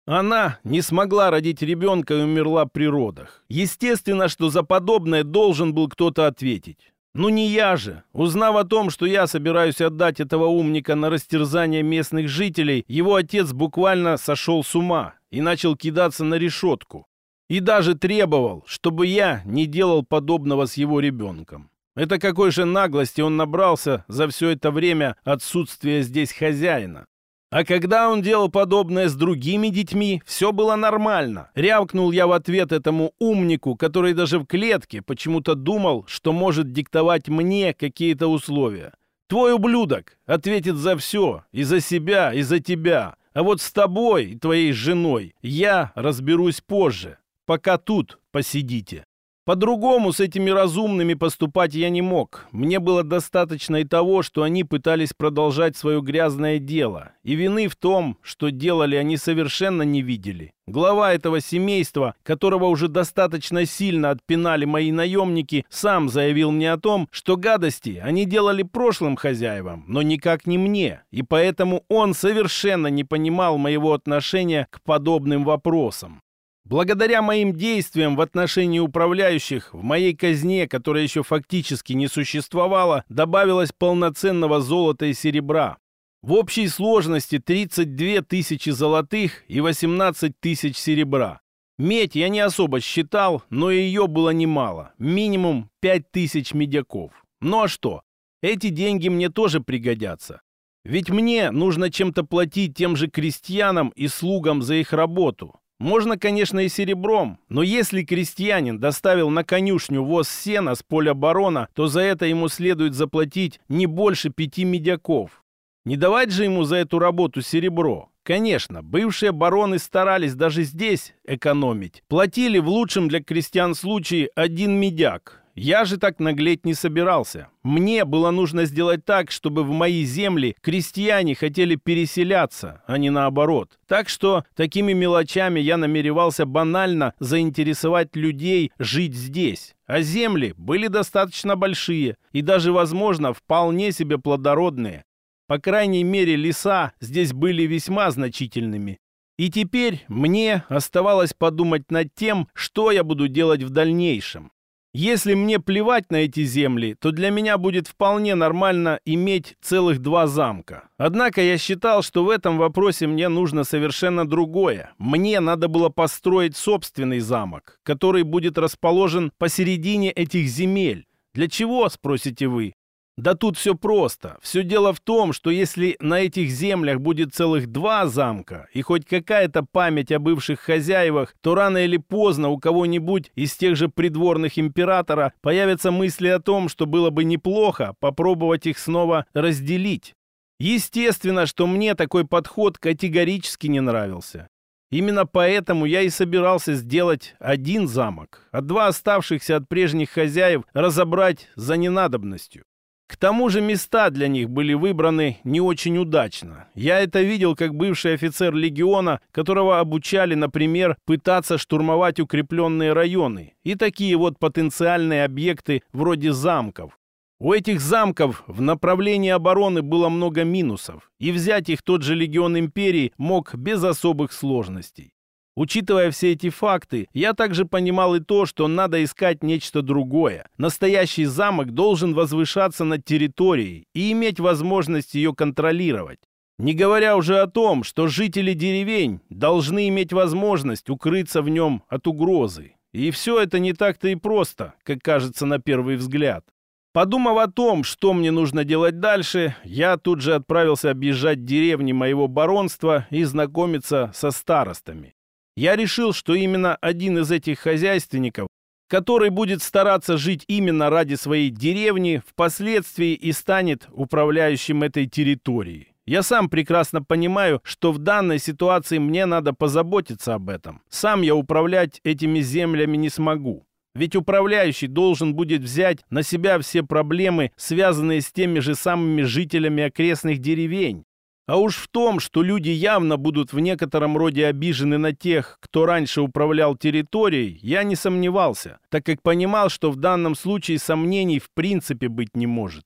S1: Она не смогла родить ребенка и умерла при родах. Естественно, что за подобное должен был кто-то ответить. Ну не я же. Узнав о том, что я собираюсь отдать этого умника на растерзание местных жителей, его отец буквально сошел с ума и начал кидаться на решетку. И даже требовал, чтобы я не делал подобного с его ребенком. Это какой же наглости он набрался за все это время отсутствия здесь хозяина. А когда он делал подобное с другими детьми, все было нормально. Рявкнул я в ответ этому умнику, который даже в клетке почему-то думал, что может диктовать мне какие-то условия. Твой ублюдок ответит за все, и за себя, и за тебя. А вот с тобой и твоей женой я разберусь позже. Пока тут посидите. По-другому с этими разумными поступать я не мог. Мне было достаточно и того, что они пытались продолжать свое грязное дело. И вины в том, что делали, они совершенно не видели. Глава этого семейства, которого уже достаточно сильно отпинали мои наемники, сам заявил мне о том, что гадости они делали прошлым хозяевам, но никак не мне. И поэтому он совершенно не понимал моего отношения к подобным вопросам. Благодаря моим действиям в отношении управляющих в моей казне, которая еще фактически не существовала, добавилось полноценного золота и серебра. В общей сложности 32 тысячи золотых и 18 тысяч серебра. Медь я не особо считал, но ее было немало, минимум 5 тысяч медяков. Ну а что, эти деньги мне тоже пригодятся. Ведь мне нужно чем-то платить тем же крестьянам и слугам за их работу. Можно, конечно, и серебром, но если крестьянин доставил на конюшню воз сена с поля барона, то за это ему следует заплатить не больше пяти медяков. Не давать же ему за эту работу серебро. Конечно, бывшие бароны старались даже здесь экономить. Платили в лучшем для крестьян случае один медяк, я же так наглеть не собирался. Мне было нужно сделать так, чтобы в мои земли крестьяне хотели переселяться, а не наоборот. Так что такими мелочами я намеревался банально заинтересовать людей жить здесь. А земли были достаточно большие и даже, возможно, вполне себе плодородные. По крайней мере, леса здесь были весьма значительными. И теперь мне оставалось подумать над тем, что я буду делать в дальнейшем. Если мне плевать на эти земли, то для меня будет вполне нормально иметь целых два замка. Однако я считал, что в этом вопросе мне нужно совершенно другое. Мне надо было построить собственный замок, который будет расположен посередине этих земель. Для чего, спросите вы? Да тут все просто. Все дело в том, что если на этих землях будет целых два замка и хоть какая-то память о бывших хозяевах, то рано или поздно у кого-нибудь из тех же придворных императора появятся мысли о том, что было бы неплохо попробовать их снова разделить. Естественно, что мне такой подход категорически не нравился. Именно поэтому я и собирался сделать один замок, а два оставшихся от прежних хозяев разобрать за ненадобностью. К тому же места для них были выбраны не очень удачно. Я это видел как бывший офицер легиона, которого обучали, например, пытаться штурмовать укрепленные районы и такие вот потенциальные объекты вроде замков. У этих замков в направлении обороны было много минусов, и взять их тот же легион империи мог без особых сложностей. Учитывая все эти факты, я также понимал и то, что надо искать нечто другое. Настоящий замок должен возвышаться над территорией и иметь возможность ее контролировать. Не говоря уже о том, что жители деревень должны иметь возможность укрыться в нем от угрозы. И все это не так-то и просто, как кажется на первый взгляд. Подумав о том, что мне нужно делать дальше, я тут же отправился объезжать деревни моего баронства и знакомиться со старостами. Я решил, что именно один из этих хозяйственников, который будет стараться жить именно ради своей деревни, впоследствии и станет управляющим этой территорией. Я сам прекрасно понимаю, что в данной ситуации мне надо позаботиться об этом. Сам я управлять этими землями не смогу. Ведь управляющий должен будет взять на себя все проблемы, связанные с теми же самыми жителями окрестных деревень. А уж в том, что люди явно будут в некотором роде обижены на тех, кто раньше управлял территорией, я не сомневался, так как понимал, что в данном случае сомнений в принципе быть не может.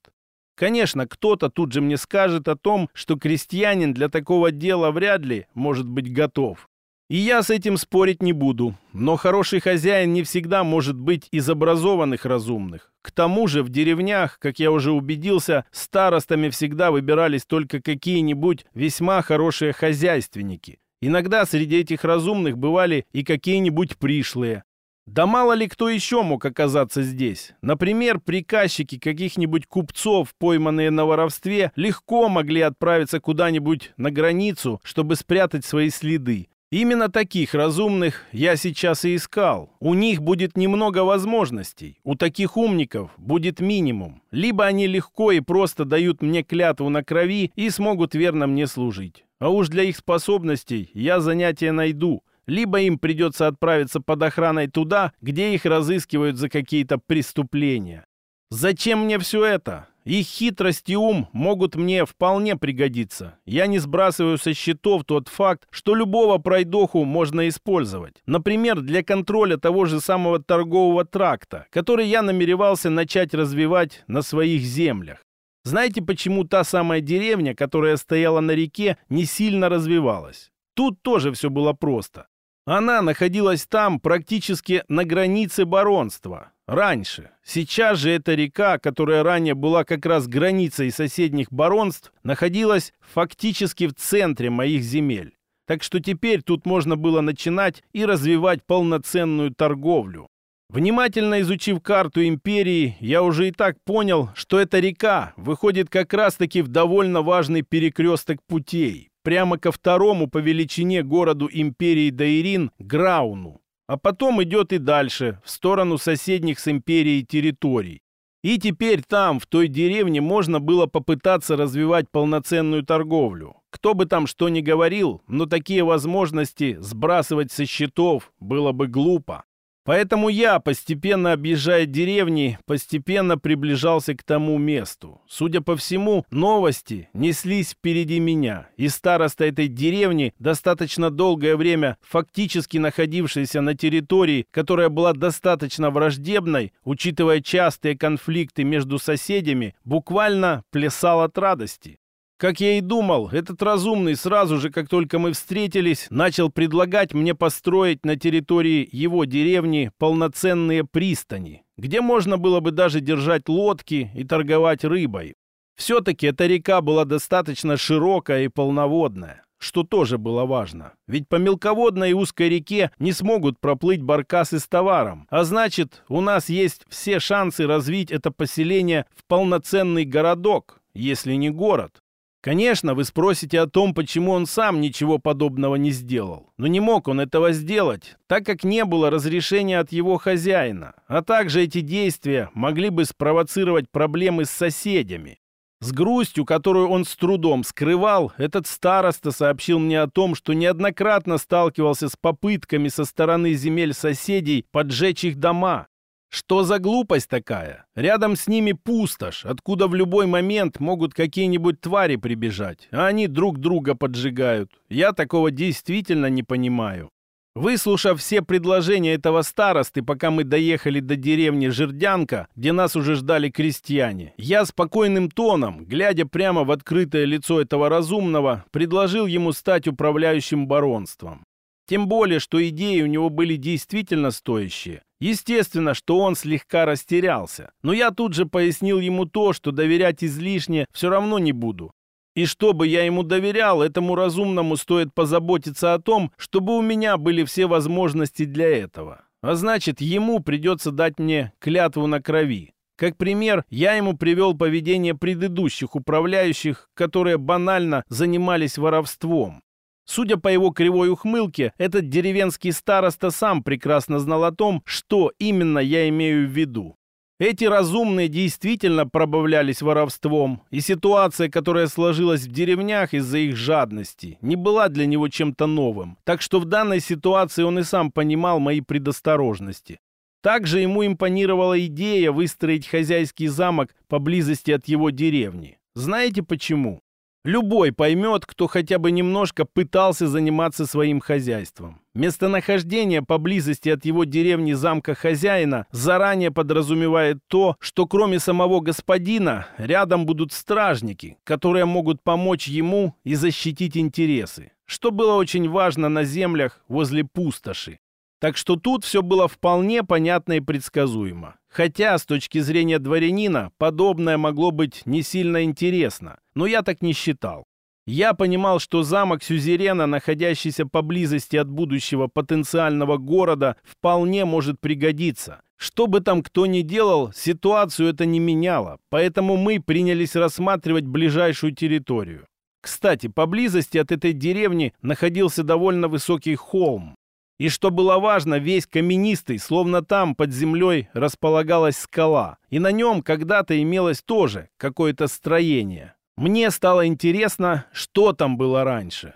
S1: Конечно, кто-то тут же мне скажет о том, что крестьянин для такого дела вряд ли может быть готов. И я с этим спорить не буду, но хороший хозяин не всегда может быть из образованных разумных. К тому же в деревнях, как я уже убедился, старостами всегда выбирались только какие-нибудь весьма хорошие хозяйственники. Иногда среди этих разумных бывали и какие-нибудь пришлые. Да мало ли кто еще мог оказаться здесь. Например, приказчики каких-нибудь купцов, пойманные на воровстве, легко могли отправиться куда-нибудь на границу, чтобы спрятать свои следы. Именно таких разумных я сейчас и искал. У них будет немного возможностей. У таких умников будет минимум. Либо они легко и просто дают мне клятву на крови и смогут верно мне служить. А уж для их способностей я занятия найду. Либо им придется отправиться под охраной туда, где их разыскивают за какие-то преступления. Зачем мне все это? Их хитрость и ум могут мне вполне пригодиться. Я не сбрасываю со счетов тот факт, что любого пройдоху можно использовать. Например, для контроля того же самого торгового тракта, который я намеревался начать развивать на своих землях. Знаете, почему та самая деревня, которая стояла на реке, не сильно развивалась? Тут тоже все было просто. Она находилась там практически на границе баронства, Раньше. Сейчас же эта река, которая ранее была как раз границей соседних баронств, находилась фактически в центре моих земель. Так что теперь тут можно было начинать и развивать полноценную торговлю. Внимательно изучив карту империи, я уже и так понял, что эта река выходит как раз-таки в довольно важный перекресток путей, прямо ко второму по величине городу империи Даирин – Грауну а потом идет и дальше, в сторону соседних с империей территорий. И теперь там, в той деревне, можно было попытаться развивать полноценную торговлю. Кто бы там что ни говорил, но такие возможности сбрасывать со счетов было бы глупо. Поэтому я, постепенно объезжая деревни, постепенно приближался к тому месту. Судя по всему, новости неслись впереди меня, и староста этой деревни, достаточно долгое время фактически находившийся на территории, которая была достаточно враждебной, учитывая частые конфликты между соседями, буквально плясал от радости. Как я и думал, этот разумный сразу же, как только мы встретились, начал предлагать мне построить на территории его деревни полноценные пристани, где можно было бы даже держать лодки и торговать рыбой. Все-таки эта река была достаточно широкая и полноводная, что тоже было важно. Ведь по мелководной и узкой реке не смогут проплыть баркасы с товаром, а значит, у нас есть все шансы развить это поселение в полноценный городок, если не город. Конечно, вы спросите о том, почему он сам ничего подобного не сделал. Но не мог он этого сделать, так как не было разрешения от его хозяина. А также эти действия могли бы спровоцировать проблемы с соседями. С грустью, которую он с трудом скрывал, этот староста сообщил мне о том, что неоднократно сталкивался с попытками со стороны земель соседей поджечь их дома. Что за глупость такая? Рядом с ними пустошь, откуда в любой момент могут какие-нибудь твари прибежать, а они друг друга поджигают. Я такого действительно не понимаю. Выслушав все предложения этого старосты, пока мы доехали до деревни Жердянка, где нас уже ждали крестьяне, я спокойным тоном, глядя прямо в открытое лицо этого разумного, предложил ему стать управляющим баронством. Тем более, что идеи у него были действительно стоящие. Естественно, что он слегка растерялся. Но я тут же пояснил ему то, что доверять излишне все равно не буду. И чтобы я ему доверял, этому разумному стоит позаботиться о том, чтобы у меня были все возможности для этого. А значит, ему придется дать мне клятву на крови. Как пример, я ему привел поведение предыдущих управляющих, которые банально занимались воровством. Судя по его кривой ухмылке, этот деревенский староста сам прекрасно знал о том, что именно я имею в виду. Эти разумные действительно пробавлялись воровством, и ситуация, которая сложилась в деревнях из-за их жадности, не была для него чем-то новым, так что в данной ситуации он и сам понимал мои предосторожности. Также ему импонировала идея выстроить хозяйский замок поблизости от его деревни. Знаете почему? Любой поймет, кто хотя бы немножко пытался заниматься своим хозяйством. Местонахождение поблизости от его деревни замка хозяина заранее подразумевает то, что кроме самого господина рядом будут стражники, которые могут помочь ему и защитить интересы, что было очень важно на землях возле пустоши. Так что тут все было вполне понятно и предсказуемо. Хотя, с точки зрения дворянина, подобное могло быть не сильно интересно, но я так не считал. Я понимал, что замок Сюзерена, находящийся поблизости от будущего потенциального города, вполне может пригодиться. Что бы там кто ни делал, ситуацию это не меняло, поэтому мы принялись рассматривать ближайшую территорию. Кстати, поблизости от этой деревни находился довольно высокий холм, и что было важно, весь каменистый, словно там под землей располагалась скала, и на нем когда-то имелось тоже какое-то строение. Мне стало интересно, что там было раньше.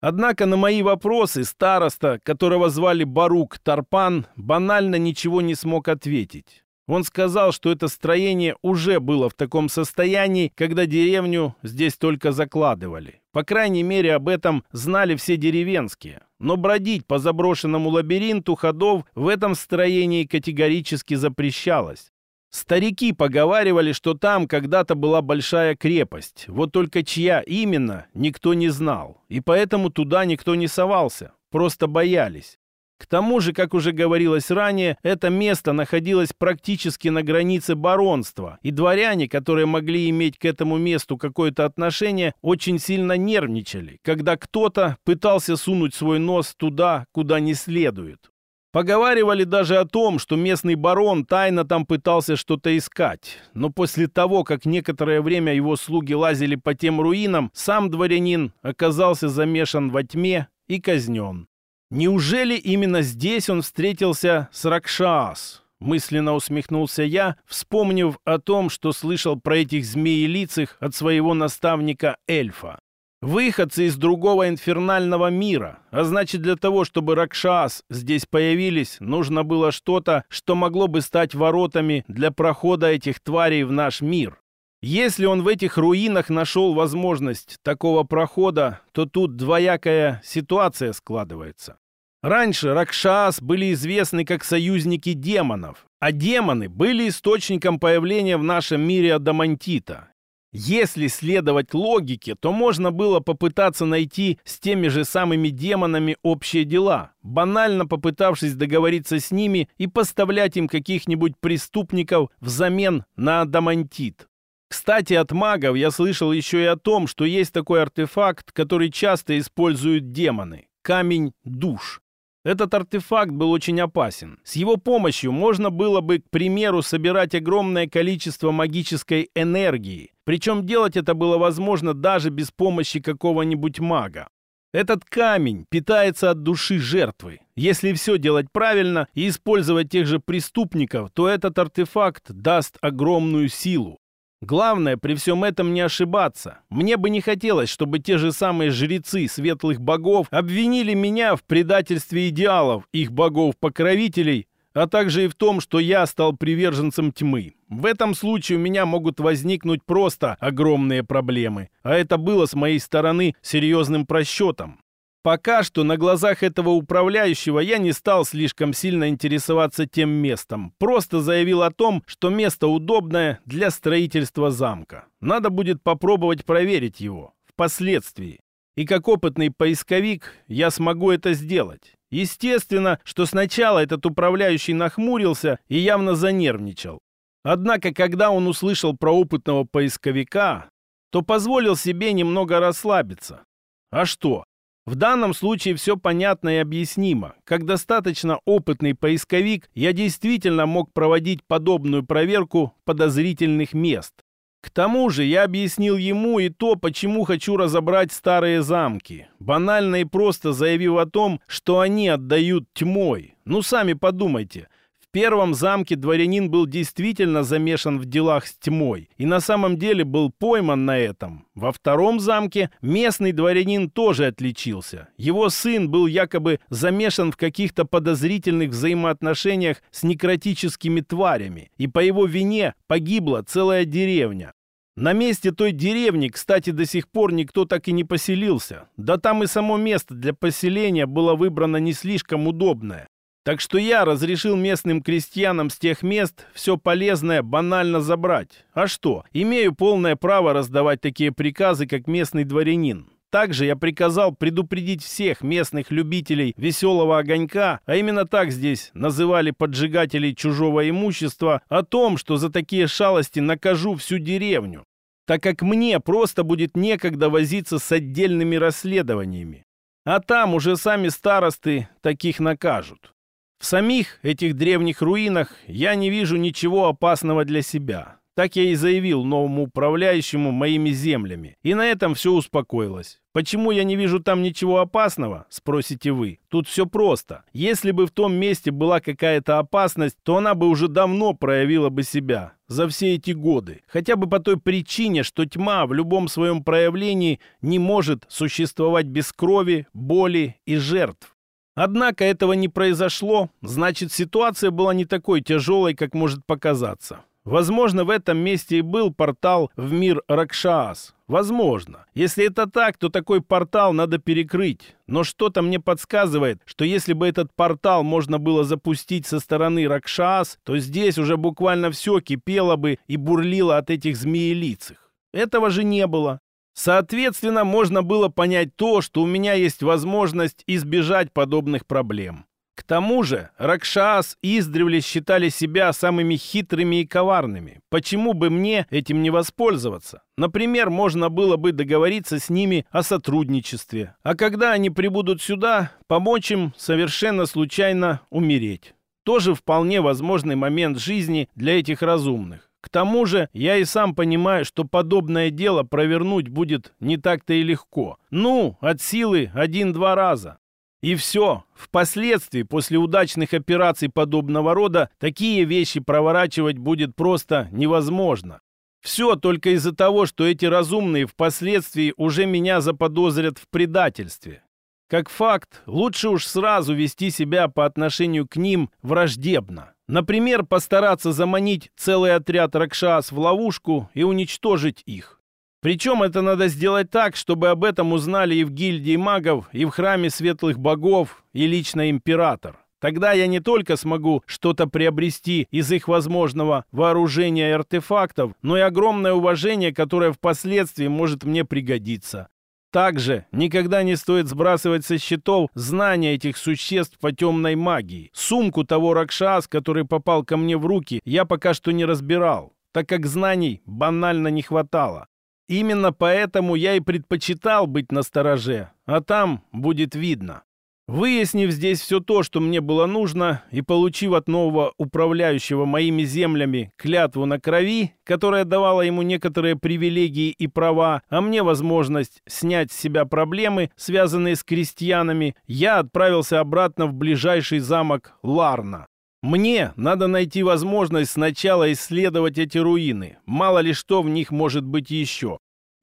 S1: Однако на мои вопросы староста, которого звали Барук Тарпан, банально ничего не смог ответить. Он сказал, что это строение уже было в таком состоянии, когда деревню здесь только закладывали. По крайней мере, об этом знали все деревенские. Но бродить по заброшенному лабиринту ходов в этом строении категорически запрещалось. Старики поговаривали, что там когда-то была большая крепость, вот только чья именно, никто не знал, и поэтому туда никто не совался, просто боялись. К тому же, как уже говорилось ранее, это место находилось практически на границе баронства, и дворяне, которые могли иметь к этому месту какое-то отношение, очень сильно нервничали, когда кто-то пытался сунуть свой нос туда, куда не следует. Поговаривали даже о том, что местный барон тайно там пытался что-то искать. Но после того, как некоторое время его слуги лазили по тем руинам, сам дворянин оказался замешан во тьме и казнен. Неужели именно здесь он встретился с Ракшас? Мысленно усмехнулся я, вспомнив о том, что слышал про этих змеелицых от своего наставника-эльфа. Выходцы из другого инфернального мира, а значит для того, чтобы Ракшас здесь появились, нужно было что-то, что могло бы стать воротами для прохода этих тварей в наш мир. Если он в этих руинах нашел возможность такого прохода, то тут двоякая ситуация складывается. Раньше Ракшас были известны как союзники демонов, а демоны были источником появления в нашем мире адамантита. Если следовать логике, то можно было попытаться найти с теми же самыми демонами общие дела, банально попытавшись договориться с ними и поставлять им каких-нибудь преступников взамен на адамантит. Кстати, от магов я слышал еще и о том, что есть такой артефакт, который часто используют демоны – камень душ. Этот артефакт был очень опасен. С его помощью можно было бы, к примеру, собирать огромное количество магической энергии. Причем делать это было возможно даже без помощи какого-нибудь мага. Этот камень питается от души жертвы. Если все делать правильно и использовать тех же преступников, то этот артефакт даст огромную силу. Главное, при всем этом не ошибаться. Мне бы не хотелось, чтобы те же самые жрецы светлых богов обвинили меня в предательстве идеалов их богов-покровителей, а также и в том, что я стал приверженцем тьмы. В этом случае у меня могут возникнуть просто огромные проблемы. А это было с моей стороны серьезным просчетом. Пока что на глазах этого управляющего я не стал слишком сильно интересоваться тем местом. Просто заявил о том, что место удобное для строительства замка. Надо будет попробовать проверить его впоследствии. И как опытный поисковик я смогу это сделать. Естественно, что сначала этот управляющий нахмурился и явно занервничал. Однако, когда он услышал про опытного поисковика, то позволил себе немного расслабиться. А что, в данном случае все понятно и объяснимо. Как достаточно опытный поисковик, я действительно мог проводить подобную проверку подозрительных мест. К тому же я объяснил ему и то, почему хочу разобрать старые замки, банально и просто заявив о том, что они отдают тьмой. Ну сами подумайте – первом замке дворянин был действительно замешан в делах с тьмой и на самом деле был пойман на этом. Во втором замке местный дворянин тоже отличился. Его сын был якобы замешан в каких-то подозрительных взаимоотношениях с некротическими тварями, и по его вине погибла целая деревня. На месте той деревни, кстати, до сих пор никто так и не поселился. Да там и само место для поселения было выбрано не слишком удобное. Так что я разрешил местным крестьянам с тех мест все полезное банально забрать. А что, имею полное право раздавать такие приказы, как местный дворянин. Также я приказал предупредить всех местных любителей веселого огонька, а именно так здесь называли поджигателей чужого имущества, о том, что за такие шалости накажу всю деревню, так как мне просто будет некогда возиться с отдельными расследованиями. А там уже сами старосты таких накажут. В самих этих древних руинах я не вижу ничего опасного для себя. Так я и заявил новому управляющему моими землями. И на этом все успокоилось. Почему я не вижу там ничего опасного, спросите вы. Тут все просто. Если бы в том месте была какая-то опасность, то она бы уже давно проявила бы себя за все эти годы. Хотя бы по той причине, что тьма в любом своем проявлении не может существовать без крови, боли и жертв. Однако этого не произошло, значит ситуация была не такой тяжелой, как может показаться. Возможно, в этом месте и был портал в мир Ракшаас. Возможно. Если это так, то такой портал надо перекрыть. Но что-то мне подсказывает, что если бы этот портал можно было запустить со стороны Ракшаас, то здесь уже буквально все кипело бы и бурлило от этих змеелицых. Этого же не было. Соответственно, можно было понять то, что у меня есть возможность избежать подобных проблем. К тому же, Ракшас издревле считали себя самыми хитрыми и коварными. Почему бы мне этим не воспользоваться? Например, можно было бы договориться с ними о сотрудничестве. А когда они прибудут сюда, помочь им совершенно случайно умереть. Тоже вполне возможный момент жизни для этих разумных. К тому же, я и сам понимаю, что подобное дело провернуть будет не так-то и легко. Ну, от силы один-два раза. И все. Впоследствии, после удачных операций подобного рода, такие вещи проворачивать будет просто невозможно. Все только из-за того, что эти разумные впоследствии уже меня заподозрят в предательстве. Как факт, лучше уж сразу вести себя по отношению к ним враждебно. Например, постараться заманить целый отряд Ракшас в ловушку и уничтожить их. Причем это надо сделать так, чтобы об этом узнали и в гильдии магов, и в храме светлых богов, и лично император. Тогда я не только смогу что-то приобрести из их возможного вооружения и артефактов, но и огромное уважение, которое впоследствии может мне пригодиться. Также никогда не стоит сбрасывать со счетов знания этих существ по темной магии. Сумку того Ракшас, который попал ко мне в руки, я пока что не разбирал, так как знаний банально не хватало. Именно поэтому я и предпочитал быть на стороже, а там будет видно. Выяснив здесь все то, что мне было нужно, и получив от нового управляющего моими землями клятву на крови, которая давала ему некоторые привилегии и права, а мне возможность снять с себя проблемы, связанные с крестьянами, я отправился обратно в ближайший замок Ларна. Мне надо найти возможность сначала исследовать эти руины, мало ли что в них может быть еще.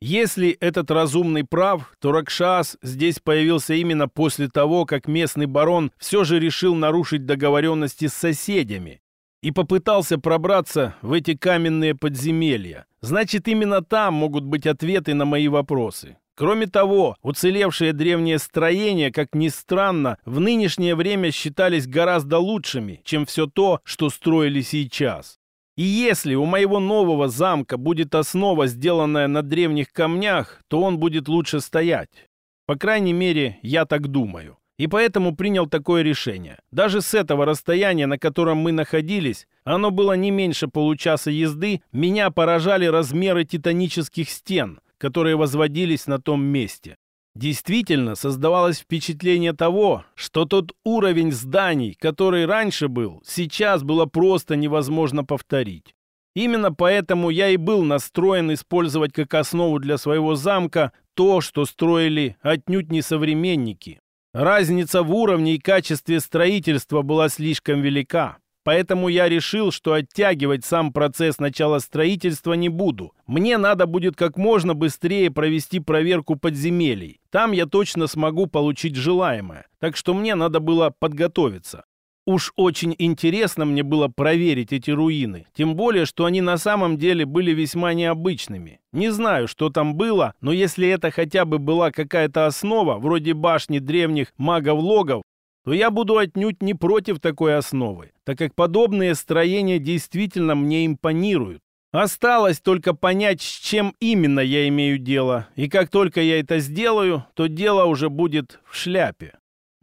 S1: Если этот разумный прав, то Ракшас здесь появился именно после того, как местный барон все же решил нарушить договоренности с соседями и попытался пробраться в эти каменные подземелья. Значит, именно там могут быть ответы на мои вопросы. Кроме того, уцелевшие древние строения, как ни странно, в нынешнее время считались гораздо лучшими, чем все то, что строили сейчас. И если у моего нового замка будет основа, сделанная на древних камнях, то он будет лучше стоять. По крайней мере, я так думаю. И поэтому принял такое решение. Даже с этого расстояния, на котором мы находились, оно было не меньше получаса езды, меня поражали размеры титанических стен, которые возводились на том месте. Действительно создавалось впечатление того, что тот уровень зданий, который раньше был, сейчас было просто невозможно повторить. Именно поэтому я и был настроен использовать как основу для своего замка то, что строили отнюдь не современники. Разница в уровне и качестве строительства была слишком велика. Поэтому я решил, что оттягивать сам процесс начала строительства не буду. Мне надо будет как можно быстрее провести проверку подземелий. Там я точно смогу получить желаемое. Так что мне надо было подготовиться. Уж очень интересно мне было проверить эти руины, тем более, что они на самом деле были весьма необычными. Не знаю, что там было, но если это хотя бы была какая-то основа, вроде башни древних магов-логов, то я буду отнюдь не против такой основы, так как подобные строения действительно мне импонируют. Осталось только понять, с чем именно я имею дело, и как только я это сделаю, то дело уже будет в шляпе.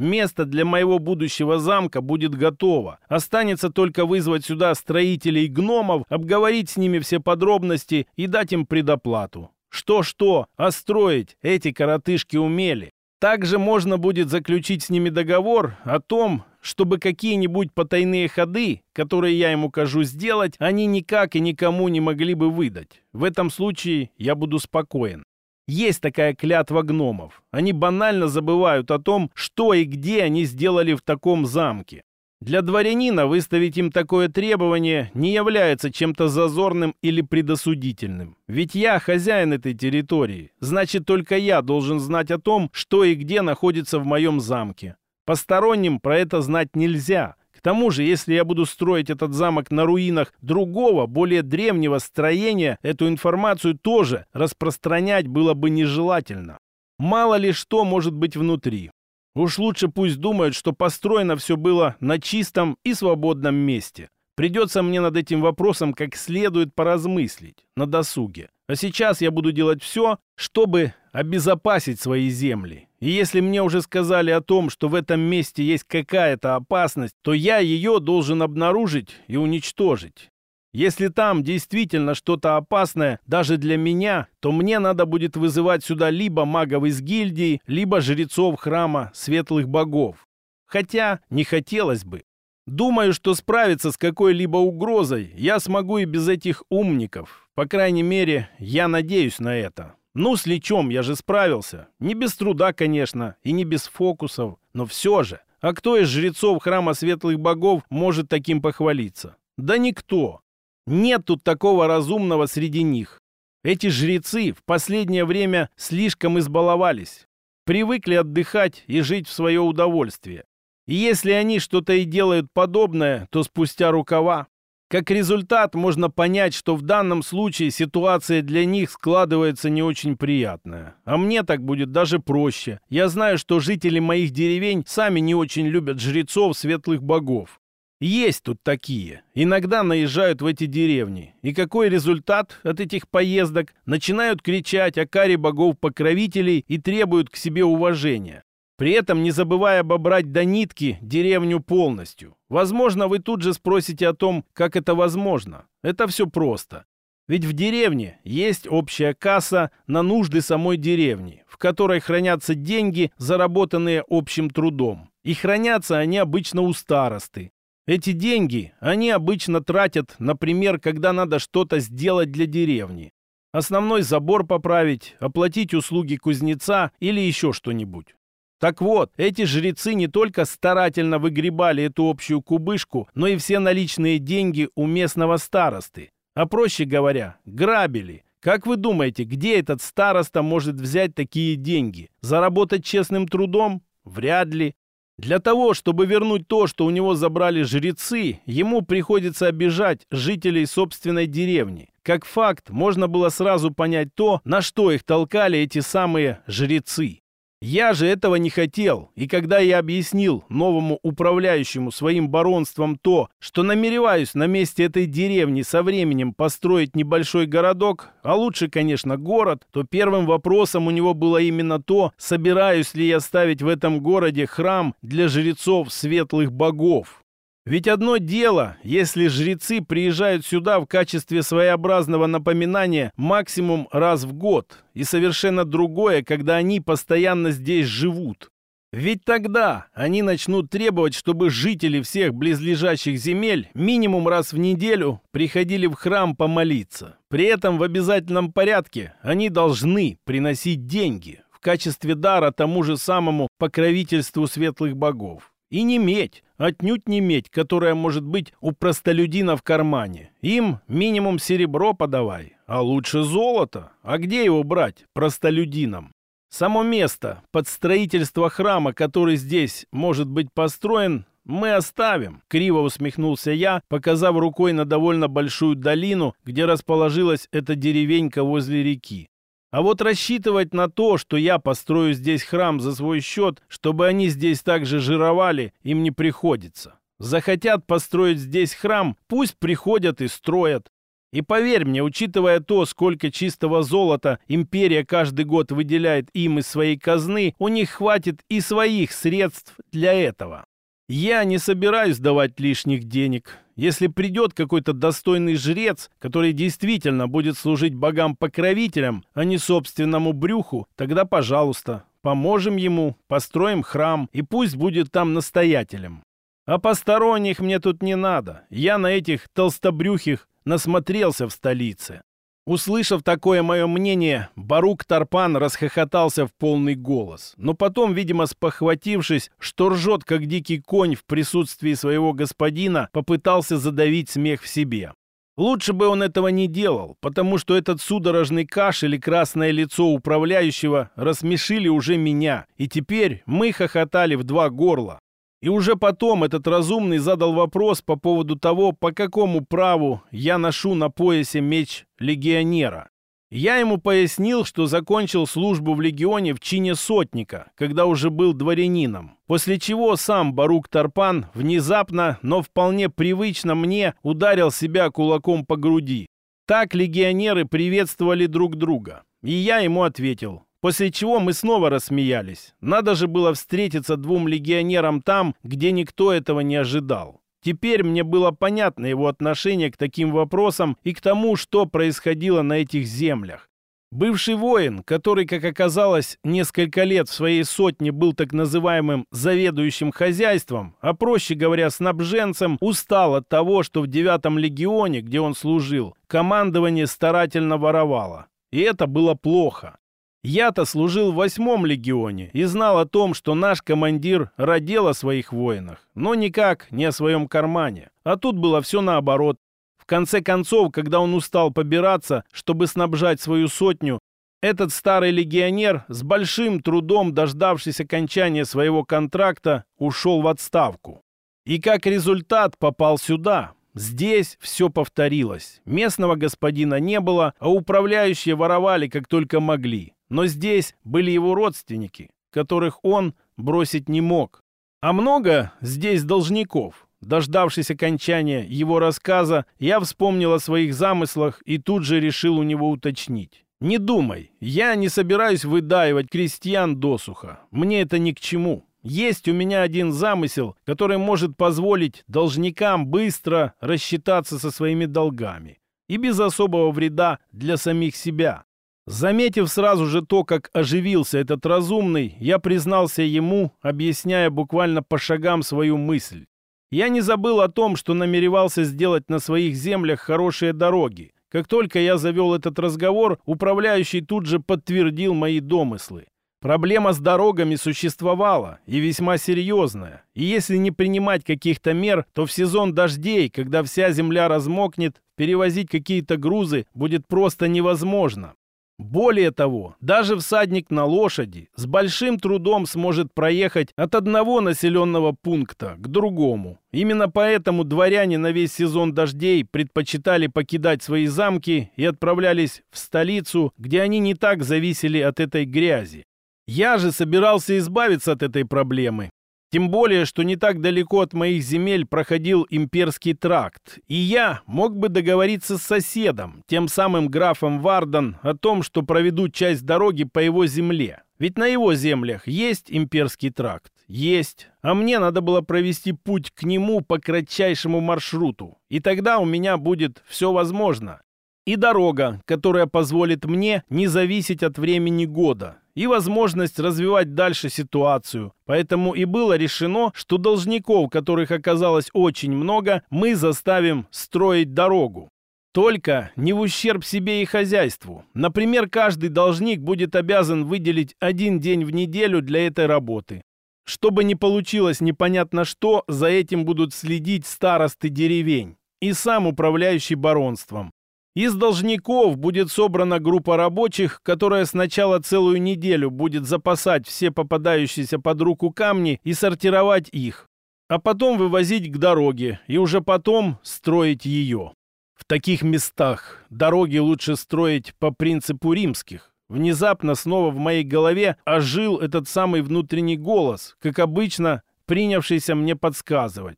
S1: Место для моего будущего замка будет готово. Останется только вызвать сюда строителей гномов, обговорить с ними все подробности и дать им предоплату. Что-что, а строить эти коротышки умели. Также можно будет заключить с ними договор о том, чтобы какие-нибудь потайные ходы, которые я им укажу сделать, они никак и никому не могли бы выдать. В этом случае я буду спокоен. Есть такая клятва гномов. Они банально забывают о том, что и где они сделали в таком замке. Для дворянина выставить им такое требование не является чем-то зазорным или предосудительным. Ведь я хозяин этой территории, значит только я должен знать о том, что и где находится в моем замке. Посторонним про это знать нельзя. К тому же, если я буду строить этот замок на руинах другого, более древнего строения, эту информацию тоже распространять было бы нежелательно. Мало ли что может быть внутри. Уж лучше пусть думают, что построено все было на чистом и свободном месте. Придется мне над этим вопросом как следует поразмыслить, на досуге. А сейчас я буду делать все, чтобы обезопасить свои земли. И если мне уже сказали о том, что в этом месте есть какая-то опасность, то я ее должен обнаружить и уничтожить. Если там действительно что-то опасное даже для меня, то мне надо будет вызывать сюда либо магов из гильдии, либо жрецов храма светлых богов. Хотя не хотелось бы. Думаю, что справиться с какой-либо угрозой я смогу и без этих умников. По крайней мере, я надеюсь на это. Ну, с лечом я же справился. Не без труда, конечно, и не без фокусов, но все же. А кто из жрецов храма светлых богов может таким похвалиться? Да никто. Нет тут такого разумного среди них. Эти жрецы в последнее время слишком избаловались, привыкли отдыхать и жить в свое удовольствие. И если они что-то и делают подобное, то спустя рукава. Как результат, можно понять, что в данном случае ситуация для них складывается не очень приятная. А мне так будет даже проще. Я знаю, что жители моих деревень сами не очень любят жрецов светлых богов. Есть тут такие. Иногда наезжают в эти деревни. И какой результат от этих поездок? Начинают кричать о каре богов-покровителей и требуют к себе уважения. При этом не забывая обобрать до нитки деревню полностью. Возможно, вы тут же спросите о том, как это возможно. Это все просто. Ведь в деревне есть общая касса на нужды самой деревни, в которой хранятся деньги, заработанные общим трудом. И хранятся они обычно у старосты. Эти деньги они обычно тратят, например, когда надо что-то сделать для деревни. Основной забор поправить, оплатить услуги кузнеца или еще что-нибудь. Так вот, эти жрецы не только старательно выгребали эту общую кубышку, но и все наличные деньги у местного старосты. А проще говоря, грабили. Как вы думаете, где этот староста может взять такие деньги? Заработать честным трудом? Вряд ли. Для того, чтобы вернуть то, что у него забрали жрецы, ему приходится обижать жителей собственной деревни. Как факт, можно было сразу понять то, на что их толкали эти самые жрецы. Я же этого не хотел, и когда я объяснил новому управляющему своим баронством то, что намереваюсь на месте этой деревни со временем построить небольшой городок, а лучше, конечно, город, то первым вопросом у него было именно то, собираюсь ли я ставить в этом городе храм для жрецов светлых богов. Ведь одно дело, если жрецы приезжают сюда в качестве своеобразного напоминания максимум раз в год, и совершенно другое, когда они постоянно здесь живут. Ведь тогда они начнут требовать, чтобы жители всех близлежащих земель минимум раз в неделю приходили в храм помолиться. При этом в обязательном порядке они должны приносить деньги в качестве дара тому же самому покровительству светлых богов. И не медь, отнюдь не медь, которая может быть у простолюдина в кармане. Им минимум серебро подавай, а лучше золото. А где его брать, простолюдинам? Само место под строительство храма, который здесь может быть построен, мы оставим», — криво усмехнулся я, показав рукой на довольно большую долину, где расположилась эта деревенька возле реки. А вот рассчитывать на то, что я построю здесь храм за свой счет, чтобы они здесь также жировали, им не приходится. Захотят построить здесь храм, пусть приходят и строят. И поверь мне, учитывая то, сколько чистого золота империя каждый год выделяет им из своей казны, у них хватит и своих средств для этого. Я не собираюсь давать лишних денег. Если придет какой-то достойный жрец, который действительно будет служить богам-покровителям, а не собственному брюху, тогда пожалуйста, поможем ему, построим храм, и пусть будет там настоятелем. А посторонних мне тут не надо. Я на этих толстобрюхих насмотрелся в столице. Услышав такое мое мнение, Барук Тарпан расхохотался в полный голос. Но потом, видимо, спохватившись, что ржет, как дикий конь в присутствии своего господина, попытался задавить смех в себе. Лучше бы он этого не делал, потому что этот судорожный кашель и красное лицо управляющего рассмешили уже меня, и теперь мы хохотали в два горла. И уже потом этот разумный задал вопрос по поводу того, по какому праву я ношу на поясе меч легионера. Я ему пояснил, что закончил службу в легионе в чине сотника, когда уже был дворянином. После чего сам Барук Тарпан внезапно, но вполне привычно мне ударил себя кулаком по груди. Так легионеры приветствовали друг друга. И я ему ответил, после чего мы снова рассмеялись. Надо же было встретиться двум легионерам там, где никто этого не ожидал. Теперь мне было понятно его отношение к таким вопросам и к тому, что происходило на этих землях. Бывший воин, который, как оказалось, несколько лет в своей сотне был так называемым заведующим хозяйством, а проще говоря, снабженцем, устал от того, что в девятом легионе, где он служил, командование старательно воровало. И это было плохо. Я-то служил в восьмом легионе и знал о том, что наш командир родил о своих воинах, но никак не о своем кармане. А тут было все наоборот. В конце концов, когда он устал побираться, чтобы снабжать свою сотню, этот старый легионер, с большим трудом дождавшись окончания своего контракта, ушел в отставку. И как результат попал сюда, Здесь все повторилось. Местного господина не было, а управляющие воровали как только могли. Но здесь были его родственники, которых он бросить не мог. А много здесь должников. Дождавшись окончания его рассказа, я вспомнил о своих замыслах и тут же решил у него уточнить. «Не думай, я не собираюсь выдаивать крестьян досуха. Мне это ни к чему. Есть у меня один замысел, который может позволить должникам быстро рассчитаться со своими долгами и без особого вреда для самих себя. Заметив сразу же то, как оживился этот разумный, я признался ему, объясняя буквально по шагам свою мысль. Я не забыл о том, что намеревался сделать на своих землях хорошие дороги. Как только я завел этот разговор, управляющий тут же подтвердил мои домыслы. Проблема с дорогами существовала и весьма серьезная. И если не принимать каких-то мер, то в сезон дождей, когда вся земля размокнет, перевозить какие-то грузы будет просто невозможно. Более того, даже всадник на лошади с большим трудом сможет проехать от одного населенного пункта к другому. Именно поэтому дворяне на весь сезон дождей предпочитали покидать свои замки и отправлялись в столицу, где они не так зависели от этой грязи. Я же собирался избавиться от этой проблемы. Тем более, что не так далеко от моих земель проходил имперский тракт, и я мог бы договориться с соседом, тем самым графом Вардан, о том, что проведу часть дороги по его земле. Ведь на его землях есть имперский тракт. Есть. А мне надо было провести путь к нему по кратчайшему маршруту. И тогда у меня будет все возможно. И дорога, которая позволит мне не зависеть от времени года, и возможность развивать дальше ситуацию. Поэтому и было решено, что должников, которых оказалось очень много, мы заставим строить дорогу. Только не в ущерб себе и хозяйству. Например, каждый должник будет обязан выделить один день в неделю для этой работы. Чтобы не получилось непонятно что, за этим будут следить старосты деревень и сам управляющий баронством. Из должников будет собрана группа рабочих, которая сначала целую неделю будет запасать все попадающиеся под руку камни и сортировать их, а потом вывозить к дороге и уже потом строить ее. В таких местах дороги лучше строить по принципу римских. Внезапно снова в моей голове ожил этот самый внутренний голос, как обычно принявшийся мне подсказывать.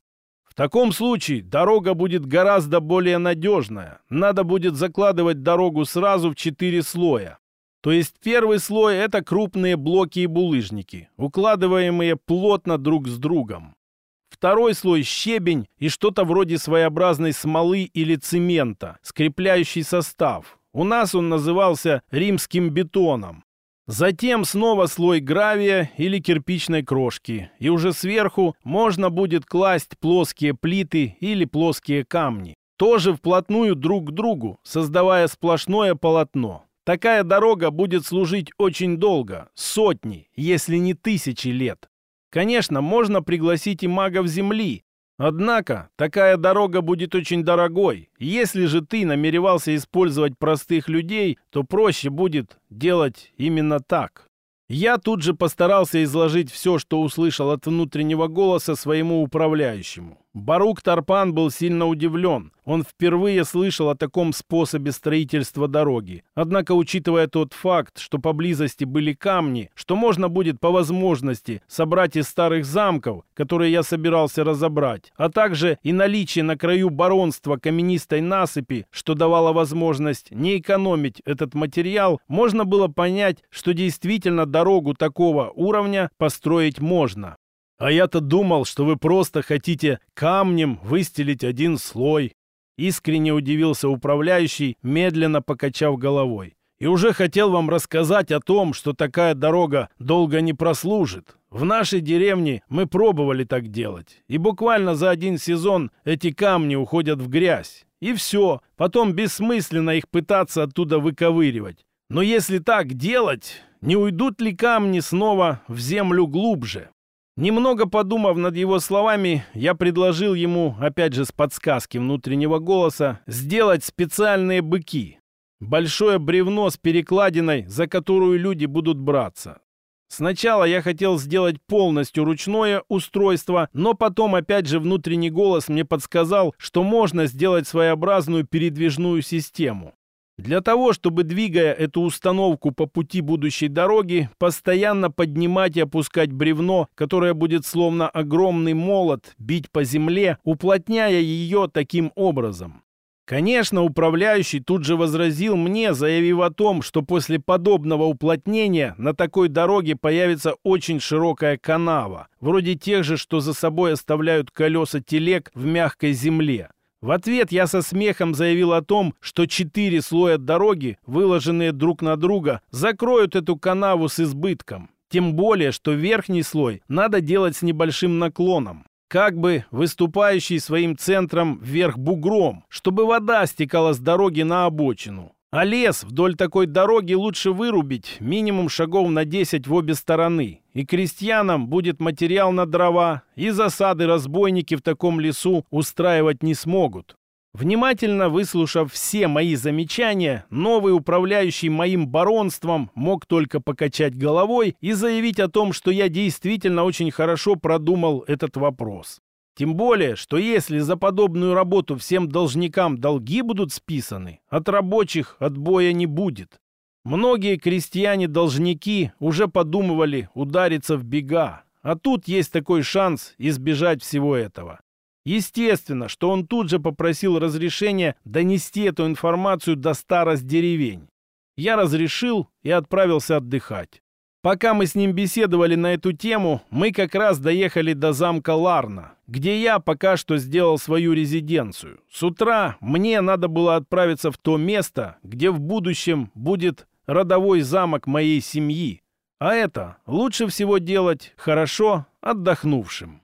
S1: В таком случае дорога будет гораздо более надежная. Надо будет закладывать дорогу сразу в четыре слоя. То есть первый слой – это крупные блоки и булыжники, укладываемые плотно друг с другом. Второй слой – щебень и что-то вроде своеобразной смолы или цемента, скрепляющий состав. У нас он назывался римским бетоном. Затем снова слой гравия или кирпичной крошки, и уже сверху можно будет класть плоские плиты или плоские камни, тоже вплотную друг к другу, создавая сплошное полотно. Такая дорога будет служить очень долго, сотни, если не тысячи лет. Конечно, можно пригласить и магов Земли, Однако, такая дорога будет очень дорогой. Если же ты намеревался использовать простых людей, то проще будет делать именно так. Я тут же постарался изложить все, что услышал от внутреннего голоса своему управляющему. Барук Тарпан был сильно удивлен. Он впервые слышал о таком способе строительства дороги. Однако, учитывая тот факт, что поблизости были камни, что можно будет по возможности собрать из старых замков, которые я собирался разобрать, а также и наличие на краю баронства каменистой насыпи, что давало возможность не экономить этот материал, можно было понять, что действительно дорогу такого уровня построить можно. А я-то думал, что вы просто хотите камнем выстелить один слой. Искренне удивился управляющий, медленно покачав головой. И уже хотел вам рассказать о том, что такая дорога долго не прослужит. В нашей деревне мы пробовали так делать. И буквально за один сезон эти камни уходят в грязь. И все. Потом бессмысленно их пытаться оттуда выковыривать. Но если так делать, не уйдут ли камни снова в землю глубже? Немного подумав над его словами, я предложил ему, опять же с подсказки внутреннего голоса, сделать специальные быки. Большое бревно с перекладиной, за которую люди будут браться. Сначала я хотел сделать полностью ручное устройство, но потом опять же внутренний голос мне подсказал, что можно сделать своеобразную передвижную систему. Для того, чтобы, двигая эту установку по пути будущей дороги, постоянно поднимать и опускать бревно, которое будет словно огромный молот бить по земле, уплотняя ее таким образом. Конечно, управляющий тут же возразил мне, заявив о том, что после подобного уплотнения на такой дороге появится очень широкая канава, вроде тех же, что за собой оставляют колеса телег в мягкой земле. В ответ я со смехом заявил о том, что четыре слоя дороги, выложенные друг на друга, закроют эту канаву с избытком. Тем более, что верхний слой надо делать с небольшим наклоном как бы выступающий своим центром вверх бугром, чтобы вода стекала с дороги на обочину. А лес вдоль такой дороги лучше вырубить минимум шагов на 10 в обе стороны. И крестьянам будет материал на дрова, и засады разбойники в таком лесу устраивать не смогут. Внимательно выслушав все мои замечания, новый управляющий моим баронством мог только покачать головой и заявить о том, что я действительно очень хорошо продумал этот вопрос. Тем более, что если за подобную работу всем должникам долги будут списаны, от рабочих отбоя не будет. Многие крестьяне-должники уже подумывали удариться в бега, а тут есть такой шанс избежать всего этого. Естественно, что он тут же попросил разрешения донести эту информацию до старост деревень. Я разрешил и отправился отдыхать. Пока мы с ним беседовали на эту тему, мы как раз доехали до замка Ларна, где я пока что сделал свою резиденцию. С утра мне надо было отправиться в то место, где в будущем будет родовой замок моей семьи. А это лучше всего делать хорошо отдохнувшим.